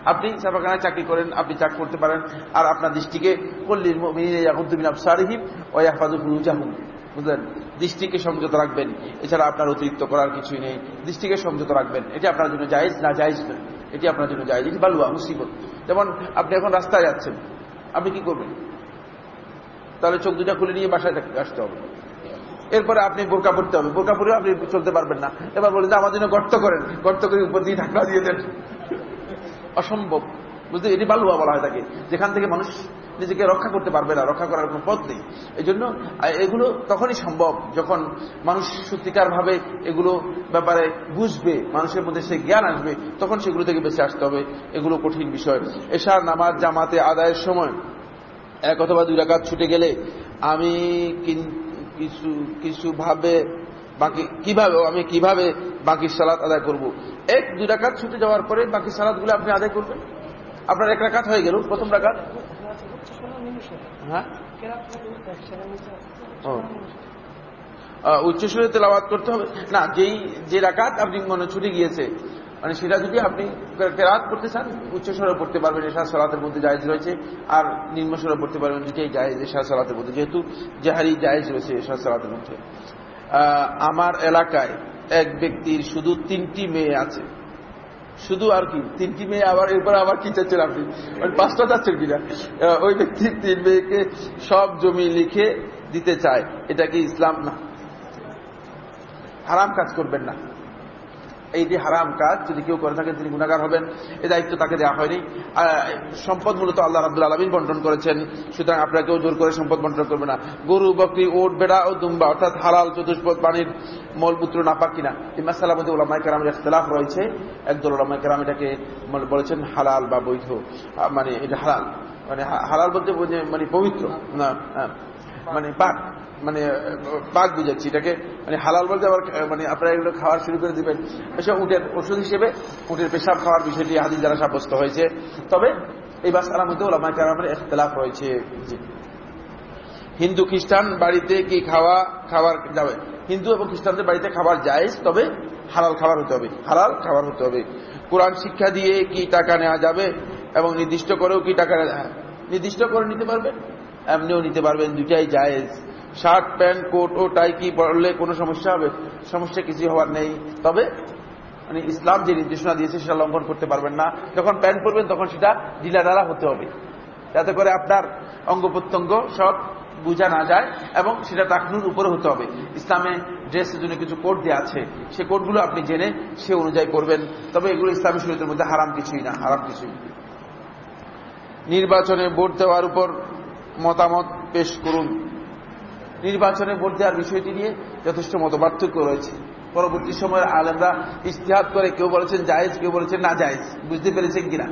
আপনি ছাপাখানায় চাকরি করেন, আপনি চাকরি করতে পারেন, আর আপনার দৃষ্টিকে পল্লীর আবসারিহিম ওয়াহফাজুজাহুম বুঝলেন? দৃষ্টিকে সংযত রাখবেন। এছাড়া আপনার অতিরিক্ত করার কিছুই নেই। দৃষ্টিকে সংযত রাখবেন। এটি আপনার জন্য জায়েজ না জায়েজ নয়। এটি আপনার জন্য জায়েজ। এটি বালুয়া, মুসিবত। যেমন আপনি এখন রাস্তায় যাচ্ছেন, আপনি কি করবেন? তাহলে চোখ দুটা খুলে নিয়ে বাসায় আসতে হবে। এরপরে আপনি বোরকা পড়তে হবে। বোরকা পরে আপনি চলতে পারবেন না। এবার বলেন যে, আমার জন্য গর্ত করেন। গর্ত করে উপর দিয়ে ঢাকা দিয়ে দেন। অসম্ভব। বুঝতে এটি বালুয়া বলা হয় তাকে। যেখান থেকে মানুষ নিজেকে রক্ষা করতে পারবে না, রক্ষা করার কোন পথ নেই। এই জন্য এগুলো তখনই সম্ভব যখন মানুষ সত্যিকার ভাবে এগুলো ব্যাপারে বুঝবে, মানুষের মধ্যে সে জ্ঞান আসবে, তখন সেগুলো থেকে বেঁচে আসতে হবে। এগুলো কঠিন বিষয়। এশার নামাজ জামাতে আদায়ের সময় এক অথবা দুই রাকাত ছুটে গেলে আমি কিছু কিছু ভাবে বাকি, কীভাবে, আমি কীভাবে বাকি সালাত আদায় করব? এক, দুই রাকাত ছুটে যাওয়ার পরে বাকি সালাদগুলো আপনি আদায় করবেন? আপনার এক রাকাত হয়ে গেল, প্রথম রাকাত? হ্যাঁ? উচ্চস্বরে তেলাবাদ করতে হবে। না, যেই, যে রাকাত আপনি মনে ছুটে গিয়েছে মানে সেটা যদি আপনি কেরাত করতে চান, উচ্চস্বরে পড়তে পারবেন এশা সালাতের মধ্যে জায়েজ রয়েছে, আর নিম্নস্বরে পড়তে পারবেন দুটাই জায়েজ এশা সালাতের মধ্যে, যেহেতু জাহারি জায়েজ রয়েছে এশা সালাতের মধ্যে। আমার এলাকায় এক ব্যক্তির শুধু তিনটি মেয়ে আছে। শুধু আর কি তিনটি মেয়ে আবার, এরপরে আবার কি চাচ্ছেন আপনি? মানে পাঁচটা চাচ্ছেন কিনা? ওই ব্যক্তির তিন মেয়েকে সব জমি লিখে দিতে চায়। এটা কি ইসলাম? না। হারাম কাজ করবেন না। এই যে হারাম কাজ যদি কেউ করে থাকেন, তিনি গুণাগার হবেন। এই দায়িত্ব তাকে দেওয়া হয়নি। সম্পদ মূলত আল্লাহ আব্দুল আলমিন বন্টন করেছেন। সুতরাং আপনারা কেউ জোর করে সম্পদ বন্টন করবে না। গরু, বকরি, ওট বেড়া ও দুম্বা, অর্থাৎ হালাল চতুষ্পদ পানির মলপুত্র নাপাক কিনা। এই মাসালার মধ্যে ওলামাই কেরামের ইখতলাফ রয়েছে। একদল ওলামাই কেরাম এটাকে বলেছেন হালাল বা বৈধ। মানে এটা হালাল। মানে হালাল বলতে মানে পবিত্র। না মানে পাক। মানে পাক বুঝাচ্ছি, এটাকে মানে হালাল বলতে আবার মানে আপনারা এগুলো খাওয়ার শুরু করে দিবেন। এসব উটের ওষুধ হিসেবে উটের পেশাব খাওয়ার বিষয়টি হাদিস দ্বারা সাব্যস্ত হয়েছে। তবে এই বাসার মধ্যে ওলামা কারামের এখতলাফ রয়েছে। হিন্দু, খ্রিস্টান বাড়িতে কি খাওয়া খাবার যাবে? হিন্দু এবং খ্রিস্টানদের বাড়িতে খাবার যায় তবে হালাল খাবার হতে হবে। হালাল খাবার হতে হবে। কোরআন শিক্ষা দিয়ে কি টাকা নেওয়া যাবে? এবং নির্দিষ্ট করেও কি টাকা নির্দিষ্ট করে নিতে পারবেন? এমনিও নিতে পারবেন দুটাই জায়েজ। শার্ট, প্যান্ট, কোট ও টাই কি পরলে কোনো সমস্যা হবে? সমস্যা কিছু হওয়ার নেই। তবে মানে ইসলাম যে নির্দেশনা দিয়েছে, সেটা লঙ্ঘন করতে পারবেন না। যখন প্যান্ট পরবেন, তখন সেটা ঢিলা ঢালা হতে হবে। যাতে করে আপনার অঙ্গ প্রত্যঙ্গ সব বোঝা না যায় এবং সেটা টাকনুর উপরে হতে হবে। ইসলামে ড্রেসের জন্য কিছু কোড দেওয়া আছে। সে কোডগুলো আপনি জেনে সে অনুযায়ী করবেন তবে এগুলো ইসলামী শরীরের মধ্যে হারাম কিছুই না, হারাম কিছুই নির্বাচনে ভোট দেওয়ার উপর মতামত পেশ করুন। নির্বাচনে ভোট দেওয়ার বিষয়টি নিয়ে যথেষ্ট মতপার্থক্য রয়েছে। পরবর্তী সময়ের আলেমরা ইস্তেহাত করে, কেউ বলেছেন জায়েজ, কেউ বলেছেন না জায়েজ। বুঝতে পেরেছেন কিনা?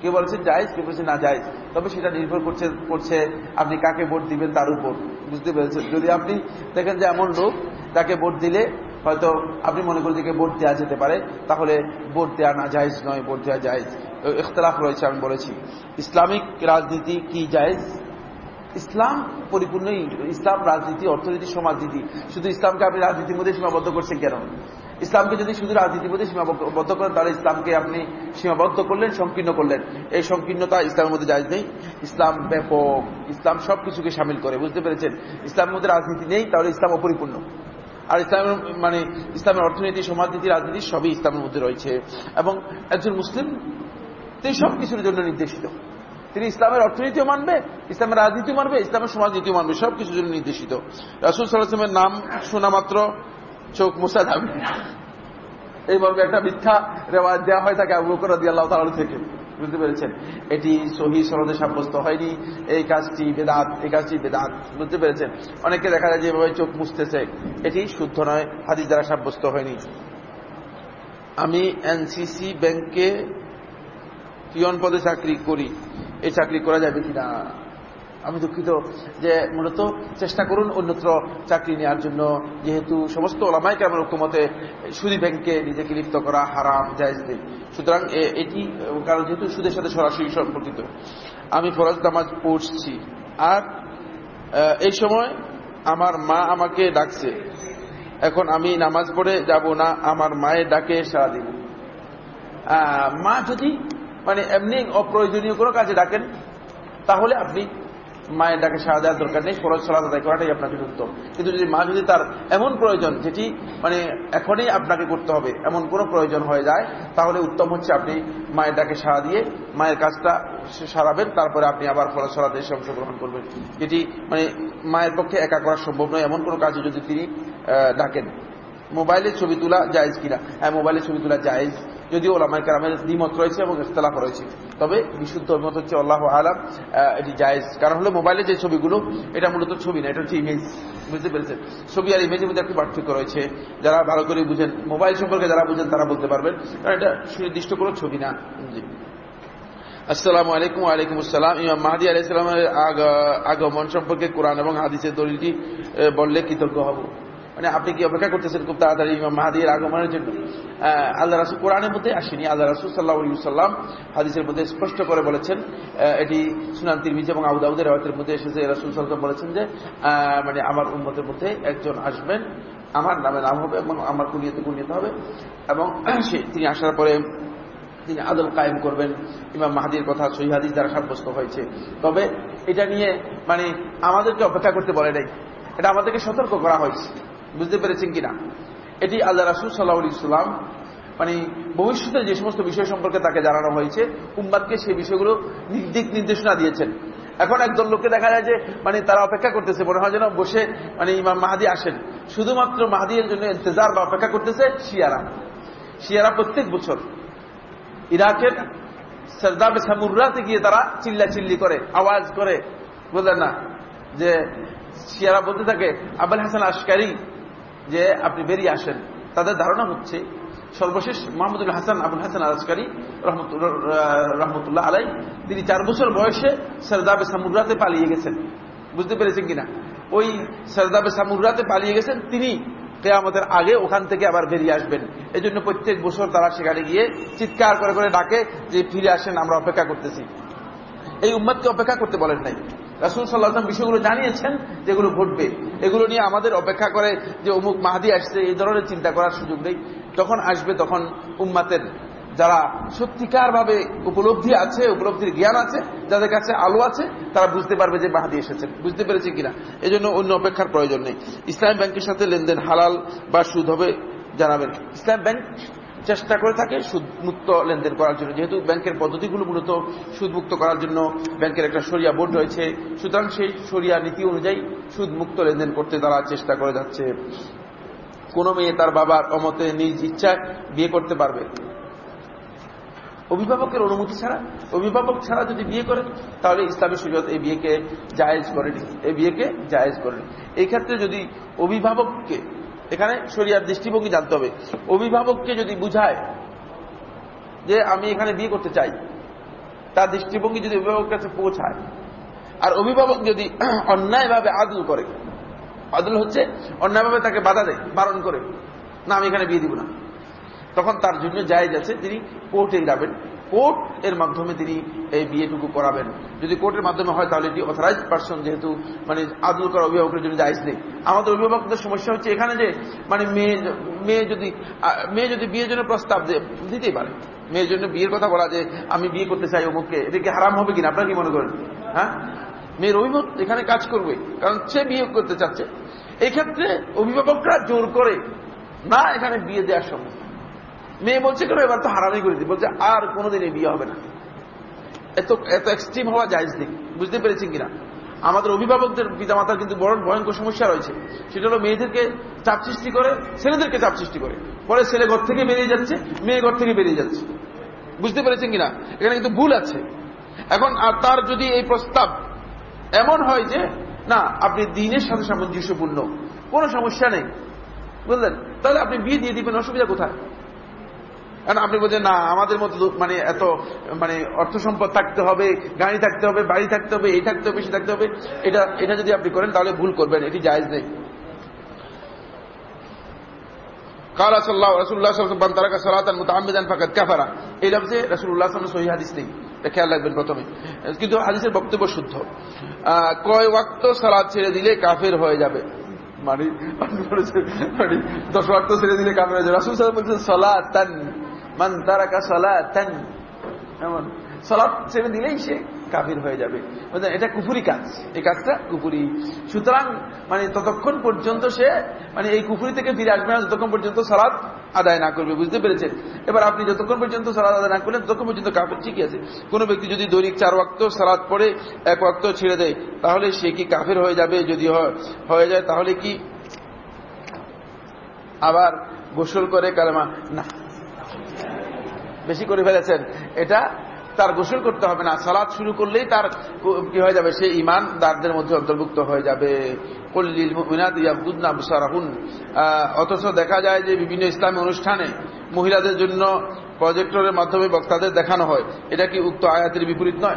কেউ বলেছেন জায়েজ, কেউ বলেছেন না জায়েজ। তবে সেটা নির্ভর করছে করছে আপনি কাকে ভোট দিবেন তার উপর। বুঝতে পেরেছেন? যদি আপনি দেখেন যে এমন লোক তাকে ভোট দিলে হয়তো আপনি মনে করেন যে ভোট দেওয়া যেতে পারে, তাহলে ভোট দেওয়া না জায়েজ নয়, ভোট দেওয়া জায়েজ। ইখতলাফ রয়েছে আমি বলেছি। ইসলামিক রাজনীতি কি জায়েজ? ইসলাম পরিপূর্ণ ইসলাম রাজনীতি, অর্থনীতি, সমাজনীতি। শুধু ইসলামকে আপনি রাজনীতির মধ্যে সীমাবদ্ধ করছেন কেন? ইসলামকে যদি শুধু রাজনীতির মধ্যে সীমাবদ্ধ করেন, তাহলে ইসলামকে আপনি সীমাবদ্ধ করলেন, সংকীর্ণ করলেন। এই সংকীর্ণতা ইসলামের মধ্যে যায় নেই। ইসলাম ব্যাপক। ইসলাম সবকিছুকে সামিল করে, বুঝতে পেরেছেন? ইসলামের মধ্যে রাজনীতি নেই, তাহলে ইসলাম অপরিপূর্ণ। আর ইসলামের মানে ইসলামের অর্থনীতি, সমাজনীতি, রাজনীতি সবই ইসলামের মধ্যে রয়েছে। এবং একজন মুসলিম, তিনি সবকিছুর জন্য নির্দেশিত। তিনি ইসলামের অর্থনীতিও মানবে, ইসলামের রাজনীতিও মানবে, ইসলামের সমাজনীতিও মানবে, সবকিছুর জন্য নির্দেশিত। রাসুল সাল্লাহামের নাম শোনা মাত্র চোখ মোসা যাবে এই মর্মে একটা মিথ্যা রেওয়াজ দেওয়া হয় তাকে আবু বকর রাদি আল্লাহ তাল থেকে। বুঝতে পেরেছেন? এটি সহি সনদে সাব্যস্ত হয়নি। এই কাজটি বেদাত, এই কাজটি বেদাত। বুঝতে পেরেছেন? অনেকে দেখা যায় যেভাবে চোখ মুছতেছে। এটি শুদ্ধ নয়, হাদিস দ্বারা সাব্যস্ত হয়নি। আমি এনসিসি ব্যাংকে পিয়ন পদে চাকরি করি। এই চাকরি করা যাবে কিনা? আমি দুঃখিত যে মূলত চেষ্টা করুন অন্যত্র চাকরি নেওয়ার জন্য। যেহেতু সমস্ত ওলামাই কেমন ঐক্যমতে সুদী ব্যাংকে নিজেকে লিপ্ত করা হারাম নেই। সুতরাং এটি, কারণ যেহেতু সুদের সাথে সরাসরি সম্পর্কিত। আমি ফরজ নামাজ পড়ছি। আর এই সময় আমার মা আমাকে ডাকছে। এখন আমি নামাজ পড়ে যাব না, আমার মায়ের ডাকে সারা দিব। মা যদি মানে এমনি অপ্রয়োজনীয় কোনো কাজে ডাকেন। তাহলে আপনি মায়ের ডাকে সাড়া দেওয়ার দরকার নেই, ফরজ সালাদ আদায় করাটাই আপনাকে উত্তম। কিন্তু যদি মা যদি তার এমন প্রয়োজন, যেটি মানে এখনই আপনাকে করতে হবে, এমন কোনো প্রয়োজন হয়ে যায়, তাহলে উত্তম হচ্ছে আপনি মায়ের ডাকে সাড়া দিয়ে মায়ের কাজটা সারাবেন, তারপরে আপনি আবার ফরজ সালাদে এসে অংশগ্রহণ করবেন। যেটি মানে মায়ের পক্ষে একা করা সম্ভব নয়, এমন কোনো কাজে যদি তিনি ডাকেন। মোবাইলে ছবি তোলা জায়েজ কিনা? হ্যাঁ মোবাইলে ছবি তোলা জায়েজ। যদিও ওলামাই কারামের দ্বিমত রয়েছে এবং ইস্তেলাফ রয়েছে। তবে বিশুদ্ধ অভিমত হচ্ছে আল্লাহ আলাম এটি জায়েজ। কারণ হলো মোবাইলে যে ছবিগুলো, এটা মূলত ছবি না, এটা হচ্ছে ইমেজ বুঝতে পেরেছেন? ছবি আর ইমেজের মধ্যে একটি পার্থক্য রয়েছে। যারা ভালো করে বুঝেন, মোবাইল সম্পর্কে যারা বুঝেন, তারা বলতে পারবেন, কারণ এটা সুনির্দিষ্ট কোনো ছবি না। আসসালামু আলাইকুম আলাইকুম আসসালাম। ইমাম মাহাদি আলাইসালামের আগমন সম্পর্কে কোরআন এবং হাদিসের দলিলটি বললে কৃতজ্ঞ হব। মানে আপনি কি অপেক্ষা করতেছেন খুব তাড়াতাড়ি ইমাম মাহাদির আগমনের জন্য? আল্লাহ রাসুল কোরআনের মধ্যে আসেনি। আল্লাহ রাসুল সাল্লাহ সাল্লাম হাদিসের মধ্যে স্পষ্ট করে বলেছেন এটি সুনান তিরমিজ এবং আউদাউদের রাতের মধ্যে এসেছে। রাসুল সাল্লাম বলেছেন যে মানে আমার উন্মতের মধ্যে একজন আসবেন, আমার নামে নাম হবে এবং আমার কুনিয়তে কুনিয়তে হবে এবং তিনি আসার পরে তিনি আদল কায়েম করবেন। ইমাম মাহাদির কথা সহি হাদিস দ্বারা সাব্যস্ত হয়েছে। তবে এটা নিয়ে মানে আমাদেরকে অপেক্ষা করতে বলে নাই। এটা আমাদেরকে সতর্ক করা হয়েছে। বুঝতে পেরেছেন কিনা? এটি আল্লাহ রাসুল সাল্লাহ ইসলাম মানে ভবিষ্যতে যে সমস্ত বিষয় সম্পর্কে তাকে জানানো হয়েছে, উম্মাদকে সেই বিষয়গুলো দিক নির্দেশনা দিয়েছেন। এখন একদল লোককে দেখা যায় যে মানে তারা অপেক্ষা করতেছে, মনে হয় যেন বসে মানে ইমাম মাহাদি আসেন। শুধুমাত্র মাহাদির জন্য ইন্তজার বা অপেক্ষা করতেছে শিয়ারা। শিয়ারা প্রত্যেক বছর ইরাকের সরদাবে সামুরাতে গিয়ে তারা চিল্লা চিল্লি করে, আওয়াজ করে। বুঝলেন না, যে শিয়ারা বলতে থাকে, আবুল হাসান আশকারি যে আপনি বেরিয়ে আসেন, তাদের ধারণা হচ্ছে সর্বশেষ মাহমুদুল হাসান, আবুল হাসান আজকারি রহমতুল্লাহ আলাই তিনি চার বছর বয়সে সরদাবে সামুরাতে পালিয়ে গেছেন। বুঝতে পেরেছেন কিনা? ওই সরদাবে সামুরাতে পালিয়ে গেছেন, তিনি কেয়ামতের আগে ওখান থেকে আবার বেরিয়ে আসবেন। এই জন্য প্রত্যেক বছর তারা সেখানে গিয়ে চিৎকার করে করে ডাকে যে ফিরে আসেন, আমরা অপেক্ষা করতেছি। এই উম্মাদকে অপেক্ষা করতে বলেন নাই। রাসুল সাল্লাহাম বিষয়গুলো জানিয়েছেন, যেগুলো ঘটবে। এগুলো নিয়ে আমাদের অপেক্ষা করে যে অমুক মাহাদি আসছে, এই ধরনের চিন্তা করার সুযোগ নেই। যখন আসবে তখন উম্মাতের যারা সত্যিকার ভাবে উপলব্ধি আছে, উপলব্ধির জ্ঞান আছে, যাদের কাছে আলো আছে, তারা বুঝতে পারবে যে মাহাদি এসেছেন। বুঝতে পেরেছে কিনা? এই জন্য অন্য অপেক্ষার প্রয়োজন নেই। ইসলাম ব্যাংকের সাথে লেনদেন হালাল বা সুদ হবে, জানাবেন। ইসলাম ব্যাংক চেষ্টা করে থাকে সুদমুক্ত লেনদেন করার জন্য। যেহেতু ব্যাংকের পদ্ধতিগুলো মূলত সুদমুক্ত করার জন্য ব্যাংকের একটা সরিয়া বোর্ড রয়েছে, সুতরাং সেই সরিয়া নীতি অনুযায়ী সুদমুক্ত লেনদেন করতে তারা চেষ্টা করে যাচ্ছে। কোন মেয়ে তার বাবার অমতে নিজ ইচ্ছায় বিয়ে করতে পারবে। অভিভাবকের অনুমতি ছাড়া, অভিভাবক ছাড়া যদি বিয়ে করে, তাহলে ইসলামী সুযোগ এই বিয়েকে জায়েজ করেনি। এই বিয়েকে জায়েজ করেনি। এই ক্ষেত্রে যদি অভিভাবককে এখানে শরিয়ার দৃষ্টিভঙ্গি জানতে হবে। অভিভাবককে যদি বুঝায় যে আমি এখানে বিয়ে করতে চাই, তার দৃষ্টিভঙ্গি যদি অভিভাবকের কাছে পৌঁছায়, আর অভিভাবক যদি অন্যায়ভাবে আদল করে, আদল হচ্ছে অন্যায়ভাবে তাকে বাধা দেয়, বারণ করে, না, আমি এখানে বিয়ে দিব না। তখন তার জন্য জায়জ আছে, তিনি কোর্টে যাবেন। কোর্ট এর মাধ্যমে তিনি এই বিয়েটুকু করাবেন। যদি কোর্টের মাধ্যমে হয়, তাহলে এটি অথরাইজ পার্সন যেহেতু মানে আদল করা অভিভাবকের জন্য জায়জ নেই। আমাদের অভিভাবকদের সমস্যা হচ্ছে এখানে যে মানে মেয়ে মেয়ে যদি মেয়ে যদি বিয়ের জন্য প্রস্তাব দিতেই পারে। মেয়ের জন্য বিয়ের কথা বলা যে, আমি বিয়ে করতে চাই অমুককে এটাকে হারাম হবে কিনা? আপনারা কি মনে করেন? হ্যাঁ? মেয়ের অভিভাবক এখানে কাজ করবে, কারণ সে বিয়ে করতে চাচ্ছে। এক্ষেত্রে অভিভাবকরা জোর করে না এখানে বিয়ে দেওয়ার সম্ভব। মেয়ে বলছে কেন এবার তো হারামি করে দিই বলছে, আর কোনোদিন এই বিয়ে হবে না। এত এত এক্সট্রিম হওয়া যায় নেই বুঝতে পেরেছেন কিনা? আমাদের অভিভাবকদের পিতামাতার কিন্তু বড় ভয়ঙ্কর সমস্যা রয়েছে। সেটা হলো মেয়েদেরকে চাপ সৃষ্টি করে, ছেলেদেরকে চাপ সৃষ্টি করে। পরে ছেলে ঘর থেকে বেরিয়ে যাচ্ছে, মেয়ে ঘর থেকে বেরিয়ে যাচ্ছে। বুঝতে পেরেছেন কিনা? এখানে কিন্তু ভুল আছে। এখন আর তার যদি এই প্রস্তাব এমন হয় যে, না, আপনি দিনের সাথে সামঞ্জস্যপূর্ণ, কোনো সমস্যা নেই। বুঝলেন? তাহলে আপনি বিয়ে দিয়ে দিবেন, অসুবিধা কোথায়? কারণ আপনি বলছেন, না, আমাদের মতো মানে এত মানে অর্থ সম্পদ থাকতে হবে, গাড়ি থাকতে হবে, বাড়ি থাকতে হবে, এই থাকতে হবে, সে থাকতে হবে। এটা এটা যদি আপনি করেন, তাহলে ভুল করবেন, এটি জায়জ নেই। রসুল্লাহ সালাতান এই রসুল্লাহ সহি হাদিস নেই। খেয়াল রাখবেন প্রথমে। কিন্তু হাদিসের বক্তব্য শুদ্ধ। কয় ওয়াক্ত সালাদ ছেড়ে দিলে কাফের হয়ে যাবে? মানে, মানে দশ ওয়াক্ত ছেড়ে দিলে কাফের হয়ে যাবে। বলছেন মান তারাকা এমন। ছেড়ে দিলেই সে কাফির হয়ে যাবে? এটা কুফুরি কাজ। এই কাজটা কুফুরি। সুতরাং মানে ততক্ষণ পর্যন্ত সে মানে এই কুফুরি থেকে ফিরে আসবে না, যতক্ষণ পর্যন্ত সালাদ আদায় না করবে। বুঝতে পেরেছেন? এবার আপনি যতক্ষণ পর্যন্ত সালাদ আদায় না করলেন, ততক্ষণ পর্যন্ত কাফের ঠিকই আছে। কোন ব্যক্তি যদি দৈনিক চার ওয়াক্ত সালাদ পড়ে, এক ওয়াক্ত ছেড়ে দেয়, তাহলে সে কি কাফের হয়ে যাবে? যদি হয়- হয়ে যায়, তাহলে কি আবার গোসল করে কালেমা? না। বেশি করে ফেলেছেন। এটা তার গোসল করতে হবে না। সালাদ শুরু করলেই তার কি হয়ে যাবে? সে ইমান দারদের মধ্যে অন্তর্ভুক্ত হয়ে যাবে। কল্লিল মুমিনাত ইয়াবদুদনা আবসারাহুন। আহ, অথচ দেখা যায় যে বিভিন্ন ইসলামী অনুষ্ঠানে মহিলাদের জন্য প্রজেক্টরের মাধ্যমে বক্তাদের দেখানো হয়। এটা কি উক্ত আয়াতের বিপরীত নয়?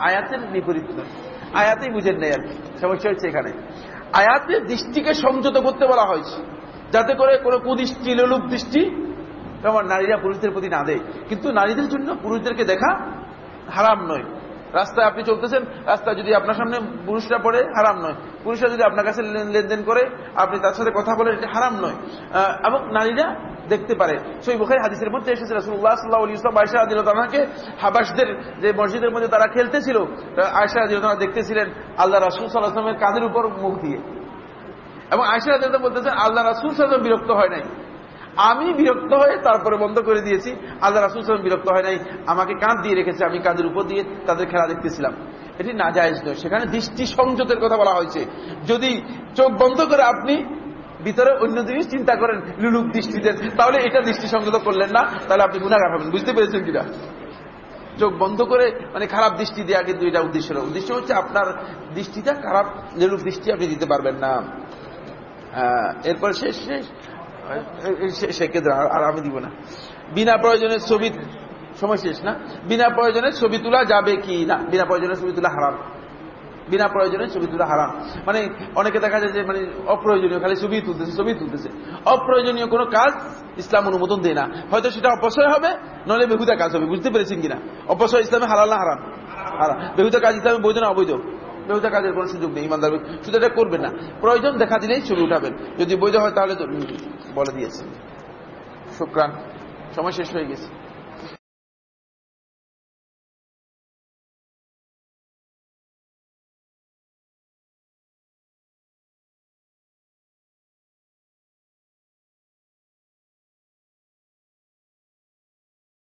আয়াতের বিপরীত নয়। আয়াতেই বুঝেন নেই আর কি। সমস্যা হচ্ছে এখানে। আয়াতের দৃষ্টিকে সংযত করতে বলা হয়েছে। যাতে করে কোনো কুদৃষ্টি লোলুপ দৃষ্টি যেমন নারীরা পুরুষদের প্রতি না দেয়। কিন্তু নারীদের জন্য পুরুষদেরকে দেখা হারাম নয়। রাস্তায় আপনি চলতেছেন, রাস্তায় যদি আপনার সামনে পুরুষরা পড়ে, হারাম নয়। পুরুষরা যদি আপনার কাছে লেনদেন করে, আপনি তার সাথে কথা বলেন, এটা হারাম নয়। এবং নারীরা দেখতে পারে। সেই বুখারি হাদিসের মধ্যে এসেছে আলাইহি ওয়াসাল্লাম আয়েশা রাদিয়াল্লাহু তাআলাকে হাবাসদের যে মসজিদের মধ্যে তারা খেলতেছিল রাদিয়াল্লাহু তাআলা দেখতেছিলেন আল্লাহ রাসুল আলাইহি কাঁধের উপর মুখ দিয়ে। এবং আয়সা রাদিয়াল্লাহু বলতেছেন, আল্লাহ রাসূল সাল্লাল্লাহু বিরক্ত হয় নাই। আমি বিরক্ত হয়ে তারপরে বন্ধ করে দিয়েছি। আল্লাহ রাসূল সাল্লাল্লাহু বিরক্ত হয় নাই। আমাকে কাঁধ দিয়ে রেখেছে, আমি কাঁধের উপর দিয়ে তাদের খেলা দেখতেছিলাম। এটি নাজায়েজ নয়। সেখানে দৃষ্টি সংযতের কথা বলা হয়েছে। যদি চোখ বন্ধ করে আপনি ভিতরে অন্য জিনিস চিন্তা করেন, লুলুক দৃষ্টিতে তাহলে এটা দৃষ্টি সংযত করলেন না, তাহলে আপনি গুণাগার হবেন। বুঝতে পেরেছেন কিনা? চোখ বন্ধ করে মানে খারাপ দৃষ্টি দেওয়া কিন্তু এটা উদ্দেশ্য না উদ্দেশ্য হচ্ছে আপনার দৃষ্টিটা খারাপ যেরূপ দৃষ্টি আপনি দিতে পারবেন না। এরপর শেষ শেষ। সেক্ষেত্রে আর আমি দিব না। বিনা প্রয়োজনে ছবি সময় শেষ, না? বিনা প্রয়োজনে ছবি তোলা যাবে কি? না, বিনা প্রয়োজনে ছবি তোলা হারাম। বিনা প্রয়োজনে ছবি তোলা হারাম। মানে অনেকে দেখা যায় যে মানে অপ্রয়োজনীয়, খালি ছবি তুলতেছে ছবি তুলতেছে। অপ্রয়োজনীয় কোনো কাজ ইসলাম অনুমোদন দেয় না। হয়তো সেটা অপচয় হবে নলে বেহুদা কাজ হবে, বুঝতে পেরেছেন কিনা? অপচয় ইসলামে হালাল না হারাম? হারাম। বেহুদা কাজ ইসলামে বৈধ না অবৈধ? বেহুদা কাজের কোনো সুযোগ নেই, ইমানদার শুধু এটা করবেন না, প্রয়োজন দেখা দিলেই ছবি উঠাবেন। যদি বৈধ হয় তাহলে তো বলে দিয়েছেন। শুক্রান, সময় শেষ হয়ে গেছে।